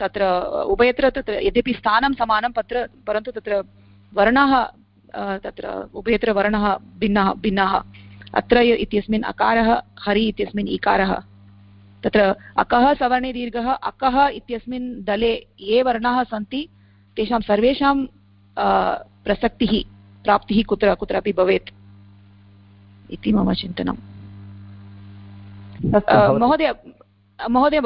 तत्र, उभयत्र तत्र, यद्यपि स्थानं समानं, पत्र, परन्तु तत्र वर्णाः तत्र उभयत्र वर्णः भिन्नः भिन्नः। अत्र इत्यस्मिन् अकारः, हरि इत्यस्मिन् इकारः तत्र अकः सवर्णे दीर्घः, अकः इत्यस्मिन् दले ये वर्णाः सन्ति, तेषां सर्वेषां प्रसक्तिः। प्राप्तिः कुत्र कुत्रापि भवेत् इति मम चिन्तनम्। महोदय महोदय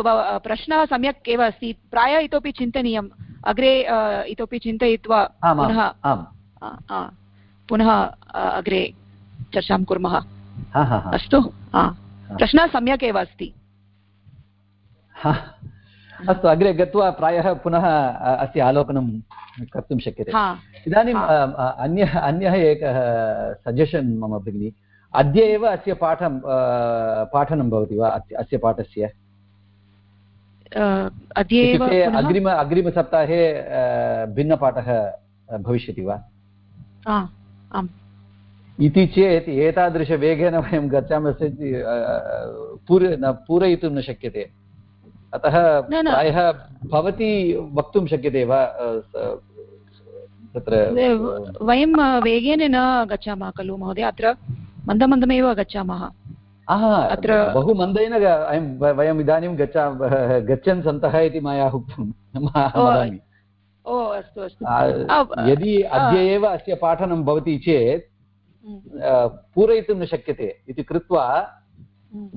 प्रश्नः सम्यक् एव अस्ति। प्रायः इतोपि चिन्तनीयम्। अग्रे इतोपि चिन्तयित्वा पुनः पुनः अग्रे चर्चां कुर्मः। अस्तु प्रश्नः सम्यक् एव अस्ति। अस्तु अग्रे गत्वा प्रायः पुनः अस्य आलोकनं कर्तुं शक्यते। इदानीम् अन्यः अन्यः एकः सजेशन् मम भगिनि। अद्य एव अस्य पाठं पाठनं भवति वा? अस्य पाठस्य? एव अग्रिम अग्रिमसप्ताहे भिन्नपाठः भविष्यति वा? इति चेत् एतादृशवेगेन वयं गच्छामश्चेत् पूर न पूरयितुं न शक्यते। अतः प्रायः भवती वक्तुं शक्यते वा तत्र वयं वेगेन न गच्छामः खलु महोदय अत्र मन्दमन्दमेव गच्छामः। अत्र बहु मन्देन वयम् इदानीं गच्छा गच्छन् सन्तः इति मया उक्तं ओ अस्तु अस्तु। यदि अद्य एव अस्य पाठनं भवति चेत् पूरयितुं न शक्यते इति कृत्वा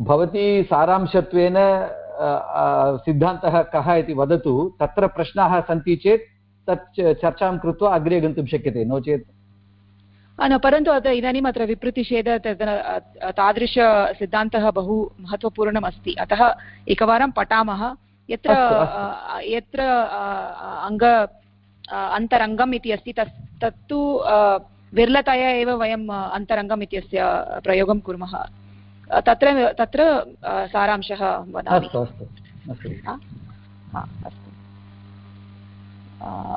भवती सारांशत्वेन सिद्धान्तः कः इति वदतु तत्र प्रश्नाः सन्ति चेत् तत् चर्चां कृत्वा अग्रे गन्तुं शक्यते नो चेत्? न परन्तु अत्र इदानीम् अत्र विपृतिषेध तादृशसिद्धान्तः बहु महत्त्वपूर्णम् अस्ति। अतः एकवारं पठामः। यत्र यत्र अङ्ग अन्तरङ्गम् इति अस्ति तस् तत्तु विरलतया एव वयम् अन्तरङ्गम् इत्यस्य प्रयोगं कुर्मः। तत्र तत्र सारांशः वदामि। अस्तु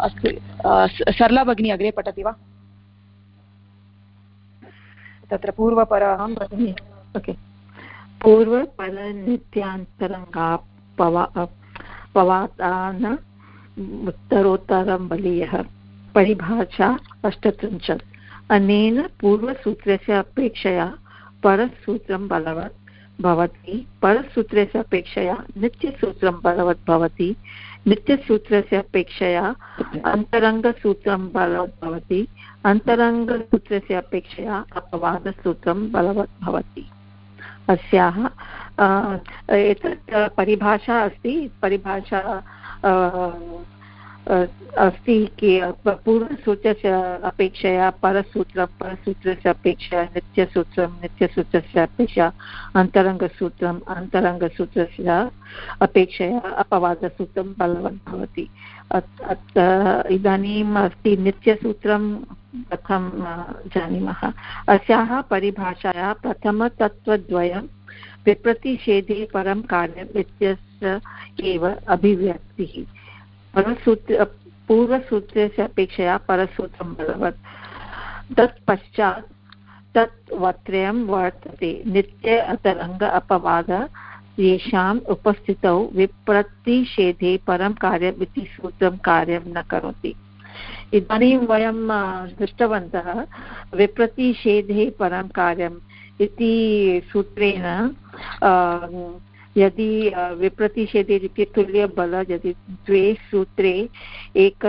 अस्तु सरला भगिनी अग्रे पठति वा? तत्र पूर्वपराहं भगिनि ओके। पूर्वपरनित्यान्तरङ्गा पवा उत्तरोत्तरं बलीयः परिभाषा अष्टत्रिंशत्। अनेन पूर्वसूत्रस्य अपेक्षया परसूत्रं बलवत् भवति। परसूत्रस्य अपेक्षया नित्यसूत्रं बलवत् भवति। नित्यसूत्रस्य अपेक्षया अन्तरङ्गसूत्रं बलवत् भवति। अन्तरङ्गसूत्रस्य अपेक्षया अपवादसूत्रं बलवत् भवति। अस्याः एतत् परिभाषा अस्ति। परिभाषा अस्ति कि पूर्वसूत्रस्य अपेक्षया, परसूत्रं, परसूत्रस्य अपेक्षया, नित्यसूत्रं, नित्यसूत्रस्य अपेक्षया अन्तरङ्गसूत्रम् अन्तरङ्गसूत्रस्य अपेक्षया अपवादसूत्रं बलवत् भवति। इदानीम् अस्ति नित्यसूत्रं कथं जानीमः? अस्याः परिभाषायाः प्रथमतत्त्वद्वयं विप्रतिषेधे परं कार्यम् इत्यस्य एव अभिव्यक्तिः। परसूत्र पूर्वसूत्रस्य अपेक्षया परसूत्रं बलवत् तत्पश्चात् तत् वत्रयं वर्तते। नित्य अतरङ्ग अपवाद, येषाम् उपस्थितौ विप्रतिषेधे परं कार्यम् इति सूत्रं कार्यं न करोति। इदानीं वयं दृष्टवन्तः विप्रतिषेधे परं कार्यम् इति सूत्रेण यदि विप्रतिषेधे इति तुल्यबल यदि द्वे सूत्रे एक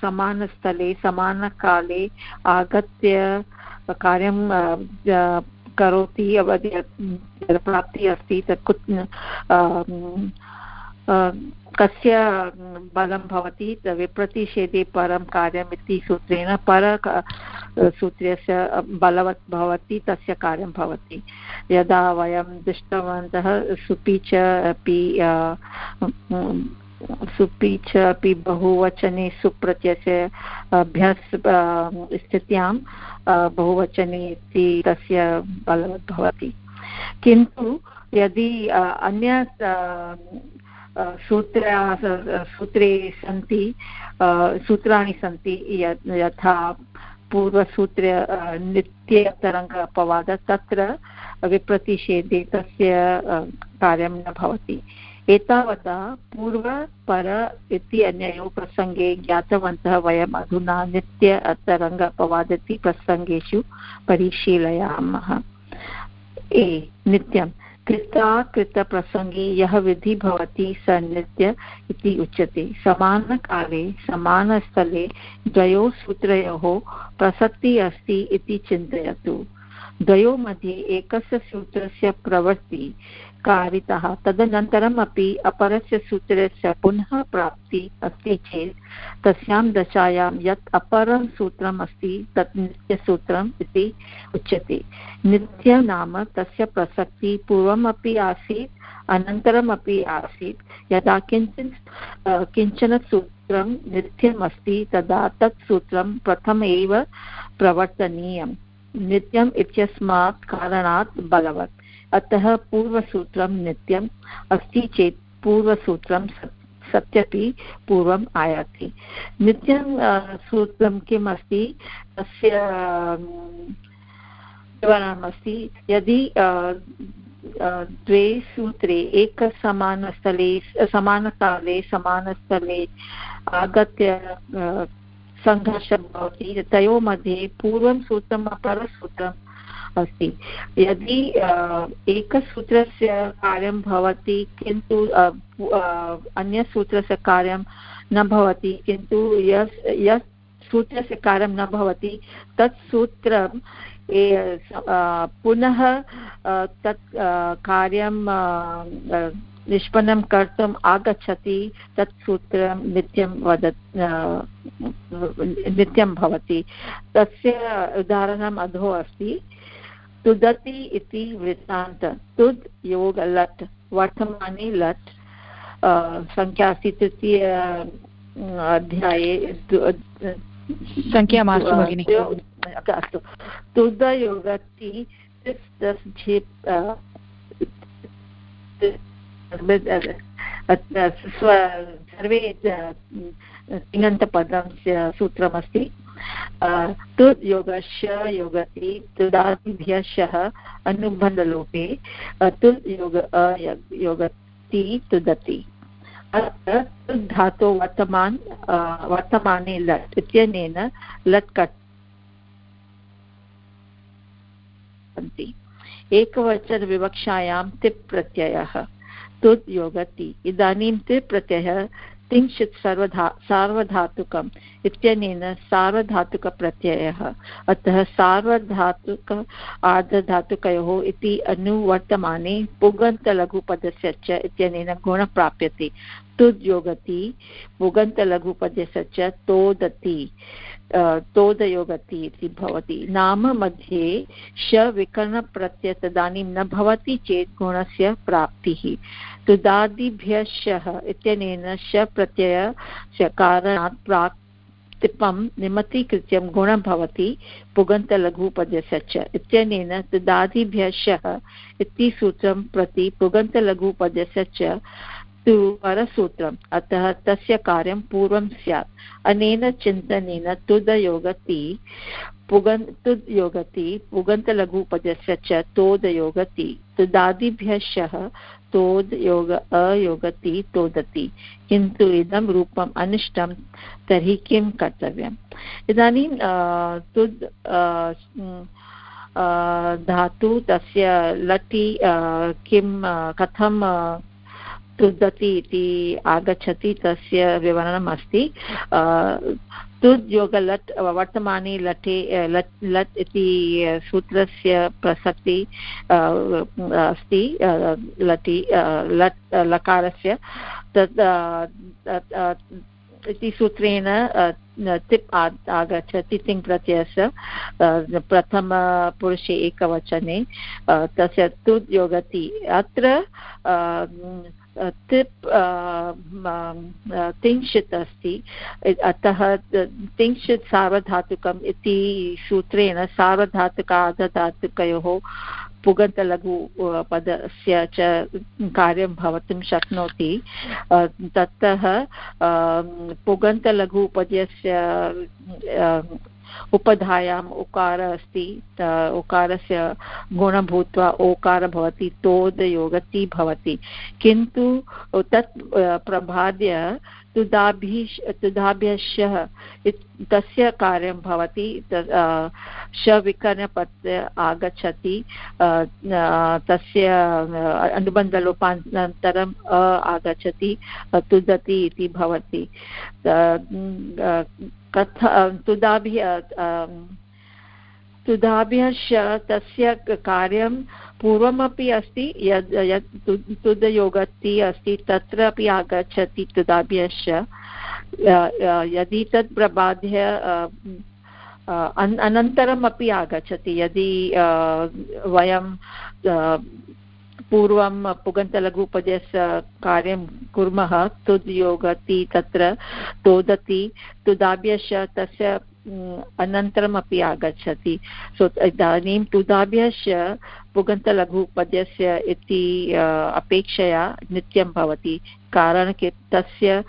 समानस्थले, समानकाले आगत्य कार्यं करोति प्राप्तिः अस्ति, तत् कस्य बलं भवति विप्रतिषेधे परं कार्यम् इति सूत्रेण, पर सूत्रस्य बलवत् भवति, तस्य कार्यं भवति। यदा वयं दृष्टवन्तः, सुपि च अपि सुपि च अपि बहुवचने सुप्रत्ययस्य अभ्यास स्थित्यां बहुवचने इति तस्य बलवत् भवति। किन्तु यदि अन्य सूत्र सूत्रे सन्ति सूत्राणि सन्ति यथा पूर्वसूत्र नित्यतरङ्ग अपवाद तत्र विप्रतिषेधे तस्य कार्यं न भवति। एतावता पूर्व, पर इति अन्ययोः प्रसङ्गे ज्ञातवन्तः वयम् अधुना नित्य तरङ्ग अपवाद इति प्रसङ्गेषु परिशीलयामः। ए नित्यं कृताकृतप्रसङ्गे यः विधिः भवति स नृत्य इति उच्यते। समानकाले, समानस्थले द्वयोः सूत्रयोः प्रसक्तिः अस्ति इति चिन्तयतु। द्वयोः मध्ये एकस्य सूत्रस्य प्रवृत्ति कारितः। तदनन्तरम् अपि अपरस्य सूत्रस्य पुनः प्राप्तिः अस्ति चेत् तस्यां दशायां यत् अपरं सूत्रम् अस्ति तत् नित्यसूत्रम् इति उच्यते। नित्य नाम तस्य प्रसक्तिः पूर्वमपि आसीत्, अनन्तरमपि आसीत्। यदा किञ्चित् किंचन सूत्रं नित्यम् अस्ति तदा तत् सूत्रं प्रथम एव प्रवर्तनीयम्। नित्यम् इत्यस्मात् कारणात् बलवत्। अतः पूर्वसूत्रं नित्यम् अस्ति चेत् पूर्वसूत्रं सत्यपि पूर्वम् आयाति। नित्यं सूत्रं किम् अस्ति? तस्य विवरणमस्ति यदि द्वे सूत्रे एकसमानस्थले, समानकाले समानस्थले आगत्य सङ्घर्षः भवति तयोः मध्ये पूर्वं सूत्रम्, अपरसूत्रम् अस्ति। यदि एकसूत्रस्य कार्यं भवति, किन्तु अन्यसूत्रस्य कार्यं न भवति, किन्तु यस् यत् सूत्रस्य कार्यं न भवति, तत् सूत्रं पुनः तत् कार्यं निष्पन्नं कर्तुम् आगच्छति, तत् सूत्रं नित्यं वदत् नित्यं भवति। तस्य उदाहरणम् अधो अस्ति। तुदति इति वृत्तान्त। तुद् योग लट् वर्तमाने लट् सङ्ख्या अस्ति तृतीय अध्याये सङ्ख्या मास्तु भगिनि। अस्तु। तुदयोगति सर्वे तिङन्तपदस्य सूत्रमस्ति। तुद् योगश्च योगति तुदादिभ्यशः अनुबन्धलोपे तुद् योग, योगति तुदति। अत्र तुद् धातो वर्तमान वर्तमाने लट् इत्यनेन लट् कट् एकवचनविवक्षायां तिप् प्रत्ययः तुद् योगति इदानीं तिप् प्रत्ययः तिंशित् सर्वधा, सार्वधातुकम् इत्यनेन सार्वधातुकप्रत्ययः। अतः सार्वधातुक आर्धधातुकयोः इति अनुवर्तमाने पुगन्तलघुपदस्य च इत्यनेन गुणः प्राप्यते तुद्योगति, पुगन्तलघुपदस्य च तोदति। तोदयोगति इति भवति। नाम मध्ये श विकरणप्रत्यय तदानीं न भवति चेत् गुणस्य प्राप्तिः। तुदादिभ्यशः इत्यनेन श प्रत्ययस्य कारणात् प्राक् तिपं निमतीकृत्य गुणं भवति पुगन्तलघुपदस्य च। इत्यनेन तुदादिभ्यशः इति सूत्रं प्रति पुगन्तलघुपदस्य च तु परसूत्रम् अतः तस्य कार्यं पूर्वं स्यात्। अनेन चिन्तनेन तुदयोगति पुगन्, तुद्योगति पुगन्तलघुपदस्य च तोदयोगति। तुदादिभ्यः तोद् योग अयोगति तोदति। किन्तु इदं रूपम् अनिष्टं तर्हि किं कर्तव्यम्? इदानीं तुद् धातु तस्य लटि किं कथं तुदति इति आगच्छति, तस्य विवरणम् अस्ति तुद् योगलट् वर्तमाने लटे लट् लट् इति सूत्रस्य प्रसक्ति अस्ति लटि लट् लकारस्य। तत् इति सूत्रेण तिप् आगच्छति तिङ् प्रत्ययस्य प्रथमपुरुषे एकवचने तस्य तुद् योगति अत्र तिप् तिंशित् अस्ति अतः तिंशित् सार्वधातुकम् इति सूत्रेण सार्वधातुकार्धधातुकयोः पुगन्तलघु पदस्य च कार्यं भवितुं शक्नोति ततः पुगन्तलघुपदस्य उपधायाम् उकार अस्ति उकारस्य गुणं भूत्वा ओकार भवति तोदयोगति भवति। किन्तु तत् प्रभाद्य तुदाभिः तुदाभ्यशः तस्य कार्यं भवति। शविकरणपत्र आगच्छति। तस्य अनुबन्धलोपान्तरम्, अ, आगच्छति। तुदति इति भवति। कथ तुदाभ्य तुदाभ्यश्च तस्य कार्यं पूर्वमपि अस्ति, यद् यत् तुदयोगति अस्ति तत्र अपि आगच्छति तुदाभ्यश्च यदि तत् प्रबाध्य अनन्तरम् अपि आगच्छति, यदि वयं पूर्वं पुगन्तलघुपदस्य कार्यं कुर्मः तुद्योगति तत्र तोदति तुदाभ्यश्च तस्य अनन्तरमपि आगच्छति। सो इदानीं तुदाभ्यश्च पुगन्तलघुपद्यस्य इति अपेक्षया नित्यं भवति। कारणं तस्य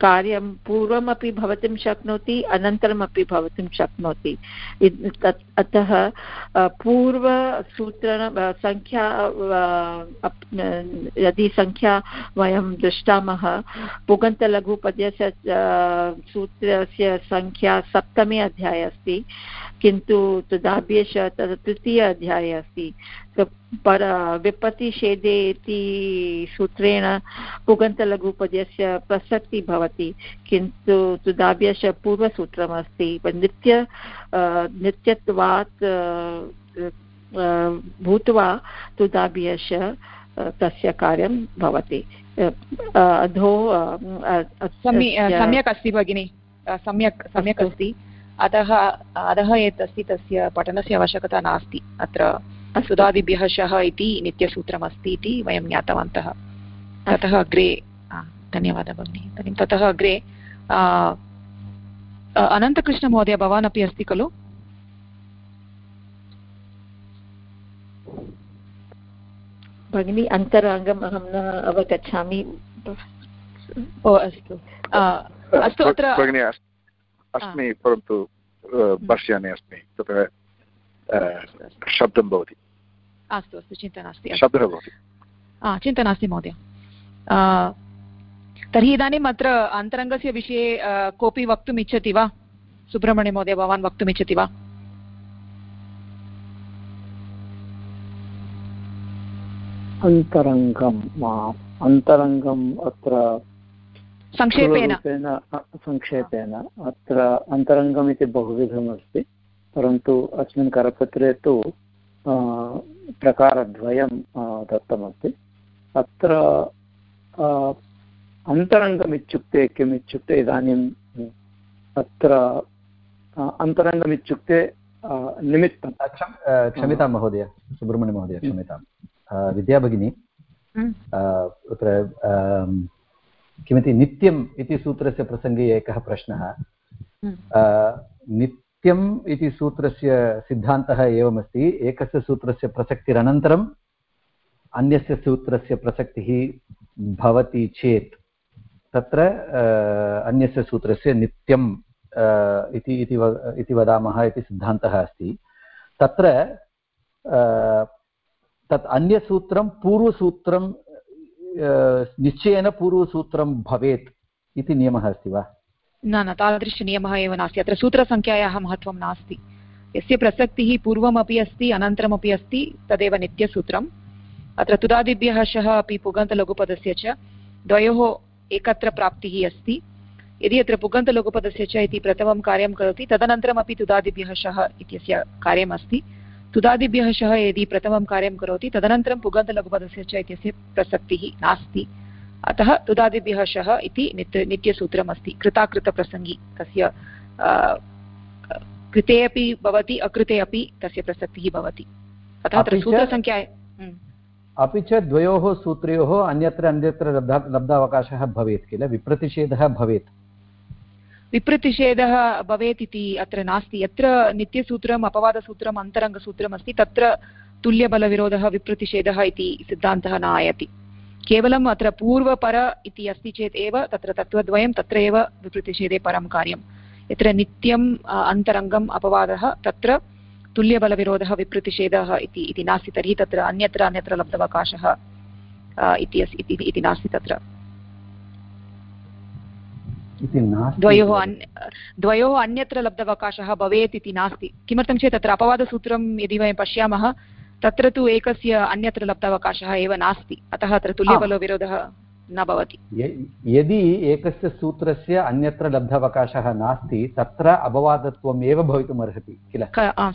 कार्यं पूर्वमपि भवितुं शक्नोति, अनन्तरमपि भवितुं शक्नोति। अतः पूर्वसूत्र सङ्ख्या यदि सङ्ख्या वयं दृष्टामः पुगन्तलघुपद्यस्य सूत्रस्य सङ्ख्या सप्तमे अध्याये अस्ति। किन्तु तदाभ्यश तद् तृतीय अध्याये अस्ति। पर विपत्तिषेधे इति सूत्रेण पुगन्तलघुपदस्य प्रसक्तिः भवति। किन्तु तुदाभ्यश पूर्वसूत्रमस्ति नित्य नित्यत्वात् भूत्वा तुदाभ्यश तस्य कार्यं भवति। अधो सम्यक् अस्ति भगिनि। सम्यक् सम्यक् अस्ति। अतः अधः यत् अस्ति तस्य पठनस्य आवश्यकता नास्ति। अत्र सुधादिभ्यः शः इति नित्यसूत्रमस्ति इति वयं ज्ञातवन्तः। ततः अग्रे धन्यवादः भगिनि। इदानीं ततः अग्रे अनन्तकृष्णमहोदय भवान् अपि अस्ति खलु? भगिनी अन्तराङ्गम् अहं न अवगच्छामि। ओ अस्तु। अस्तु अत्र भगिनी अस्मि परन्तु पश्यामि अस्मि तत्र शब्दं भवति। अस्तु अस्तु चिन्ता नास्ति शब्दः भवति। चिन्ता नास्ति महोदय। तर्हि इदानीम् अत्र अन्तरङ्गस्य विषये कोऽपि वक्तुम् इच्छति वा सुब्रह्मण्यमहोदय भवान् वक्तुम् इच्छति वा? अन्तरङ्गम् अन्तरङ्गम् अत्र संक्षेपेण। संक्षेपेण अत्र अन्तरङ्गम् इति बहुविधमस्ति परन्तु अस्मिन् करपत्रे तु प्रकारद्वयं दत्तमस्ति। अत्र अन्तरङ्गम् इत्युक्ते किम् इत्युक्ते इदानीम् अत्र अन्तरङ्गम् इत्युक्ते निमित्तं। क्षम्यतां महोदय सुब्रह्मण्यमहोदय क्षम्यतां विद्या भगिनी तत्र किमिति नित्यम् इति सूत्रस्य प्रसङ्गे एकः प्रश्नः। नित्यम् इति सूत्रस्य सिद्धान्तः एवमस्ति। एकस्य सूत्रस्य प्रसक्तिरनन्तरम् अन्यस्य सूत्रस्य प्रसक्तिः भवति चेत् तत्र अन्यस्य सूत्रस्य नित्यं इति इति वदामः इति सिद्धान्तः अस्ति। तत्र तत् अन्यसूत्रं पूर्वसूत्रं निश्चयेन पूर्वसूत्रं भवेत् इति नियमः अस्ति वा? न न, तादृशनियमः एव नास्ति। अत्र सूत्रसङ्ख्यायाः महत्त्वं नास्ति। यस्य प्रसक्तिः पूर्वमपि अस्ति, अनन्तरमपि अस्ति, तदेव नित्यसूत्रम्। अत्र तुदादिभ्यः शः अपि पुगन्तलघुपदस्य च द्वयोः एकत्र प्राप्तिः अस्ति। यदि अत्र पुगन्तलघुपदस्य च इति प्रथमं कार्यं करोति, तदनन्तरमपि तुदादिभ्यः शः इत्यस्य कार्यमस्ति। तुदादिभ्यः शः यदि प्रथमं कार्यं करोति तदनन्तरं पुगन्तलघुपदस्य च इत्यस्य प्रसक्तिः नास्ति। अतः तुदादिभ्यः शः इति नित्य नित्यसूत्रम् अस्ति कृताकृतप्रसङ्गी तस्य कृते अपि भवति अकृते अपि तस्य प्रसक्तिः भवति। अतः अत्र सूत्रसङ्ख्या हम्म। अपि च द्वयोः सूत्रयोः अन्यत्र अन्यत्र लब्धावकाशः भवेत् किल? विप्रतिषेधः भवेत्। विप्रतिषेधः भवेत् इति अत्र नास्ति। यत्र नित्यसूत्रम्, अपवादसूत्रम् अन्तरङ्गसूत्रम् तत्र तुल्यबलविरोधः विप्रतिषेधः इति सिद्धान्तः न आयाति केवलम् अत्र पूर्वपर इति अस्ति चेत् एव तत्र तत्त्वद्वयं, तत्र एव विप्रतिषेधे परं कार्यं यत्र नित्यम् अन्तरङ्गम्, अपवादः, तत्र तुल्यबलविरोधः विप्रतिषेधः इति नास्ति, तर्हि तत्र अन्यत्र अन्यत्र लब्धवकाशः इति अस्ति इति नास्ति द्वयोः द्वयोः अन्यत्र लब्धवकाशः भवेत् इति नास्ति। किमर्थं चेत् तत्र अपवादसूत्रं यदि वयं पश्यामः तत्र तु एकस्य अन्यत्र लब्धावकाशः एव नास्ति। अतः अत्र तुल्यबलविरोधः न भवति। यदि एकस्य सूत्रस्य अन्यत्र लब्धावकाशः नास्ति तत्र अपवादत्वम् एव भवितुम् अर्हति किल?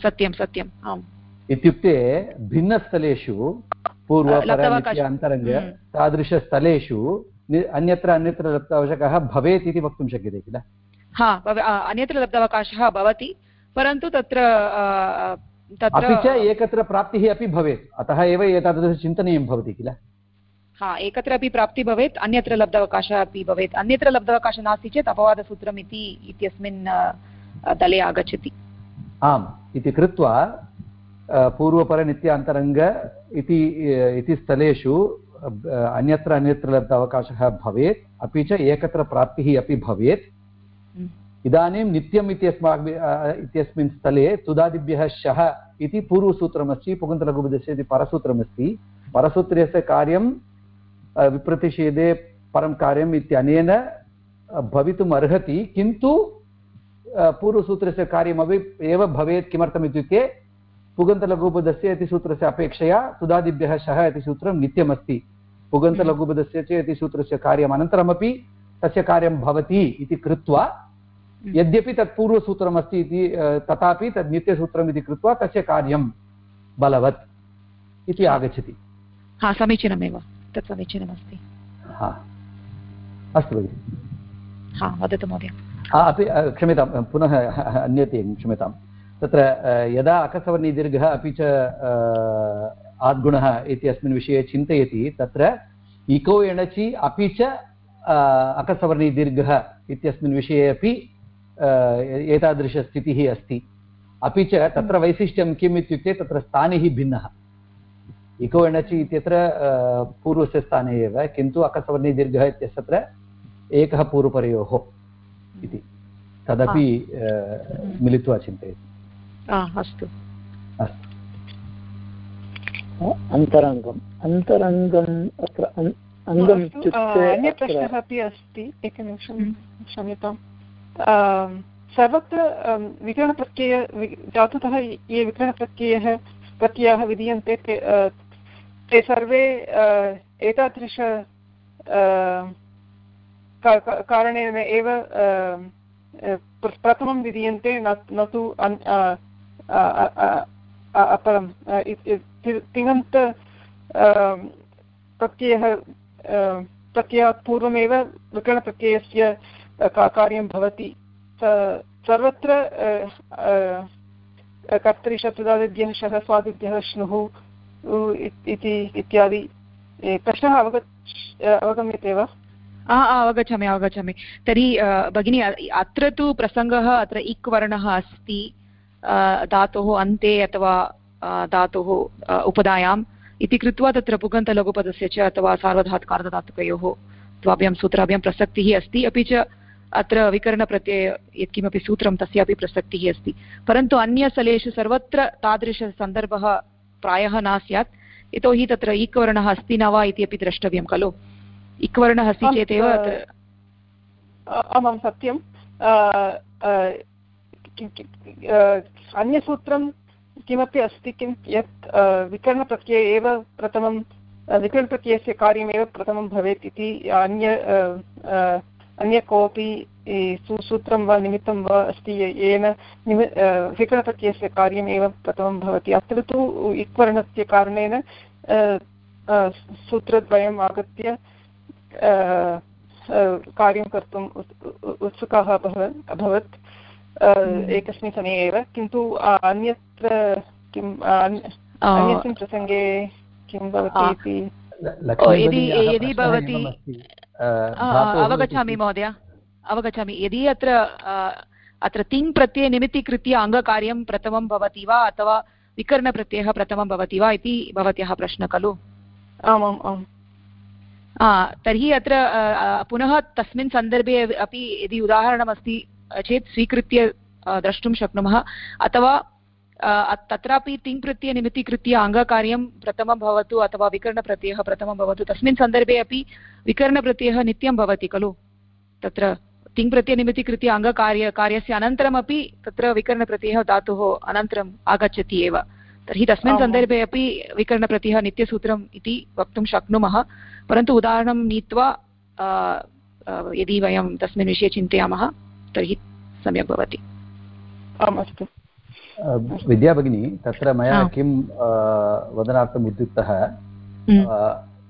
सत्यं सत्यम् आम्। इत्युक्ते भिन्नस्थलेषु पूर्वपरनित्यान्तरङ्ग हम्म। तादृशस्थलेषु अन्यत्र अन्यत्र लब्धावकाशः भवेत् इति वक्तुं शक्यते किल? हा अन्यत्र लब्धावकाशः भवति परन्तु तत्र अपि च एकत्र प्राप्तिः अपि भवेत्। अतः एव एतादृशचिन्तनीयं भवति किल? हा एकत्र अपि प्राप्तिः भवेत् अन्यत्र लब्धावकाशः अपि भवेत्। अन्यत्र लब्धावकाशः नास्ति चेत् अपवादसूत्रम् इति इत्यस्मिन् दले आगच्छति। आम् इति कृत्वा पूर्वपरनित्यान्तरङ्ग इति इति स्थलेषु अन्यत्र अन्यत्र लब्धावकाशः भवेत् अपि च एकत्र प्राप्तिः अपि भवेत्। इदानीं नित्यम् इति अस्माभिः इत्यस्मिन् स्थले तुदादिभ्यः शः इति पूर्वसूत्रमस्ति पुगन्तलघुबुद्धस्य इति परसूत्रमस्ति। परसूत्रस्य कार्यं विप्रतिषेधे परं कार्यम् इत्यनेन भवितुम् अर्हति किन्तु पूर्वसूत्रस्य कार्यमपि एव भवेत् किमर्थम् इत्युक्ते पुगन्तलघुबुधस्य इति सूत्रस्य अपेक्षया तुदादिभ्यः शः इति सूत्रं नित्यमस्ति। पुगन्तलघुबुधस्य च इति सूत्रस्य कार्यम् अनन्तरमपि तस्य कार्यं भवति इति कृत्वा हम्म। यद्यपि तत् पूर्वसूत्रमस्ति इति तथापि तद् नित्यसूत्रम् इति कृत्वा तस्य कार्यं बलवत् इति आगच्छति। हा समीचीनमेव। तत् समीचीनमस्ति। हा। अस्तु भगिनि। हा वदतु महोदय। अपि क्षम्यतां पुनः अन्यत् क्षम्यतां। तत्र यदा अकसवर्णीदीर्घः अपि च आद्गुणः इत्यस्मिन् विषये चिन्तयति तत्र इको एणचि अपि च अकसवर्णीदीर्घः इत्यस्मिन् विषये अपि एतादृशस्थितिः अस्ति। अपि च तत्र वैशिष्ट्यं किम् इत्युक्ते तत्र स्थानिः भिन्नः। इको एणचि इत्यत्र पूर्वस्य स्थाने एव किन्तु अकसवर्णे दीर्घः इत्यत्र एकः पूर्वपरयोः इति। तदपि मिलित्वा चिन्तयति। अस्तु। अन्तरङ्गम्। अन्तरङ्गम् अत्र अङ्गम् इत्युक्ते अन्यप्रश्नः अपि अस्ति। एकनिमिषं क्षम्यताम्। सर्वत्र विकरणप्रत्यय जाततः ये विकरणप्रत्ययः प्रत्ययाः विधीयन्ते ते ते सर्वे एतादृश कारणेन एव प्रथमं विधीयन्ते न तु अपरं तिङन्त प्रत्ययः प्रत्ययात् पूर्वमेव विकरणप्रत्ययस्य कार्यं भवति। सर्वत्र कर्तरिशब्दादिभ्यः शः स्वादिभ्यः श्नुः इति इत्यादि। प्रश्नः अवगच्छ अवगम्यते वा? अवगच्छामि अवगच्छामि। तर्हि भगिनी अत्र तु प्रसङ्गः, अत्र इक् वर्णः अस्ति धातोः अन्ते अथवा धातोः उपधायां इति कृत्वा तत्र पुगन्तलघुपदस्य च अथवा सार्वधातुकार्धधातुकयोः द्वाभ्यां सूत्राभ्यां प्रसक्तिः अस्ति अपि च अत्र विकरणप्रत्यय यत्किमपि सूत्रं तस्यापि प्रसक्तिः अस्ति। परन्तु अन्यस्थलेषु सर्वत्र तादृशसन्दर्भः प्रायः न स्यात्। यतोहि तत्र इक्वर्णः अस्ति न वा इति अपि द्रष्टव्यं खलु। इक्वर्णः अस्ति चेदेव आमां सत्यं अन्यसूत्रं किमपि अस्ति किं यत् विकरणप्रत्यये एव प्रथमं विकरणप्रत्ययस्य कार्यमेव प्रथमं भवेत् इति अन्य अन्य कोऽपि सुसूत्रं वा निमित्तं वा अस्ति येन विकरणप्रत्ययस्य कार्यमेव प्रथमं भवति। अत्र तु इक्वर्णस्य कारणेन सूत्रद्वयम् आगत्य कार्यं कर्तुम् उत्सुकाः अभवन् अभवत्। एकस्मिन् समये एव किन्तु अन्यत्र किम् अन्यस्मिन् प्रसङ्गे किं भवति इति? यदि भवति अवगच्छामि महोदय अवगच्छामि। यदि अत्र अत्र तिङ् प्रत्यये निमित्तीकृत्य अङ्गकार्यं प्रथमं भवति वा अथवा विकरणप्रत्ययः प्रथमं भवति वा इति भवत्याः प्रश्नः खलु? आमाम् आम्। तर्हि अत्र पुनः तस्मिन् सन्दर्भे अपि यदि उदाहरणमस्ति चेत् स्वीकृत्य द्रष्टुं शक्नुमः। अथवा तत्रापि तिङ् प्रत्यय निमित्तीकृत्य अङ्गकार्यं प्रथमं भवतु अथवा विकरणप्रत्ययः प्रथमं भवतु। तस्मिन् सन्दर्भे अपि विकरणप्रत्ययः नित्यं भवति खलु। तत्र तिङ् प्रत्यय निमित्तीकृत्य अङ्गकार्य कार्यस्य अनन्तरमपि तत्र विकरणप्रत्ययः धातुः अनन्तरम् आगच्छति एव। तर्हि तस्मिन् सन्दर्भे अपि विकरणप्रत्ययः नित्यसूत्रम् इति वक्तुं शक्नुमः। परन्तु उदाहरणं नीत्वा यदि वयं तस्मिन् विषये चिन्तयामः। तर्हि सम्यक् भवति। आम् अस्तु। विद्या भगिनी तत्र मया किं वदनार्थम् उद्युक्तः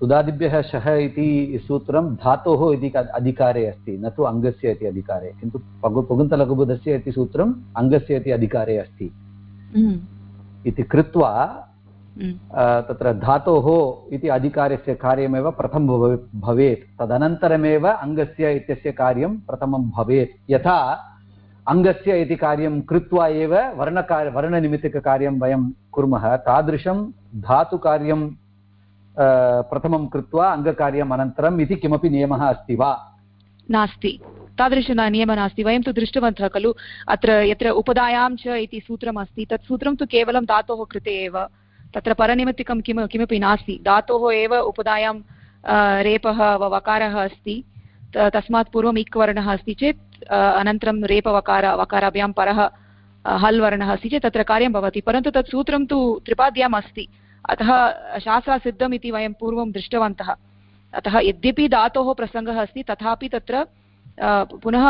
उदादिभ्यः शः इति सूत्रं धातोः इति अधिकारे अस्ति न तु अङ्गस्य इति अधिकारे किन्तु पगु पुगुन्तलघुबुधस्य इति सूत्रम् अङ्गस्य इति अधिकारे अस्ति। इति कृत्वा तत्र धातोः इति अधिकारस्य कार्यमेव प्रथमं भवेत्। तदनन्तरमेव अङ्गस्य इत्यस्य कार्यं प्रथमं भवेत्। यथा अङ्गस्य इति कार्यं कृत्वा एव वर्णकार वर्णनिमित्तककार्यं वयं कुर्मः। तादृशं धातुकार्यं प्रथमं कृत्वा अङ्गकार्यम् अनन्तरम् इति किमपि नियमः अस्ति वा? नास्ति। तादृश नियमः नास्ति। वयं तु दृष्टवन्तः खलु अत्र यत्र उपदायां च इति सूत्रम् अस्ति तत् सूत्रं तु केवलं धातोः कृते एव। तत्र परनिमित्तिकं किम, किमपि नास्ति। धातोः एव उपदायां रेपः वकारः अस्ति। तस्मात् पूर्वम् इक् वर्णः अस्ति चेत् अनन्तरं रेपवकार, वकाराभ्यां परः हल् वर्णः अस्ति चेत्, तत्र कार्यं भवति। परन्तु तत् सूत्रं तु त्रिपाद्याम् अस्ति। अतः शास्त्रासिद्धम् इति वयं पूर्वं दृष्टवन्तः। अतः यद्यपि धातोः प्रसङ्गः अस्ति, तथापि तत्र पुनः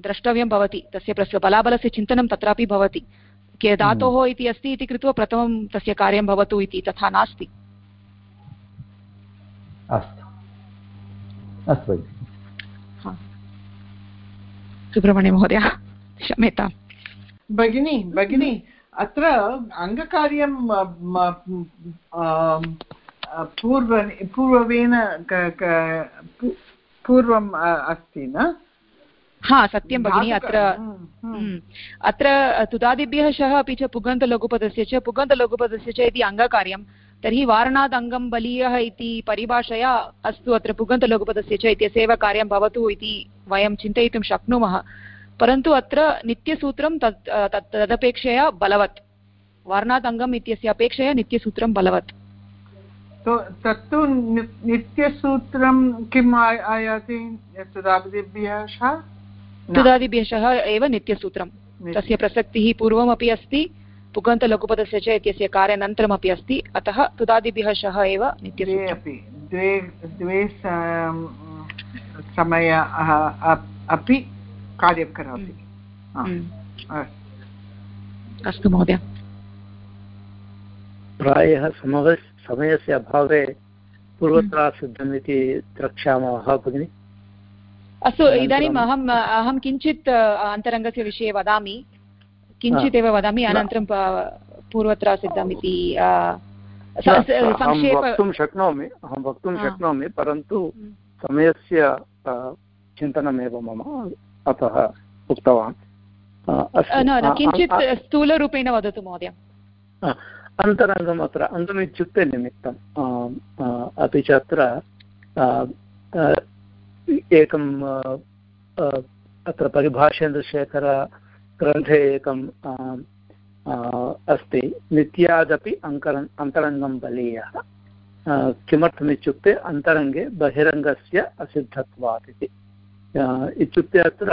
द्रष्टव्यं भवति। तस्य प्रस् बलाबलस्य चिन्तनं तत्रापि भवति। के धातोः इति अस्ति इति कृत्वा प्रथमं तस्य कार्यं भवतु इति तथा नास्ति। अस्तु। अस्तु सुब्रह्मण्यमहोदय क्षम्यताम् भगिनी भगिनी अत्र अङ्गकार्यं पूर्व पूर्ववेन पूर्वम् अस्ति न? हा सत्यं भगिनि अत्र अत्र तुदादिभ्यः शः अपि च पुगन्तलघुपदस्य च पुगन्तलघुपदस्य च इति अङ्गकार्यं। तर्हि वारणाद् अङ्गं बलीयः इति परिभाषया अस्तु अत्र पुगन्तलघुपदस्य च इत्यस्यैव कार्यं भवतु इति वयं चिन्तयितुं शक्नुमः। परन्तु अत्र नित्यसूत्रं तत् तदपेक्षया बलवत्। वर्णात् अङ्गम् इत्यस्य अपेक्षया नित्यसूत्रं बलवत्। तत्तु नित्यसूत्रं किम् आयाति तुदादिभ्यः तुदादिभ्यशः एव नित्यसूत्रं। तस्य प्रसक्तिः पूर्वमपि अस्ति पुगन्तलघुपदस्य च इत्यस्य कार्यानन्तरमपि अस्ति अतः तुदादिभ्यः शः एव नित्यसूत्रम्। द्वे द्वे समय अपि कार्यं करोति। अस्तु। महोदय। प्रायः समव समयस्य अभावे पूर्वत्र सिद्धम् इति द्रक्ष्यामः भगिनि? अस्तु इदानीम् अहम् अहं किञ्चित् अन्तरङ्गस्य विषये वदामि। किञ्चिदेव वदामि अनन्तरं पूर्वत्र सिद्धम् इति वक्तुं शक्नोमि अहं वक्तुं शक्नोमि परन्तु समयस्य चिन्तनमेव मम अतः उक्तवान्। किञ्चित् स्थूलरूपेण वदतु महोदय। अन्तरङ्गम् अत्र अङ्गम् इत्युक्ते निमित्तम् अपि च अत्र एकं अत्र परिभाषेन्द्रशेखरग्रन्थे एकं अस्ति। नित्यादपि अङ्करन्, अन्तरङ्गं बलीयः। किमर्थमित्युक्ते अन्तरङ्गे बहिरङ्गस्य असिद्धत्वात् इति। इत्युक्ते अत्र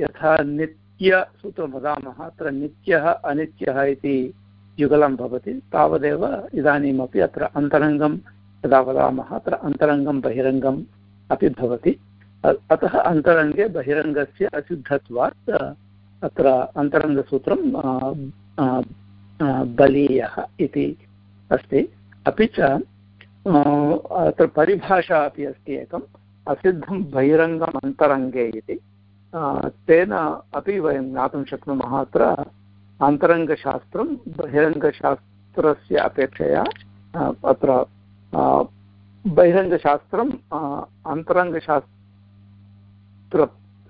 यथा नित्यसूत्रं वदामः, अत्र नित्यः अनित्यः इति युगलं भवति, तावदेव इदानीमपि अत्र अन्तरङ्गं यदा वदामः, अत्र अन्तरङ्गं बहिरङ्गम् अपि भवति। अतः अन्तरङ्गे बहिरङ्गस्य असिद्धत्वात् अत्र अन्तरङ्गसूत्रं बलीयः इति अस्ति। अपि च अत्र परिभाषा अपि अस्ति एकम् असिद्धं बहिरङ्गम् अन्तरङ्गे इति। तेन अपि वयं ज्ञातुं शक्नुमः अत्र अन्तरङ्गशास्त्रं, बहिरङ्गशास्त्रस्य अपेक्षया अत्र बहिरङ्गशास्त्रम् अन्तरङ्गशास्त्र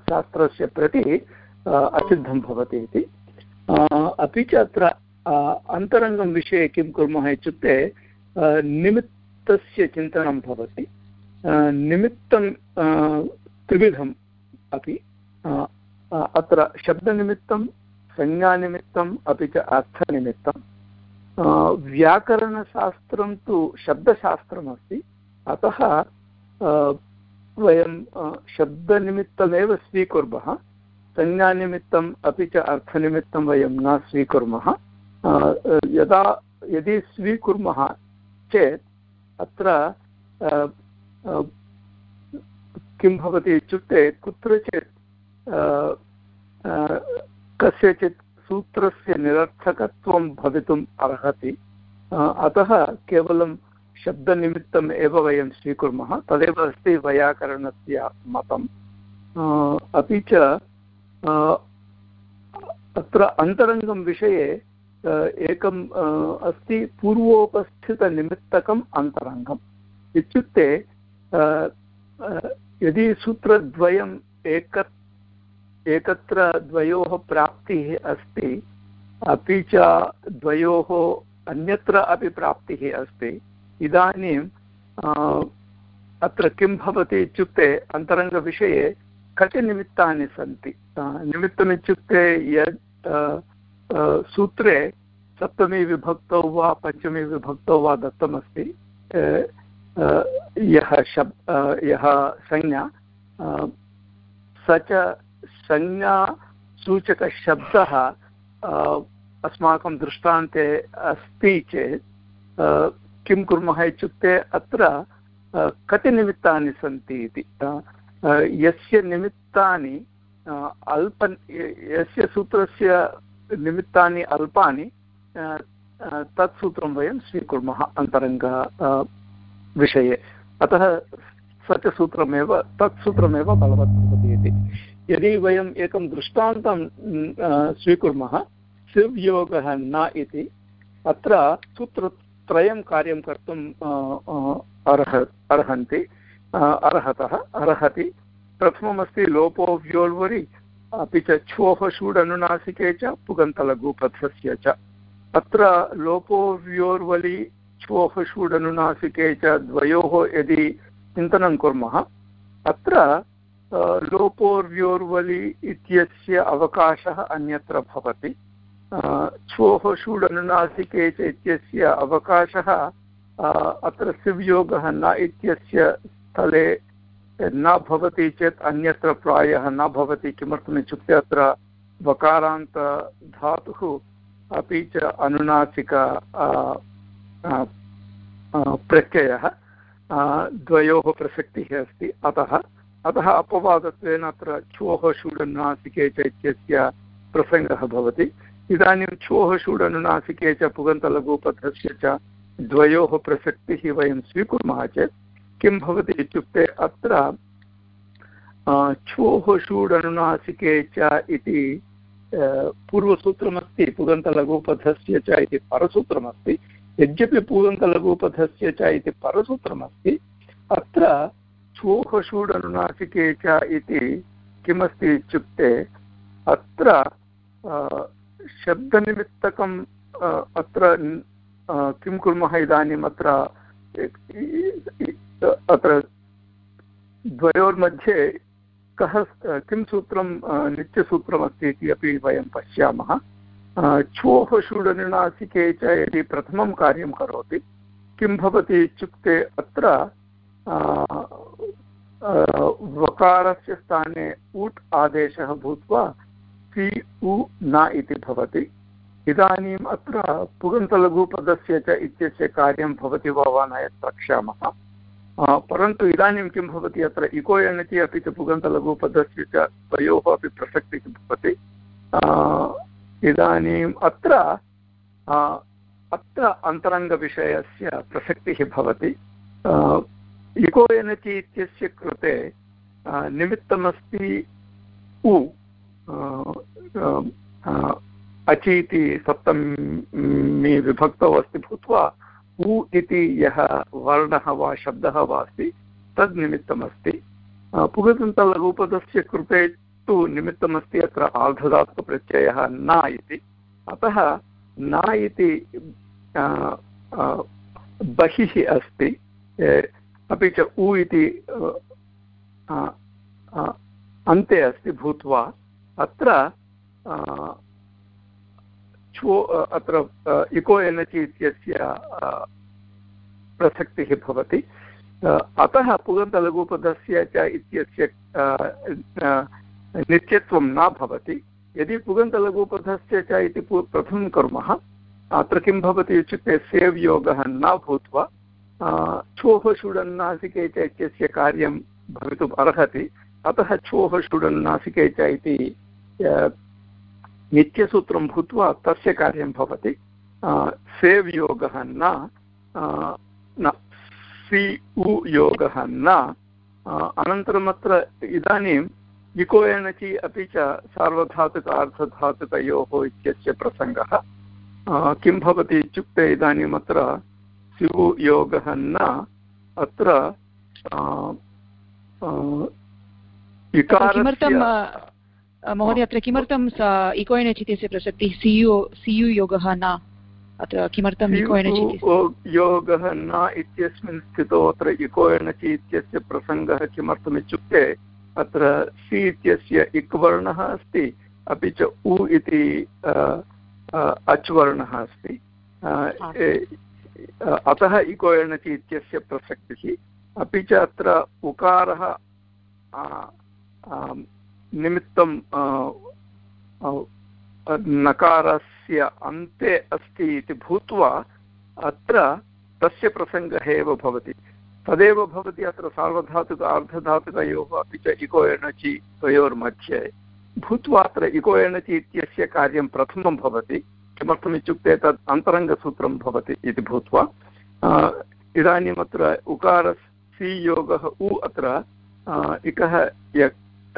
शास्त्रस्य प्रति असिद्धं भवति इति अपि च अत्र अन्तरङ्गं विषये किं कुर्मः इत्युक्ते निमित्तस्य चिन्तनं भवति निमित्तं त्रिविधम् अपि अत्र शब्दनिमित्तं संज्ञानिमित्तम् अपि च अर्थनिमित्तं व्याकरणशास्त्रं तु शब्दशास्त्रमस्ति अतः वयं शब्दनिमित्तमेव स्वीकुर्मः, संज्ञानिमित्तम् अपि च अर्थनिमित्तं वयं न स्वीकुर्मः यदा, यदि स्वीकुर्मः चेत्, अत्र किं भवति इत्युक्ते, कुत्रचित् कस्यचित् सूत्रस्य निरर्थकत्वं भवितुम् अर्हति अतः केवलं शब्दनिमित्तम् एव वयं स्वीकुर्मः, तदेव अस्ति वैयाकरणस्य मतम् अपि च अत्र अन्तरङ्गं विषये एकम् अस्ति पूर्वोपस्थितनिमित्तकम् अन्तरङ्गम्। इत्युक्ते यदि सूत्रद्वयम् एक एकत्र द्वयोः प्राप्तिः अस्ति, अपि च द्वयोः अन्यत्र अपि प्राप्तिः अस्ति इदानीं अत्र किं भवति इत्युक्ते अन्तरङ्गविषये कति निमित्तानि सन्ति निमित्तमित्युक्ते यत् सूत्रे सप्तमी विभक्तौ वा पञ्चमी विभक्तौ वा दत्तमस्ति यः शब् यः संज्ञा स च संज्ञासूचकशब्दः अस्माकं दृष्टान्ते अस्ति चेत् किं कुर्मः इत्युक्ते अत्र कति निमित्तानि सन्ति इति। यस्य निमित्तानि अल्प यस्य सूत्रस्य निमित्तानि अल्पानि तत् सूत्रं वयं स्वीकुर्मः अन्तरङ्ग विषये। अतः स च सूत्रमेव तत् सूत्रमेव बलवत् भवति इति। यदि वयम् एकं दृष्टान्तं स्वीकुर्मः सिव्योगः न इति, अत्र सूत्रत्रयं कार्यं कर्तुम् अर्ह, अर्हन्ति अर्हतः, अर्हति। प्रथममस्ति लोपो व्योर्वरि अपि च छ्वोः षूडनुनासिके च, पुगन्तलघुपथस्य च। अत्र लोपो व्योर्वलि छ्वोः षूडनुनासिके च, द्वयोः यदि चिन्तनं कुर्मः, अत्र लोपोर्व्योर्वलि इत्यस्य अवकाशः अन्यत्र भवति। छ्वोः षूडनुनासिके च इत्यस्य अवकाशः अत्र सिव्योगः न इत्यस्य स्थले न भवति चेत् अन्यत्र प्रायः न भवति किमर्थमित्युक्ते अत्र वकारान्तधातुः अपि च अनुनासिक प्रत्ययः द्वयोः प्रसक्तिः अस्ति। अतः अतः अपवादत्वेन अत्र छ्वोः षूडनुनासिके च इत्यस्य प्रसङ्गः भवति। इदानीं छ्वोः षूडनुनासिके च पुगन्तलघुपथस्य च द्वयोः प्रसक्तिः वयं स्वीकुर्मः चेत् किं भवति इत्युक्ते अत्र छ्वोः षूडनुनासिके च इति पूर्वसूत्रमस्ति, पुगन्तलघुपथस्य च इति परसूत्रमस्ति, यद्यपि पूगन्तलघुपथस्य च इति परसूत्रमस्ति, अत्र छूहषूडनुनासिके च इति किमस्ति इत्युक्ते, अत्र शब्दनिमित्तकम् अत्र किं कुर्मः इदानीम् अत्र अत्र द्वयोर्मध्ये कः, किं सूत्रं नित्यसूत्रमस्ति इति अपि वयं पश्यामः। छोः षुडनुनासिके च यदि प्रथमं कार्यं करोति, किं भवति इत्युक्ते अत्र वकारस्य स्थाने उट् आदेशः भूत्वा सि उ न इति भवति। इदानीम् अत्र पुगन्तलघुपदस्य च इत्यस्य कार्यं भवति वा वा न यत् द्रक्ष्यामः परन्तु इदानीं किं भवति अत्र? इको एणति अपि च पुगन्तलघुपदस्य च द्वयोः अपि प्रसक्तिः भवति। इदानीम् अत्र अत्र अन्तरङ्गविषयस्य प्रसक्तिः भवति। इको एनचि इत्यस्य कृते निमित्तमस्ति उ। अचीति सप्तमी विभक्तौ अस्ति भूत्वा, उ इति यः वर्णः वा शब्दः वा अस्ति तद् निमित्तमस्ति पुगतन्तलरूपदस्य कृते तु निमित्तमस्ति अत्र आर्धधात्वप्रत्ययः न इति। अतः न इति बहिः अस्ति। अपि च उ इति अन्ते अस्ति भूत्वा। अत्र छो अत्र इको एनचि इत्यस्य प्रसक्तिः भवति। अतः पुगन्तलघुपदस्य च इत्यस्य नित्यत्वं न भवति। यदि पुगन्तलघुपदस्य च इति प्रथमं कुर्मः, अत्र किं भवति इत्युक्ते सेव् योगः न भूत्वा छोः षुडन्नासिके च इत्यस्य कार्यं भवितुम् अर्हति। अतः छोः षुडन्नासिके च इति नित्यसूत्रं भूत्वा तस्य कार्यं भवति। सेव् योगः न सि उ योगः न अनन्तरम् अत्र इदानीम् इको एणचि अपि च सार्वधातुक अर्धधातुकयोः इत्यस्य प्रसङ्गः। किं भवति इत्युक्ते इदानीम् अत्र स्यु योगः न अत्र किमर्थं महोदय अत्र किमर्थं इको एण् एच् इत्यस्य प्रसक्तिः? सियु सियु योगः न? अत्र किमर्थम् इको एण् एच् योगः न इत्यस्मिन् स्थितौ अत्र इको एणचि इत्यस्य प्रसङ्गः किमर्थमित्युक्ते अत्र सि इत्यस्य इक् वर्णः अस्ति अपि च उ इति अच् वर्णः अस्ति। अतः इको एणचि इत्यस्य प्रसक्तिः। अपि च अत्र उकारः निमित्तं नकारस्य अन्ते अस्ति इति भूत्वा अत्र तस्य प्रसङ्गः एव भवति। तदेव भवति अत्र सार्वधातुक अर्धधातुकयोः अपि च इको एणचि द्वयोर्मध्ये। भूत्वा अत्र इको एणचि इत्यस्य कार्यं प्रथमं भवति। किमर्थमित्युक्ते तत् अन्तरङ्गसूत्रं भवति इति भूत्वा। इदानीम् अत्र उकारस्य योगः, उ अत्र इकः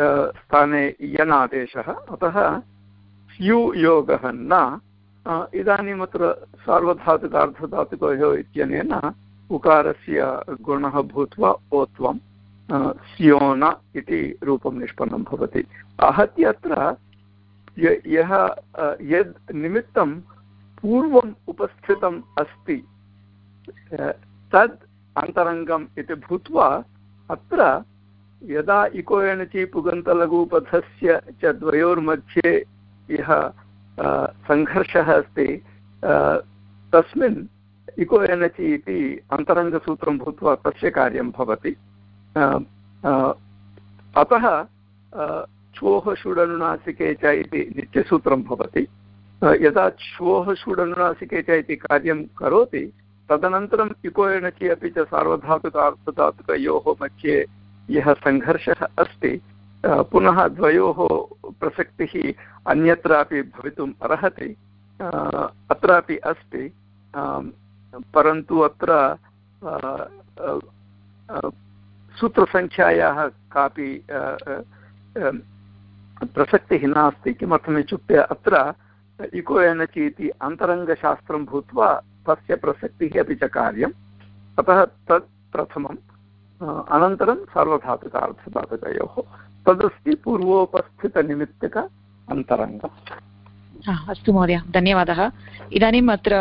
स्थाने यन् आदेशः अतः स्यु योगः न। इदानीम् अत्र सार्वधातुकार्धधातुकयोः इत्यनेन उकारस्य गुणः भूत्वा ओत्वं स्योन इति रूपं निष्पन्नं भवति। आहत्य अत्र यः यद् निमित्तं पूर्वम् उपस्थितम् अस्ति तद् अन्तरङ्गम् इति भूत्वा अत्र यदा इको एणचि पुगन्तलघुपथस्य च द्वयोर्मध्ये यः सङ्घर्षः अस्ति तस्मिन् इको एणचि इति अन्तरङ्गसूत्रं भूत्वा तस्य कार्यं भवति। अतः श्वोः षुडनुनासिके च इति नित्यसूत्रं भवति। यदा श्वोः षुडनुनासिके च इति कार्यं करोति, तदनन्तरम् इको एणचि अपि च सार्वधातुक मध्ये यः सङ्घर्षः अस्ति पुनः द्वयोः प्रसक्तिः अन्यत्रापि भवितुम् अर्हति अत्रापि अस्ति परन्तु अत्र सूत्रसङ्ख्यायाः कापि प्रसक्तिः नास्ति किमर्थमित्युक्ते अत्र इको एनचि इति अन्तरङ्गशास्त्रं भूत्वा तस्य प्रसक्तिः अपि च कार्यम्, अतः तत् प्रथमम्। अनन्तरं सार्वधातुकार्थधातुकयोः तदस्ति पूर्वोपस्थितनिमित्तक अन्तरङ्गम् अस्तु महोदय धन्यवादः। इदानीम् अत्र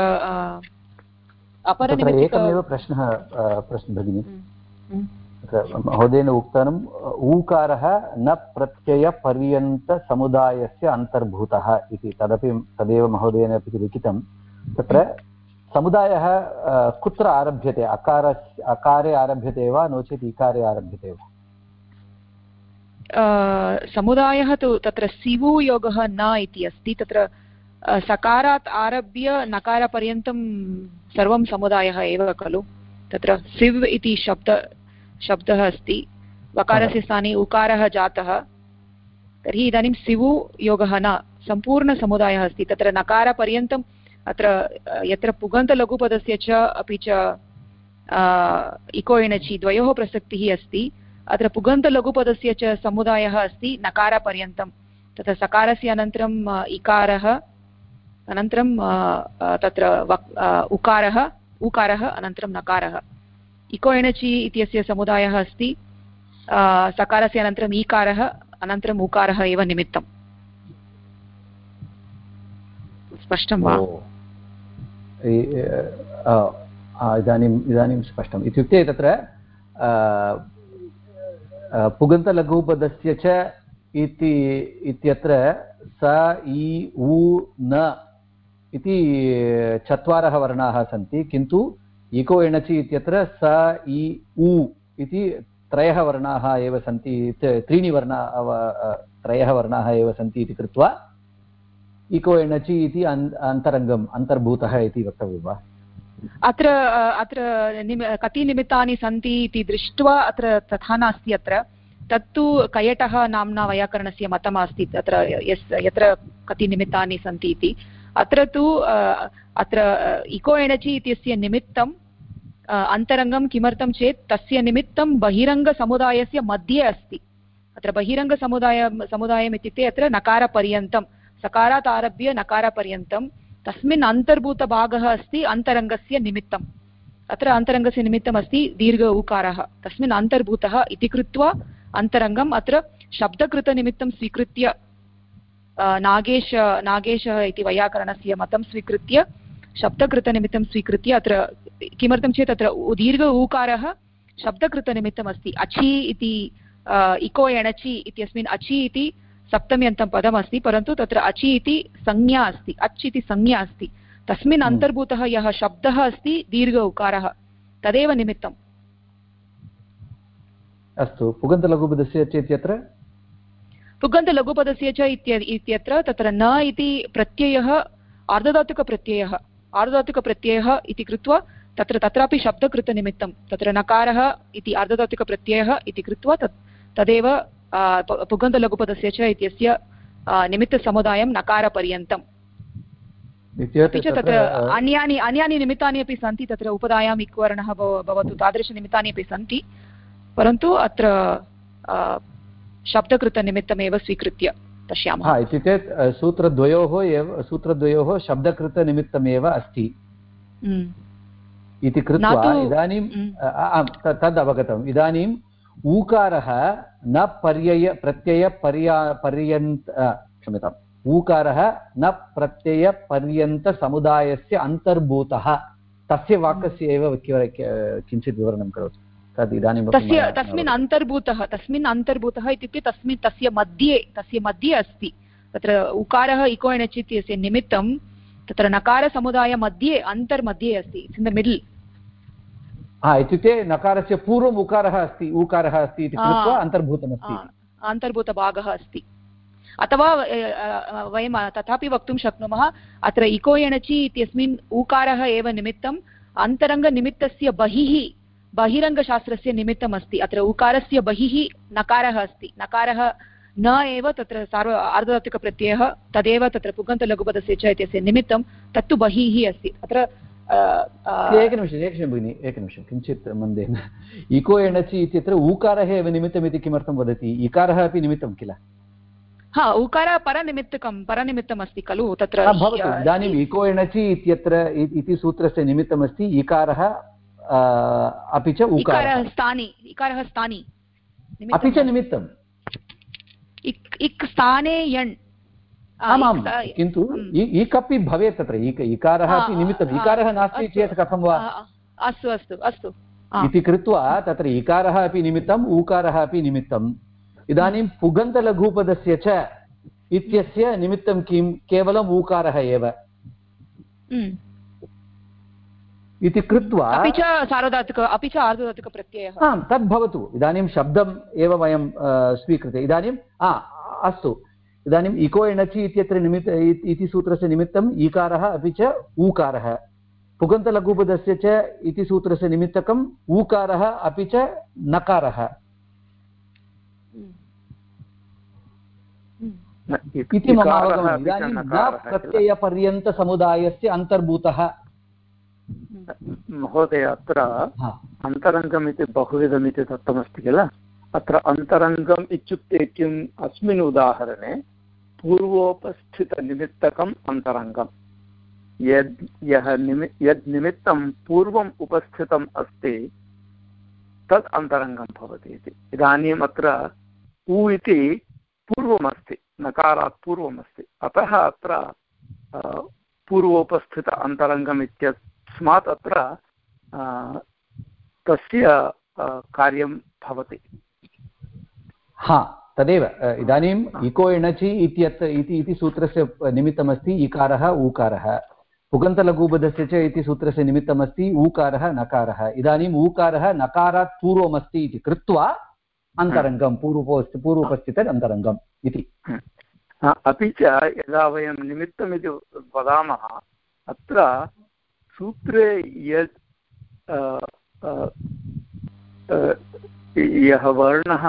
एकमेव प्रश्नः प्रश्न भगिनि। हम्म, तत्र महोदयेन उक्तम् ऊकारः न प्रत्ययपर्यन्तसमुदायस्य अन्तर्भूतः इति। तदपि तदेव महोदयेन अपि लिखितं। तत्र समुदायः कुत्र आरभ्यते? अकार, अकारे आरभ्यते वा? नो चेत् इकारे आरभ्यते वा? समुदायः तु तत्र सिवुयोगः न इति अस्ति। तत्र सकारात् आरभ्य नकारपर्यन्तं सर्वं समुदायः एव खलु। तत्र सिव् इति शब्द, शब्दः अस्ति। वकारस्य स्थाने उकारः जातः। तर्हि इदानीं सिवु योगः न सम्पूर्णसमुदायः अस्ति। तत्र नकारपर्यन्तम् अत्र, यत्र पुगन्तलघुपदस्य च अपि च इको एणचि द्वयोः प्रसक्तिः अस्ति। अत्र पुगन्तलघुपदस्य च समुदायः अस्ति, नकारपर्यन्तं। तत्र सकारस्य अनन्तरम् इकारः, अनन्तरं तत्र उकारः उकारः अनन्तरं नकारः। इको एणचि इत्यस्य समुदायः अस्ति सकारस्य अनन्तरम् ईकारः अनन्तरम् उकारः एव निमित्तम् स्पष्टं वा? इदानीम् इदानीं स्पष्टम्। इत्युक्ते तत्र पुगन्तलघुपदस्य च इति, इत्यत्र स, इ, उ, न इति चत्वारः वर्णाः सन्ति, किन्तु इको एणचि इत्यत्र स, इ, उ इति त्रयः वर्णाः एव सन्ति त्रीणि वर्णा त्रयः वर्णाः एव सन्ति इति कृत्वा इको एणचि इति अन्तरङ्गम्, अन्तर्भूतः इति वक्तव्यं वा? अत्र अत्र निम, कति निमित्तानि सन्ति इति दृष्ट्वा अत्र तथा नास्ति अत्र। तत्तु कयटः नाम्ना वैयाकरणस्य मतमस्ति तत्र यस्, यत्र कति निमित्तानि सन्ति इति। अत्र तु अत्र इको एणचि इत्यस्य निमित्तम् अन्तरङ्गं किमर्थं चेत् तस्य निमित्तं बहिरङ्गसमुदायस्य मध्ये अस्ति। अत्र बहिरङ्गसमुदाय, समुदायम् इत्युक्ते अत्र नकारपर्यन्तं। सकारात् आरभ्य नकारपर्यन्तं। तस्मिन् अन्तर्भूतभागः अस्ति, अन्तरङ्गस्य निमित्तम् अत्र अन्तरङ्गस्य निमित्तम् अस्ति दीर्घ उकारः। तस्मिन् अन्तर्भूतः इति कृत्वा अन्तरङ्गम् अत्र शब्दकृतनिमित्तं स्वीकृत्य नागेश, नागेशः इति वैयाकरणस्य मतं स्वीकृत्य, शब्दकृतनिमित्तं स्वीकृत्य अत्र किमर्थं चेत् अत्र दीर्घ ऊकारः शब्दकृतनिमित्तम् अस्ति अचि इति इको एणचि इत्यस्मिन् अचि इति सप्तम्यन्तं पदमस्ति परन्तु तत्र अचि इति संज्ञा अस्ति अच् इति संज्ञा अस्ति। तस्मिन् हम्म। अन्तर्भूतः यः शब्दः अस्ति दीर्घ उकारः तदेव निमित्तम्। अस्तु पुगन्तलघुपदस्य चेत् यत्र पुगन्तलघुपदस्य च इत्यत्र तत्र न इति प्रत्ययः आर्धधातुकप्रत्ययः आर्धधातुकप्रत्ययः इति कृत्वा तत्र तत्रापि शब्दकृतनिमित्तं तत्र नकारः इति आर्धधातुकप्रत्ययः इति कृत्वा तत् तदेव पुगन्तलघुपदस्य च इत्यस्य निमित्तसमुदायं नकारपर्यन्तम् अपि च तत्र अन्यानि अन्यानि निमित्तानि अपि सन्ति तत्र उपधायाम् इक्वर्णः भवतु तादृशनिमित्तानि अपि सन्ति परन्तु अत्र शब्दकृतनिमित्तमेव स्वीकृत्य पश्यामः इत्युक्ते सूत्रद्वयोः एव सूत्रद्वयोः शब्दकृतनिमित्तमेव अस्ति हम्म। इति कृत्वा इदानीं हम्म। तद् अवगतम् इदानीं ऊकारः न पर्यय प्रत्ययपर्या पर्यन्त क्षम्यताम् ऊकारः न प्रत्ययपर्यन्तसमुदायस्य अन्तर्भूतः। तस्य वाक्यस्य एव किञ्चित् विवरणं करोतु। तद् इदानीं तस्य तस्मिन् अन्तर्भूतः तस्मिन् अन्तर्भूतः इत्युक्ते तस्मिन् तस्य मध्ये तस्य मध्ये अस्ति। तत्र उकारः इको एणच् इत्यस्य निमित्तं तत्र नकारसमुदायमध्ये अन्तर्मध्ये अस्ति। इट्स् इन् द मिडल् हा इत्युक्ते नकारस्य पूर्वम् उकारः अस्ति ऊकारः अस्ति इति कृत्वा अन्तर्भूतमस्ति. अन्तर्भूतभागः अस्ति. अथवा वयं तथापि वक्तुं शक्नुमः अत्र इको एणचि इत्यस्मिन् ऊकारः एव निमित्तम् अन्तरङ्गनिमित्तस्य बहिः बहिरङ्गशास्त्रस्य निमित्तम् अस्ति अत्र उकारस्य बहिः नकारः अस्ति. नकारः न एव तत्र सार्व आर्धधातुकप्रत्ययः तदेव तत्र पुगन्तलघुपदस्य च इत्यस्य निमित्तं तत्तु बहिः अस्ति. अत्र एकनिमिषम् एकनिमिषं भगिनि एकनिमिषं किञ्चित् मन्देन इको एणचि इत्यत्र ऊकारः एव निमित्तमिति किमर्थं वदति? इकारः अपि निमित्तं किल? हा उकारः परनिमित्तकं परनिमित्तम् अस्ति खलु तत्र भवतु इदानीम् इको एणचि इत्यत्र इति सूत्रस्य निमित्तमस्ति इकारः अपि च उकारः स्थानि इकारः स्थानि अपि च निमित्तम्। इक् इक् स्थाने यण्। आमां किन्तु इक् अपि भवेत् तत्र इक इकारः अपि निमित्तम् इकारः नास्ति चेत् कथं वा? अस्तु अस्तु अस्तु इति कृत्वा तत्र इकारः अपि निमित्तम् ऊकारः अपि निमित्तम्। इदानीं पुगन्तलघुपदस्य च इत्यस्य निमित्तं किं? केवलम् ऊकारः एव। इति कृत्वा अपि च सार्वधातुक अपि च आर्धधातुकप्रत्ययः। आम् तद् भवतु इदानीं शब्दम् एव वयं स्वीकृत्य। इदानीं अस्तु। इदानीम् इको एणचि इत्यत्र निमित्त इति सूत्रस्य निमित्तम् ईकारः अपि च ऊकारः। पुगन्तलघुपदस्य च इति सूत्रस्य निमित्तकम् ऊकारः अपि च नकारः। इति मम अवगमनम्। इदानीं न प्रत्ययपर्यन्तसमुदायस्य अन्तर्भूतः। महोदय अत्र अन्तरङ्गम् इति बहुविधमिति दत्तमस्ति किल? अत्र अन्तरङ्गम् इत्युक्ते किम्? अस्मिन् उदाहरणे पूर्वोपस्थितनिमित्तकम् अन्तरङ्गम्। यद् यः निमि, यद् निमित्तं पूर्वम् उपस्थितम् अस्ति तत् अन्तरङ्गं भवति इति। इदानीम् अत्र उ इति पूर्वमस्ति, नकारात् पूर्वमस्ति। अतः अत्र पूर्वोपस्थित अन्तरङ्गम् इत्यस्मात् अत्र तस्य कार्यं भवति। हा। तदेव इदानीम् इको एणचि इत्यत् इति इति सूत्रस्य निमित्तमस्ति इकारः ऊकारः। पुगन्तलघुपदस्य च इति सूत्रस्य निमित्तमस्ति ऊकारः नकारः। इदानीम् ऊकारः नकारात् पूर्वमस्ति इति कृत्वा अन्तरङ्गं पूर्वोपस्थ पूर्वोपस्थित अन्तरङ्गम् इति। अपि च यदा वयं निमित्तमिति वदामः अत्र सूत्रे यत् यः वर्णः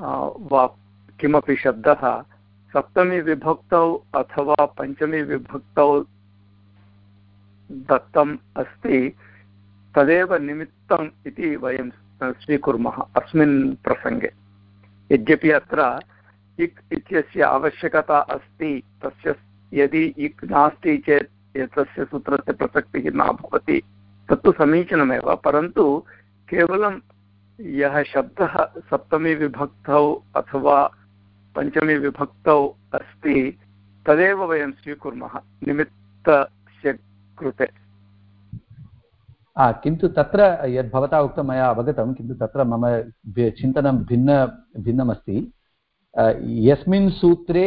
वा, किमपि शब्दः सप्तमीविभक्तौ अथवा पञ्चमीविभक्तौ दत्तम् अस्ति, तदेव निमित्तम् इति वयं स्वीकुर्मः अस्मिन् प्रसङ्गे। यद्यपि अत्र इक् इत्यस्य आवश्यकता अस्ति, तस्य यदि इक् नास्ति चेत् एतस्य सूत्रस्य प्रसक्तिः न भवति, तत्तु समीचीनमेव, परन्तु केवलं यः शब्दः सप्तमीविभक्तौ अथवा पञ्चमीविभक्तौ अस्ति, तदेव वयं स्वीकुर्मः, निमित्तस्य कृते। किन्तु तत्र यद् भवता उक्तं मया अवगतं, किन्तु तत्र मम चिन्तनं भिन्न, भिन्नमस्ति। यस्मिन् सूत्रे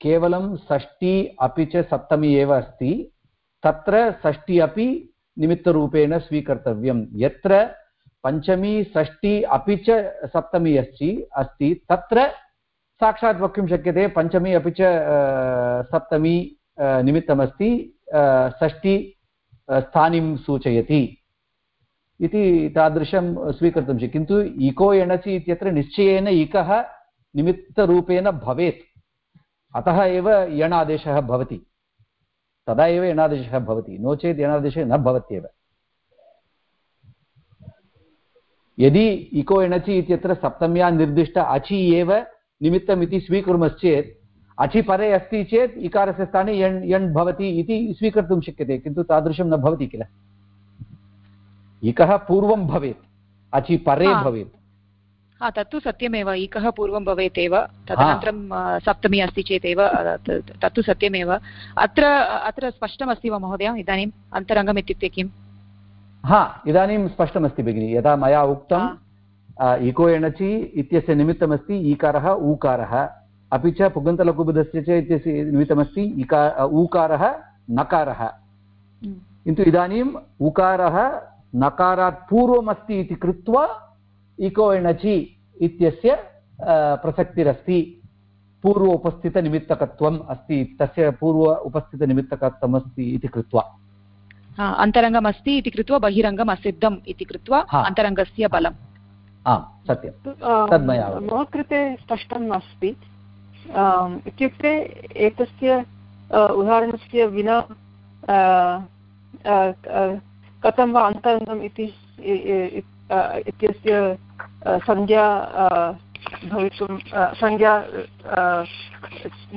केवलं षष्टि अपि च सप्तमी एव अस्ति, तत्र षष्टि अपि निमित्तरूपेण स्वीकर्तव्यं। यत्र पञ्चमी षष्टि अपि च सप्तमी अस्ति अस्ति। तत्र साक्षात् वक्तुं शक्यते, पञ्चमी अपि च सप्तमी निमित्तमस्ति षष्टि स्थानिं सूचयति। इति तादृशं स्वीकर्तुं शक्यते। किन्तु इको एणचि इत्यत्र निश्चयेन इकः निमित्तरूपेण भवेत्। अतः एव यणादेशः भवति। तदा एव यणादेशः भवति। नो चेत् यणादेशः न भवत्येव। यदि इको एणचि इत्यत्र सप्तम्या निर्दिष्ट अचि एव निमित्तम् इति स्वीकुर्मश्चेत् अचि परे अस्ति चेत् इकारस्य स्थाने यण् यण् भवति इति स्वीकर्तुं शक्यते किन्तु तादृशं न भवति किल? इकः पूर्वं भवेत् अचि परे भवेत्। हा तत्तु सत्यमेव इकः पूर्वं भवेत् एव तदनन्तरं सप्तमी अस्ति चेदेव तत्तु सत्यमेव। अत्र अत्र स्पष्टमस्ति वा महोदय इदानीम् अन्तरङ्गम् इत्युक्ते किम्? हा इदानीं स्पष्टमस्ति भगिनि यदा मया उक्तम् इको एणचि इत्यस्य निमित्तमस्ति ईकारः ऊकारः। अपि च पुगन्तलघुबुधस्य च इत्यस्य निमित्तमस्ति इका ऊकारः नकारः। किन्तु इदानीम् उकारः नकारात् पूर्वमस्ति इति कृत्वा इको एणचि इत्यस्य प्रसक्तिरस्ति। पूर्व उपस्थितनिमित्तकत्वम् अस्ति तस्य पूर्व उपस्थितनिमित्तकत्वम् अस्ति इति कृत्वा। अन्तरङ्गम् अस्ति इति कृत्वा बहिरङ्गम् असिद्धम् इति कृत्वा अन्तरङ्गस्य बलम् आम् सत्यं मम कृते स्पष्टं नास्ति इत्युक्ते एतस्य उदाहरणस्य विना कथं वा अन्तरङ्गम् इति इत्यस्य संज्ञा भवितुं संज्ञा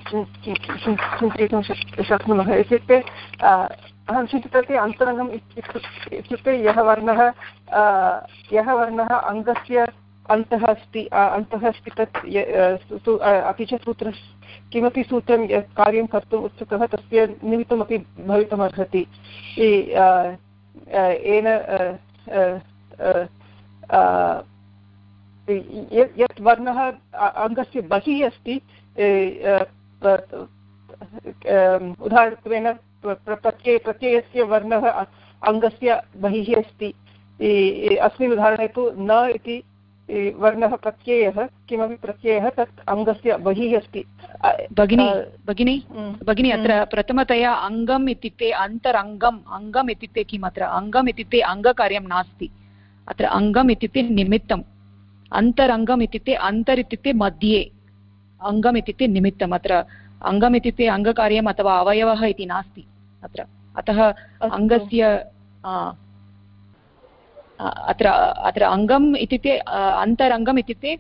चिन्तयितुं शक्नुमः इत्युक्ते अहं चिन्तितवती अन्तरङ्गम् इत्युक्ते यः वर्णः यः वर्णः अङ्गस्य अन्तः अस्ति अन्तः अस्ति तत् अपि च सूत्र किमपि सूत्रं यत् कार्यं कर्तुम् उत्सुकः, तस्य निमित्तमपि भवितुमर्हति। येन यत् वर्णः अङ्गस्य बहिः अस्ति उदाहरणत्वेन प्रत्यय प्रत्ययस्य वर्णः अङ्गस्य बहिः अस्ति। अस्मिन् उदाहरणे तु न इति वर्णः प्रत्ययः किमपि प्रत्ययः तत् अङ्गस्य बहिः अस्ति। भगिनी भगिनी भगिनी अत्र प्रथमतया अङ्गम् इत्युक्ते अन्तरङ्गम् अङ्गम् इत्युक्ते किम् अत्र? अङ्गम् इत्युक्ते अङ्गकार्यं नास्ति। अत्र अङ्गम् इत्युक्ते निमित्तम्। अन्तरङ्गम् इत्युक्ते अन्तर् इत्युक्ते मध्ये। अङ्गम् इत्युक्ते निमित्तम्। अत्र अङ्गम् इत्युक्ते अङ्गकार्यम् अथवा अवयवः इति नास्ति अत्र। अतः अङ्गस्य अत्र अत्र अङ्गम् इत्युक्ते अन्तरङ्गम् इत्युक्ते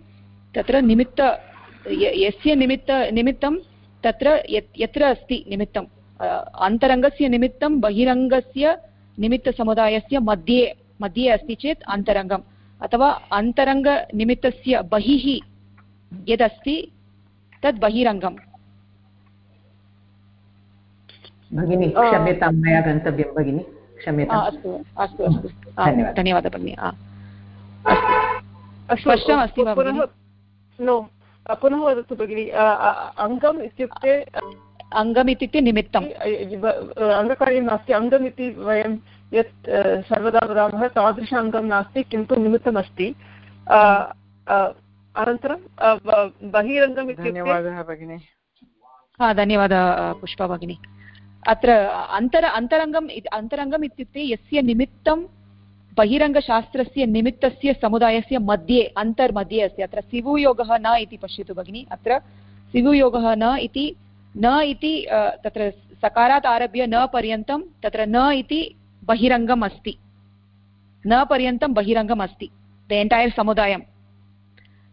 तत्र निमित्त यस्य निमित्त निमित्तं तत्र यत्र अस्ति निमित्तम् अन्तरङ्गस्य निमित्तं बहिरङ्गस्य निमित्तसमुदायस्य मध्ये मध्ये अस्ति चेत् अन्तरङ्गम्। अथवा अन्तरङ्गनिमित्तस्य बहिः यदस्ति तद् बहिरङ्गम्। भगिनी क्षम्यतां मया गन्तव्यं भगिनि। क्षम्यताम् अस्तु अस्तु अस्तु। धन्यवादः। भगिनि स्पष्टमस्ति वा पुनः वदतु भगिनि अङ्गम् इत्युक्ते अङ्गम् इत्युक्ते निमित्तम्। अङ्गकार्यं नास्ति अङ्गम् इति वयं यत् सर्वदा वदामः तादृश अङ्गं नास्ति किन्तु निमित्तमस्ति। अनन्तरं बहिरङ्गम् धन्यवादः भगिनि। हा धन्यवादः पुष्पा भगिनी। अत्र अन्तर अन्तरङ्गम् अन्तरङ्गम् इत्युक्ते यस्य निमित्तं बहिरङ्गशास्त्रस्य निमित्तस्य समुदायस्य मध्ये, अन्तर्मध्ये अस्ति। अत्र सिवुयोगः न इति पश्यतु भगिनि। अत्र सिवुयोगः न इति न इति तत्र सकारात् आरभ्य न पर्यन्तं तत्र न इति बहिरङ्गम् अस्ति। न पर्यन्तं बहिरङ्गम् अस्ति। द एण्टैर् समुदायं।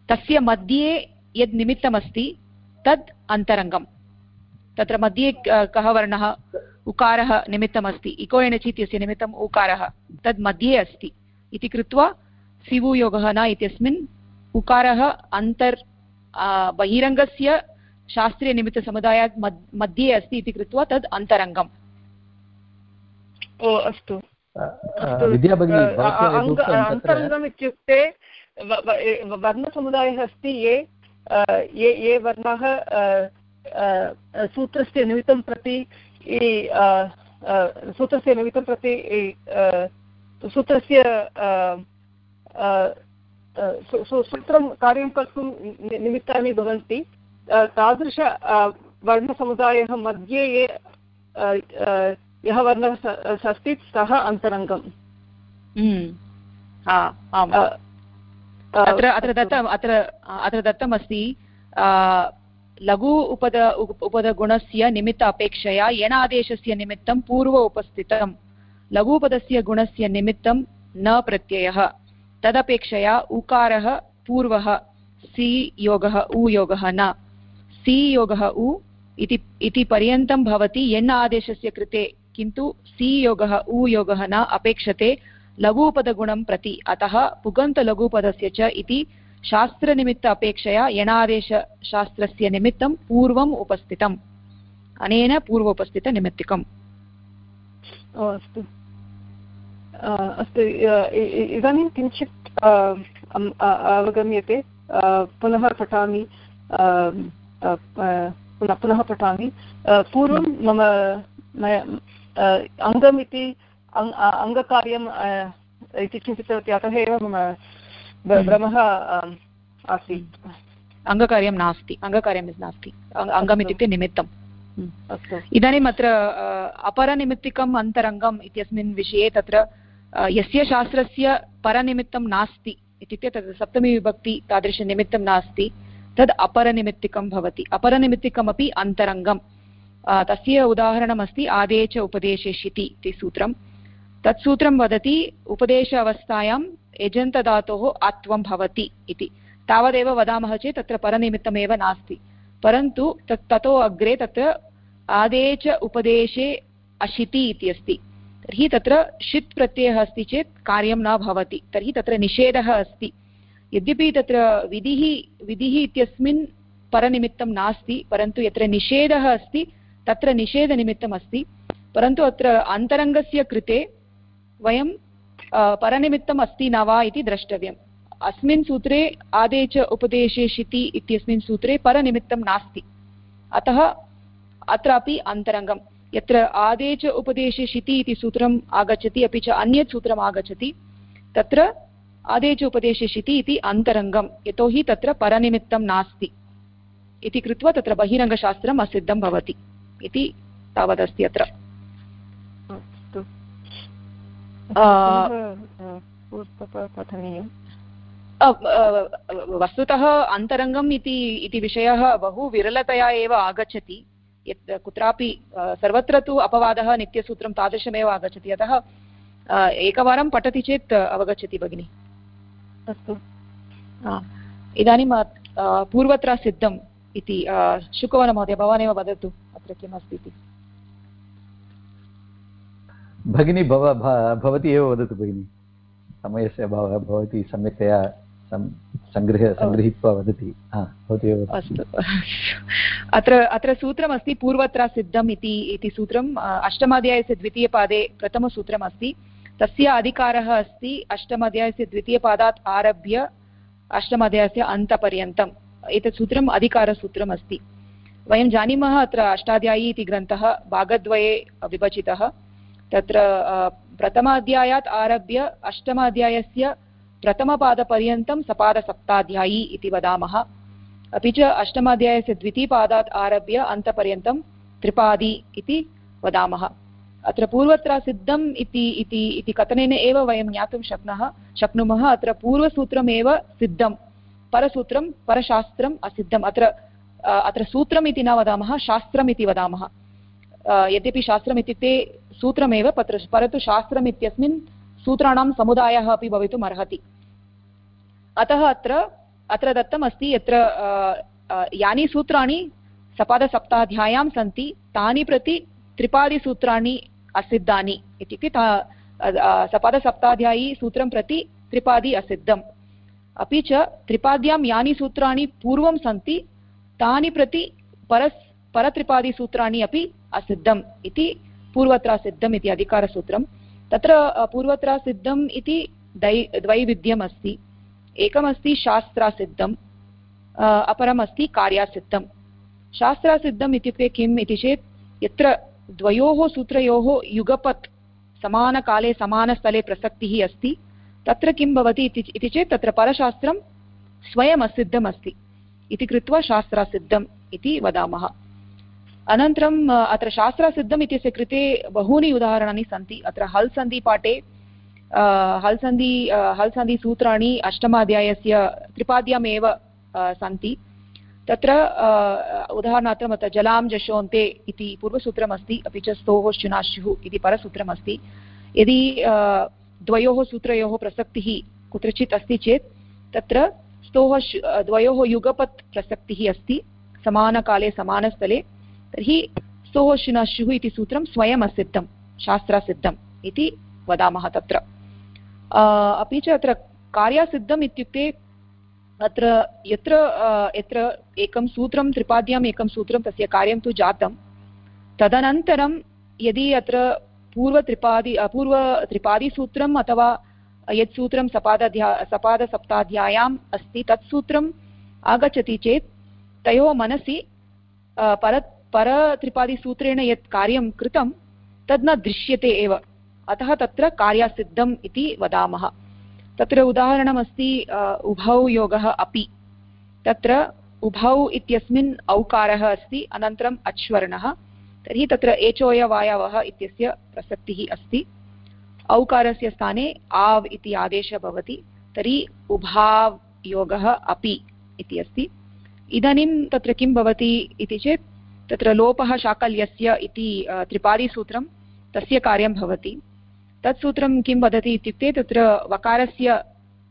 तस्य मध्ये यद् निमित्तमस्ति, तद् अन्तरङ्गम्। तत्र मध्ये कः वर्णः? उकारः निमित्तमस्ति। इको एणचि इत्यस्य निमित्तम् उकारः। तद् मध्ये अस्ति। इति कृत्वा सिवुयोगः न इत्यस्मिन् उकारः अन्तर् बहिरङ्गस्य शास्त्रीयनिमित्तसमुदायात् मध्ये अस्ति इति कृत्वा तद् अन्तरङ्गम्। ओ अस्तु। अन्तरङ्गम् इत्युक्ते वर्णसमुदायः अस्ति। ये ये वर्णाः सूत्रस्य निमित्तं प्रति सूत्रस्य निमित्तं प्रति सूत्रस्य सूत्रं कार्यं कर्तुं निमित्तानि भवन्ति। तादृश वर्णसमुदायः मध्ये ये यः वर्णः अस्ति सः अन्तरङ्गम्। अत्र अत्र दत्तम् अत्र अत्र दत्तमस्ति लघु उपद उपदगुणस्य निमित्त अपेक्षया यणादेशस्य निमित्तं पूर्व उपस्थितं लघुपदस्य गुणस्य निमित्तं न प्रत्ययः तदपेक्षया उकारः पूर्वः सि योगः उ योगः न सि योगः उ इति पर्यन्तं भवति यण् आदेशस्य कृते किन्तु सि योगः उ योगः न अपेक्षते लघुपदगुणं प्रति अतः पुगन्तलघुपदस्य च इति शास्त्रनिमित्त अपेक्षया यणादेशशास्त्रस्य निमित्तं पूर्वम् उपस्थितम्। अनेन पूर्वोपस्थितनिमित्तिकम् अस्तु। अस्तु इदानीं किञ्चित् अवगम्यते। पुनः पठामि। पुनः पठामि। पूर्वं मम अङ्गम् इति अङ्गकार्यम् इति चिन्तितवती अतः एव मम भ्रमः आसीत्। अङ्गकार्यं नास्ति। अङ्गकार्यं नास्ति। अङ्गम् इत्युक्ते निमित्तम्। इदानीम् अत्र अपरनिमित्तिकम् अन्तरङ्गम् इत्यस्मिन् विषये तत्र यस्य शास्त्रस्य परनिमित्तं नास्ति इत्युक्ते तत् सप्तमीविभक्ति तादृशनिमित्तं नास्ति तद् अपरनिमित्तिकं भवति। अपरनिमित्तिकमपि अन्तरङ्गं तस्य उदाहरणमस्ति आदे च उपदेशेष्यति इति सूत्रं तत् सूत्रं वदति उपदेश अवस्थायां यजन्तधातोः आत्वं भवति इति। तावदेव वदामः चेत् तत्र परनिमित्तमेव नास्ति। परन्तु तत् ततो अग्रे तत्र आदे च उपदेशे अशिति इति अस्ति। तर्हि तत्र षित् प्रत्ययः अस्ति चेत् कार्यं न भवति। तर्हि तत्र निषेधः अस्ति। यद्यपि तत्र विधिः विधिः इत्यस्मिन् परनिमित्तं नास्ति, परन्तु यत्र निषेधः अस्ति, तत्र निषेधनिमित्तम् अस्ति परन्तु अत्र अन्तरङ्गस्य कृते वयं परनिमित्तम् अस्ति न वा इति द्रष्टव्यम्। अस्मिन् सूत्रे आदे च उपदेशे शिति इत्यस्मिन् सूत्रे परनिमित्तं नास्ति। अतः अत्रापि अन्तरङ्गं यत्र आदे च उपदेशे शिति इति सूत्रम् आगच्छति, अपि च अन्यत् सूत्रम् आगच्छति, तत्र आदे च उपदेशे शिति इति अन्तरङ्गं यतोहि तत्र परनिमित्तं नास्ति। इति कृत्वा तत्र बहिरङ्गशास्त्रम् असिद्धं भवति। इति तावदस्ति अत्र। पठनीयम् वस्तुतः अन्तरङ्गम् इति इति विषयः बहु विरलतया एव आगच्छति। यत् कुत्रापि सर्वत्र तु अपवादः नित्यसूत्रं तादृशमेव आगच्छति। अतः एकवारं पठति चेत् अवगच्छति भगिनि। अस्तु। इदानीं पूर्वत्र सिद्धम् इति शुकवनमहोदय भवानेव वदतु अत्र किम् अस्ति इति। भगिनी भव भवती एव वदतु भगिनि। समयस्य अभावः भवती सम्यक्तया सङ्गृह सङ्गृहीत्वा वदति। भवती एव अस्तु। अत्र अत्र सूत्रमस्ति पूर्वत्र सिद्धम् इति इति सूत्रम् अष्टमाध्यायस्य द्वितीयपादे प्रथमसूत्रम् अस्ति तस्य अधिकारः अस्ति अष्टमाध्यायस्य द्वितीयपादात् आरभ्य अष्टमाध्यायस्य अन्तपर्यन्तम्। एतत् सूत्रम् अधिकारसूत्रम् अस्ति वयं जानीमः अत्र अष्टाध्यायी इति ग्रन्थः भागद्वये विभजितः। तत्र प्रथमाध्यायात् आरभ्य अष्टमाध्यायस्य प्रथमपादपर्यन्तं सपादसप्ताध्यायी इति वदामः। अपि च अष्टमाध्यायस्य द्वितीयपादात् आरभ्य अन्तपर्यन्तं त्रिपादी इति वदामः। अत्र पूर्वत्र सिद्धम् इति इति इति कथनेन एव वयं ज्ञातुं शक्नः, शक्नुमः। अत्र पूर्वसूत्रमेव सिद्धं, परसूत्रं परशास्त्रम् असिद्धम्। अत्र अत्र सूत्रम् इति न वदामः, शास्त्रम् इति वदामः। यद्यपि शास्त्रम् इत्युक्ते सूत्रमेव पत्र परन्तु शास्त्रम् इत्यस्मिन् सूत्राणां समुदायः अपि भवितुम् अर्हति। अतः अत्र अत्र दत्तम् अस्ति यत्र यानि सूत्राणि सपादसप्ताध्याय्यां सन्ति, तानि प्रति त्रिपादिसूत्राणि असिद्धानि इत्युक्ते सपादसप्ताध्यायी सूत्रं प्रति त्रिपादि असिद्धम्। अपि च त्रिपाद्यां यानि सूत्राणि पूर्वं सन्ति, तानि प्रति परस् परत्रिपादिसूत्राणि अपि असिद्धम् इति पूर्वत्रासिद्धम् इति अधिकारसूत्रं, तत्र पूर्वत्रासिद्धम् इति दै द्वैविध्यम् अस्ति एकमस्ति शास्त्रासिद्धम् अपरम् अस्ति कार्यासिद्धं शास्त्रासिद्धम् इत्युक्ते किम् इति चेत्, यत्र द्वयोः सूत्रयोः युगपत् समानकाले समानस्थले प्रसक्तिः अस्ति, तत्र किं भवति इति चेत् तत्र परशास्त्रं स्वयम् असिद्धम् अस्ति इति कृत्वा शास्त्रासिद्धम् इति वदामः। अनन्तरम् अत्र शास्त्रसिद्धम् इत्यस्य कृते बहूनि उदाहरणानि सन्ति। अत्र हल् सन्धिपाठे हल् सन्धि हल् सन्धिसूत्राणि अष्टमाध्यायस्य त्रिपाद्यामेव सन्ति। तत्र उदाहरणार्थम् अत्र जलां जशोन्ते इति पूर्वसूत्रमस्ति, अपि च स्तोः शुनाशुः इति परसूत्रमस्ति। यदि द्वयोः सूत्रयोः प्रसक्तिः कुत्रचित् अस्ति चेत्, तत्र स्तोः द्वयोः युगपत् प्रसक्तिः अस्ति, समानकाले समानस्थले। तर्हि सोहोशिनशुः इति सूत्रं स्वयम् असिद्धं शास्त्रासिद्धम् इति वदामः तत्र। अपि च अत्र कार्यासिद्धम् इत्युक्ते अत्र यत्र यत्र एकं सूत्रं त्रिपाद्याम् एकं सूत्रं तस्य कार्यं तु जातं। तदनन्तरं यदि अत्र पूर्वत्रिपादि पूर्वत्रिपादिसूत्रम् अथवा यत् सूत्रं सपादध्या सपादसप्ताध्याय्याम् अस्ति तत् सूत्रम् आगच्छति चेत् तयोः मनसि पर परत्रिपादिसूत्रेण यत् कार्यं कृतं, तद् न दृश्यते एव। अतः तत्र कार्यासिद्धम् इति वदामः। तत्र उदाहरणमस्ति उभौ योगः अपि। तत्र उभौ इत्यस्मिन् औकारः अस्ति, अनन्तरम् अच्वर्णः। तर्हि तत्र एचोयवायवः इत्यस्य प्रसक्तिः अस्ति। औकारस्य स्थाने आव् इति आदेशः भवति, तर्हि उभाव् योगः अपि इति अस्ति। इदानीं तत्र किं भवति इति चेत् तत्र लोपः शाकल्यस्य इति त्रिपादिसूत्रं, तस्य कार्यं भवति। तत् सूत्रं किं वदति इत्युक्ते, तत्र वकारस्य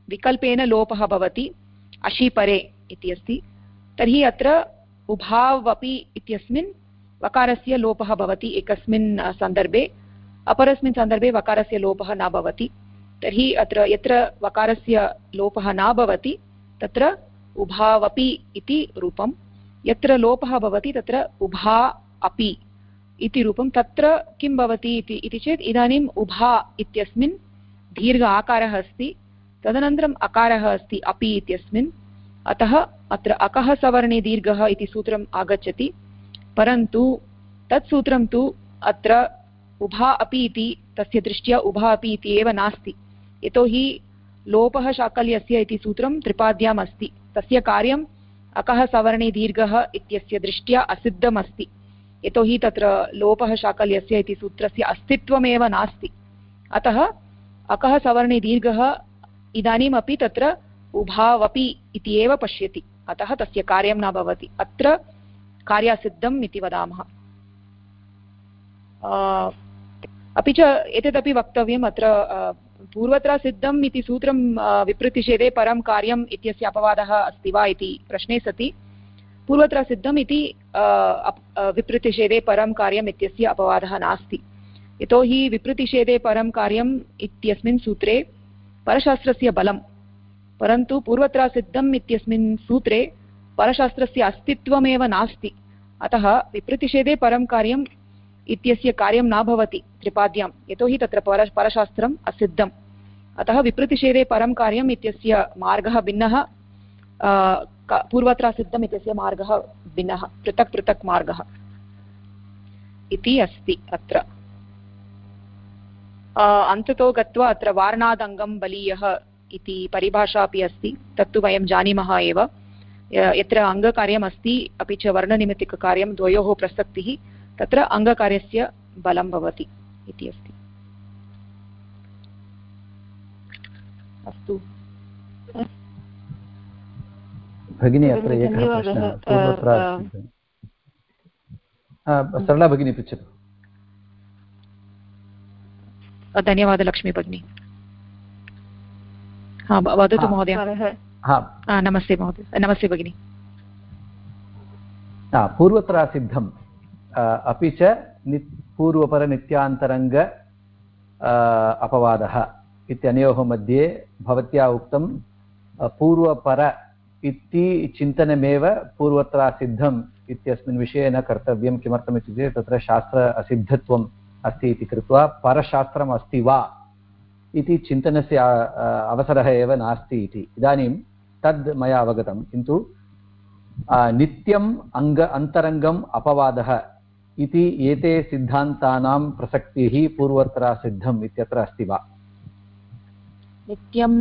विकल्पेन लोपः भवति, अशीपरे इति अस्ति। तर्हि अत्र उभावपि इत्यस्मिन् वकारस्य लोपः भवति, एकस्मिन् सन्दर्भे। अपरस्मिन् सन्दर्भे वकारस्य लोपः न भवति। तर्हि अत्र यत्र वकारस्य लोपः न भवति, तत्र उभावपि इति रूपं यत्र लोपः भवति तत्र उभा अपि इति रूपं तत्र किं भवति इति चेत् इदानीम् उभा इत्यस्मिन् दीर्घ आकारः अस्ति, तदनन्तरम् अकारः अस्ति अपि इत्यस्मिन्, अतः अत्र अकः सवर्णे दीर्घः इति सूत्रम् आगच्छति, परन्तु तत् सूत्रं तु अत्र उभा अपि इति, तस्य दृष्ट्या उभा अपि इति एव नास्ति। यतोहि लोपः शाकल्यस्य इति सूत्रं त्रिपाद्याम् अस्ति। तस्य कार्यम् अकः सवर्णे दीर्घः इत्यस्य दृष्ट्या असिद्धम् अस्ति यतोहि तत्र लोपः शाकल्यस्य इति सूत्रस्य अस्तित्वमेव नास्ति। अतः अकः सवर्णे दीर्घः इदानीमपि तत्र उभावपि इति एव पश्यति। अतः तस्य कार्यं न भवति। अत्र कार्यासिद्धम् इति वदामः। अपि च एतदपि वक्तव्यम् अत्र पूर्वत्र सिद्धम् इति सूत्रं विप्रतिषेधे परं कार्यम् इत्यस्य अपवादः अस्ति वा इति प्रश्ने सति। पूर्वत्र सिद्धम् इति विप्रतिषेधे परं कार्यम् इत्यस्य अपवादः नास्ति। यतोहि विप्रतिषेधे परं कार्यम् इत्यस्मिन् सूत्रे परशास्त्रस्य बलं परन्तु पूर्वत्र सिद्धम् इत्यस्मिन् सूत्रे परशास्त्रस्य अस्तित्वमेव नास्ति। अतः विप्रतिषेधे परं कार्यम् इत्यस्य कार्यं न भवति। त्रिपाद्यां। यतोहि तत्र पर परशास्त्रम् असिद्धम्। अतः विप्रतिषेधे परं कार्यम् इत्यस्य मार्गः भिन्नः पूर्वत्र सिद्धम् इत्यस्य मार्गः भिन्नः, पृथक् पृथक् मार्गः इति अस्ति अत्र। अन्ततो गत्वा अत्र वार्णादङ्गं बलीयः इति परिभाषा अपि अस्ति, तत्तु वयं जानीमः एव। यत्र अङ्गकार्यम् अस्ति, अपि च वर्णनिमित्तिककार्यं द्वयोः प्रसक्तिः, तत्र अङ्गकार्यस्य बलं भवति। इति अस्ति। अस्तु। भगिनी अत्र एकः प्रश्नः सरला भगिनी पृच्छतु। धन्यवादः लक्ष्मी भगिनी। हा वदतु महोदय। नमस्ते महोदय। नमस्ते भगिनि। पूर्वत्रासिद्धम्। अपि च पूर्वपरनित्यान्तरङ्ग अपवादः इत्यनयोः मध्ये भवत्या उक्तं पूर्वपर इति चिन्तनमेव पूर्वत्रासिद्धम् इत्यस्मिन् विषये न कर्तव्यं। किमर्थमित्युक्ते तत्र शास्त्र असिद्धत्वम् अस्ति इति कृत्वा परशास्त्रम् अस्ति वा इति चिन्तनस्य अवसरः एव नास्ति इति। इदानीं तद् मया अवगतं। किन्तु नित्यम् अङ्ग, अन्तरङ्गम् अपवादः इति एते सिद्धान्तानां प्रसक्तिः पूर्वत्रासिद्धम् इत्यत्र अस्ति वा? नित्यं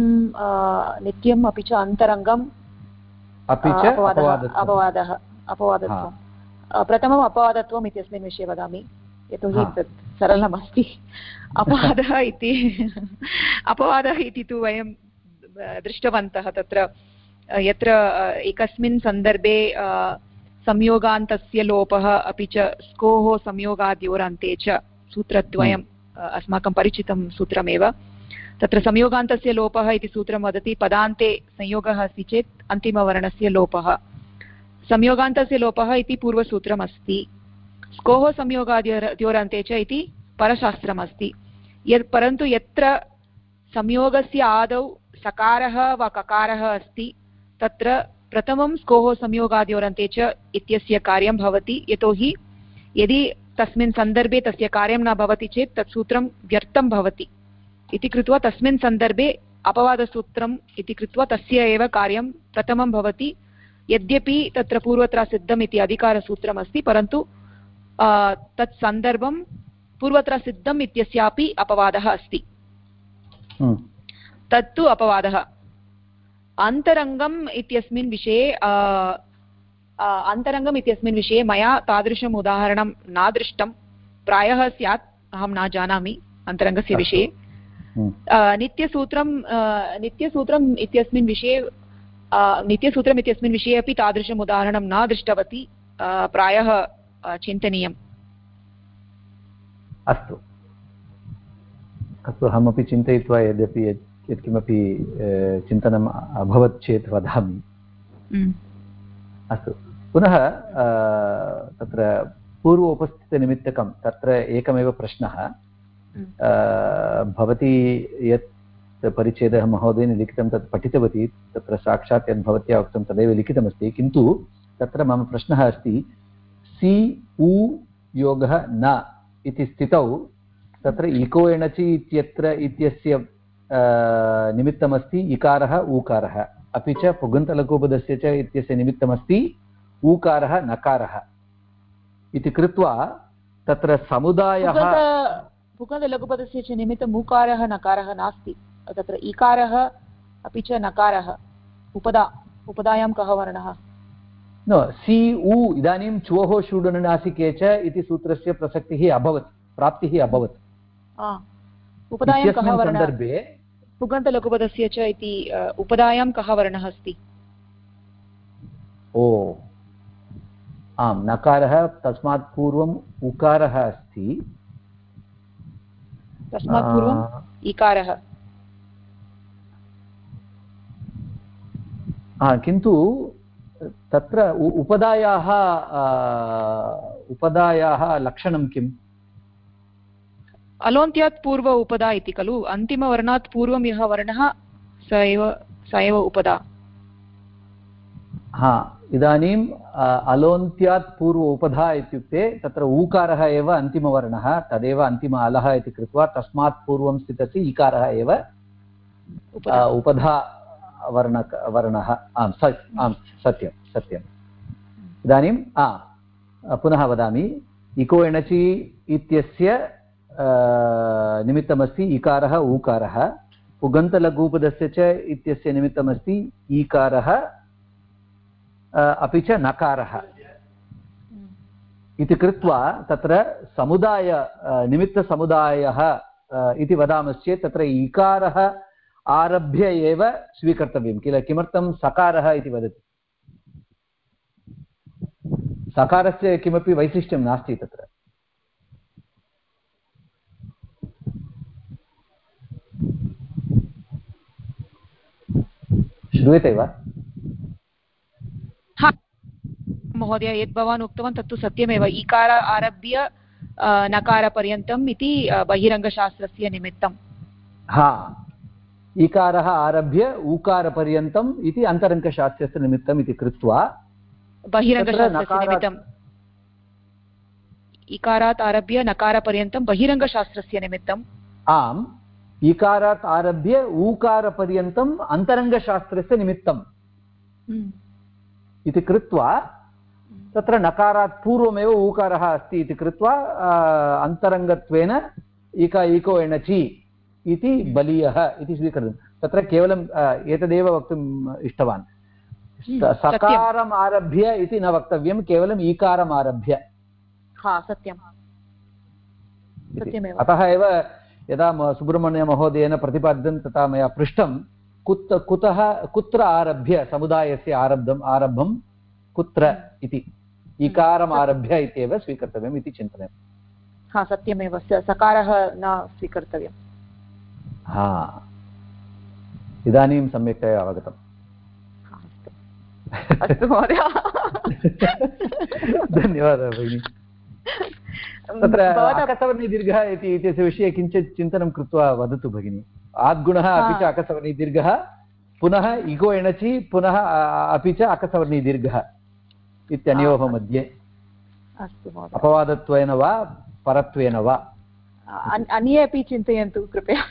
नित्यम् अपि च अन्तरङ्गम् अपि च अपवादः अपवादत्वं प्रथमम् अपवादत्वम् इत्यस्मिन् विषये वदामि। यतोहि तत् सरलमस्ति। अपवादः इति अपवादः इति तु वयं दृष्टवन्तः तत्र। यत्र एकस्मिन् सन्दर्भे संयोगान्तस्य लोपः अपि च स्कोः संयोगाद्योरान्ते च सूत्रद्वयम् अस्माकं परिचितं सूत्रमेव। तत्र संयोगान्तस्य लोपः इति सूत्रं वदति पदान्ते संयोगः अस्ति चेत् अन्तिमवर्णस्य लोपः। संयोगान्तस्य लोपः इति पूर्वसूत्रम् अस्ति स्कोः संयोगाद्योरन्ते च इति परशास्त्रमस्ति। यत् परन्तु यत्र संयोगस्य आदौ सकारः वा ककारः अस्ति तत्र प्रथमं स्कोः संयोगाद्योरन्ते च इत्यस्य कार्यं भवति यतोहि यदि तस्मिन् सन्दर्भे तस्य कार्यं न भवति चेत् तत् सूत्रं व्यर्थं भवति इति कृत्वा तस्मिन् सन्दर्भे अपवादसूत्रम् इति कृत्वा तस्य एव कार्यं प्रथमं भवति। यद्यपि तत्र पूर्वत्र सिद्धम् इति अधिकारसूत्रमस्ति परन्तु तत् सन्दर्भं पूर्वत्र सिद्धम् इत्यस्यापि अपवादः अस्ति। तत्तु अपवादः। अन्तरङ्गम् इत्यस्मिन् विषये अन्तरङ्गम् इत्यस्मिन् विषये मया तादृशम् उदाहरणं न दृष्टं। प्रायः स्यात् अहं न जानामि अन्तरङ्गस्य विषये। हम्म। नित्यसूत्रं नित्यसूत्रम् इत्यस्मिन् विषये नित्यसूत्रम् इत्यस्मिन् विषये अपि तादृशम् उदाहरणं न दृष्टवती प्रायः चिन्तनीयम्। अस्तु। अस्तु अहमपि चिन्तयित्वा यद्यपि यत्किमपि चिन्तनम् अभवत् चेत् वदामि हम्म। अस्तु पुनः तत्र पूर्व उपस्थितनिमित्तकं तत्र एकमेव प्रश्नः हम्म। भवती यत् परिच्छेदः महोदयेन लिखितं तत् पठितवती तत्र साक्षात् यद् भवत्या उक्तं तदेव लिखितमस्ति किन्तु तत्र मम प्रश्नः अस्ति सि उ योगः न इति स्थितौ तत्र इको एणचि इत्यत्र इत्यस्य निमित्तमस्ति इकारः ऊकारः। अपि च पुगन्तलघुपदस्य च इत्यस्य निमित्तमस्ति ऊकारः नकारः। इति कृत्वा तत्र समुदायः पुगन्तलघुपदस्य च निमित्तम् ऊकारः नकारः नास्ति। तत्र इकारः अपि च नकारः। उपदा उपदायां कः वर्णः? न सि उ इदानीं च्वोः शूडनुनासिके च इति सूत्रस्य प्रसक्तिः अभवत् प्राप्तिः अभवत्। उपदायां कः वर्णः? सन्दर्भे पुगन्तलघुपदस्य च इति उपदायां कः वर्णः अस्ति? ओ आम् नकारः तस्मात् पूर्वम् उकारः अस्ति। तस्मात् पूर्वम् इकारः। किन्तु तत्र उपदायाः उपदायाः लक्षणं किम्? अलोन्त्यात् पूर्व उपदा इति खलु? अन्तिमवर्णात् पूर्वं यः वर्णः स एव स एव उपदा। हा इदानीम् अलोन्त्यात् पूर्व उपधा इत्युक्ते तत्र ऊकारः एव अन्तिमवर्णः तदेव अन्तिम अलः इति कृत्वा तस्मात् पूर्वं स्थितस्य इकारः एव उपधा। वर्ण वर्णः। आं स आं सत्यं सत्यम्। इदानीं पुनः वदामि। इको एणचि इत्यस्य निमित्तमस्ति इकारः ऊकारः उगन्तलघूपदस्य च इत्यस्य निमित्तमस्ति ईकारः अपि च नकारः इति कृत्वा तत्र समुदाय निमित्तसमुदायः इति वदामश्चेत् तत्र इकारः आरभ्य एव स्वीकर्तव्यं किल किमर्थं सकारः इति वदति सकारस्य किमपि वैशिष्ट्यं नास्ति तत्र श्रूयते वा महोदय यद् भवान् उक्तवान् तत्तु सत्यमेव। इकार आरभ्य नकारपर्यन्तम् इति बहिरङ्गशास्त्रस्य निमित्तं हा। इकारः आरभ्य ऊकारपर्यन्तम् इति अन्तरङ्गशास्त्रस्य निमित्तम् इति कृत्वा बहिरङ्गशास्त्रस्य निमित्तम्। इकारात् आरभ्य नकारपर्यन्तं बहिरङ्गशास्त्रस्य निमित्तम्। आम्। इकारात् आरभ्य ऊकारपर्यन्तम् अन्तरङ्गशास्त्रस्य निमित्तम्। इति कृत्वा तत्र नकारात् पूर्वमेव ऊकारः अस्ति इति कृत्वा अन्तरङ्गत्वेन इक इको एणचि इति बलीयः इति स्वीकृतं तत्र केवलं एतदेव वक्तुम् इष्टवान्। सकारम् आरभ्य इति न वक्तव्यं केवलम् ईकारम् आरभ्य। अतः एव यदा सुब्रह्मण्यमहोदयेन प्रतिपादितं तथा मया पृष्टं कुत कुतः कुत्र आरभ्य समुदायस्य आरब्धम् आरब्धं कुत्र इति। इकारम् आरभ्य इत्येव स्वीकर्तव्यम् इति चिन्तनीयं हा सत्यमेव। सकारः न स्वीकर्तव्यं हा। इदानीं सम्यक्तया अवगतम्। अस्तु महोदय। धन्यवादः भगिनि। तत्र अकसवर्णीदीर्घः इति इत्यस्य विषये किञ्चित् चिन्तनं कृत्वा वदतु भगिनि। आद्गुणः अपि च अकसवर्णीदीर्घः पुनः इगो एणचि पुनः अपि च अकसवर्णीदीर्घः इत्यनयोः मध्ये अपवादत्वेन वा परत्वेन वा? अन्ये अपि चिन्तयन्तु कृपया।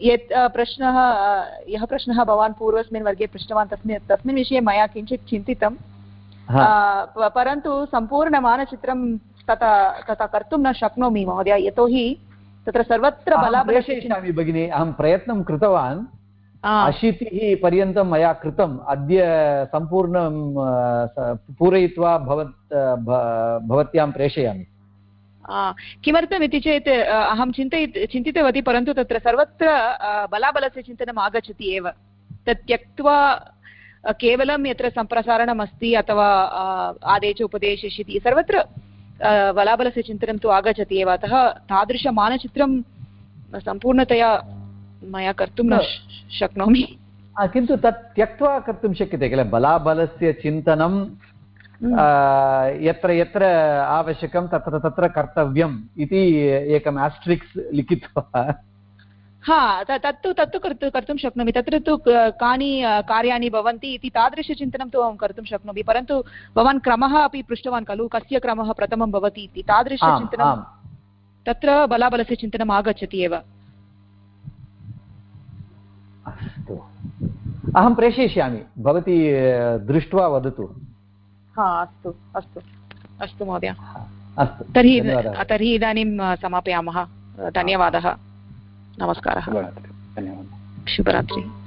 यत् प्रश्नः यः प्रश्नः भवान् पूर्वस्मिन् वर्गे पृष्टवान् तस्मिन् तस्मिन् विषये मया किञ्चित् चिन्तितं परन्तु सम्पूर्णमानचित्रं तथा तथा कर्तुं न शक्नोमि महोदय यतोहि तत्र सर्वत्र प्रेषयिष्यामि भगिनि अहं प्रयत्नं कृतवान्। अशीतिः पर्यन्तं मया कृतम् अद्य सम्पूर्णं पूरयित्वा भवत् भवत्यां प्रेषयामि। किमर्थमिति चेत् अहं चिन्तयि चिन्तितवती परन्तु तत्र सर्वत्र बलाबलस्य चिन्तनम् आगच्छति एव। तत् त्यक्त्वा केवलं यत्र सम्प्रसारणम् अस्ति अथवा आदेश उपदेशिष्यति सर्वत्र बलाबलस्य चिन्तनं तु आगच्छति एव। अतः तादृशमानचित्रं सम्पूर्णतया मया कर्तुं न शक्नोमि। किन्तु तत् त्यक्त्वा कर्तुं शक्यते किल? बलाबलस्य चिन्तनं यत्र यत्र आवश्यकं तत्र तत्र कर्तव्यम् इति एकम् आस्ट्रिक्स् लिखित्वा हा तत्तु तत्तु कर्तुं कर्तुं शक्नोमि। तत्र तु कानि कार्याणि भवन्ति इति तादृशचिन्तनं तु अहं कर्तुं शक्नोमि। परन्तु भवान् क्रमः अपि पृष्टवान् खलु कस्य क्रमः प्रथमं भवति इति। तादृशचिन्तनं तत्र बलाबलस्य चिन्तनम् आगच्छति एव। अस्तु। अहं प्रेषयिष्यामि। भवती दृष्ट्वा वदतु। हा अस्तु अस्तु। अस्तु महोदय। अस्तु। तर्हि तर्हि इदानीं समापयामः। धन्यवादः। नमस्कारः। धन्यवादः। शुभरात्रिः।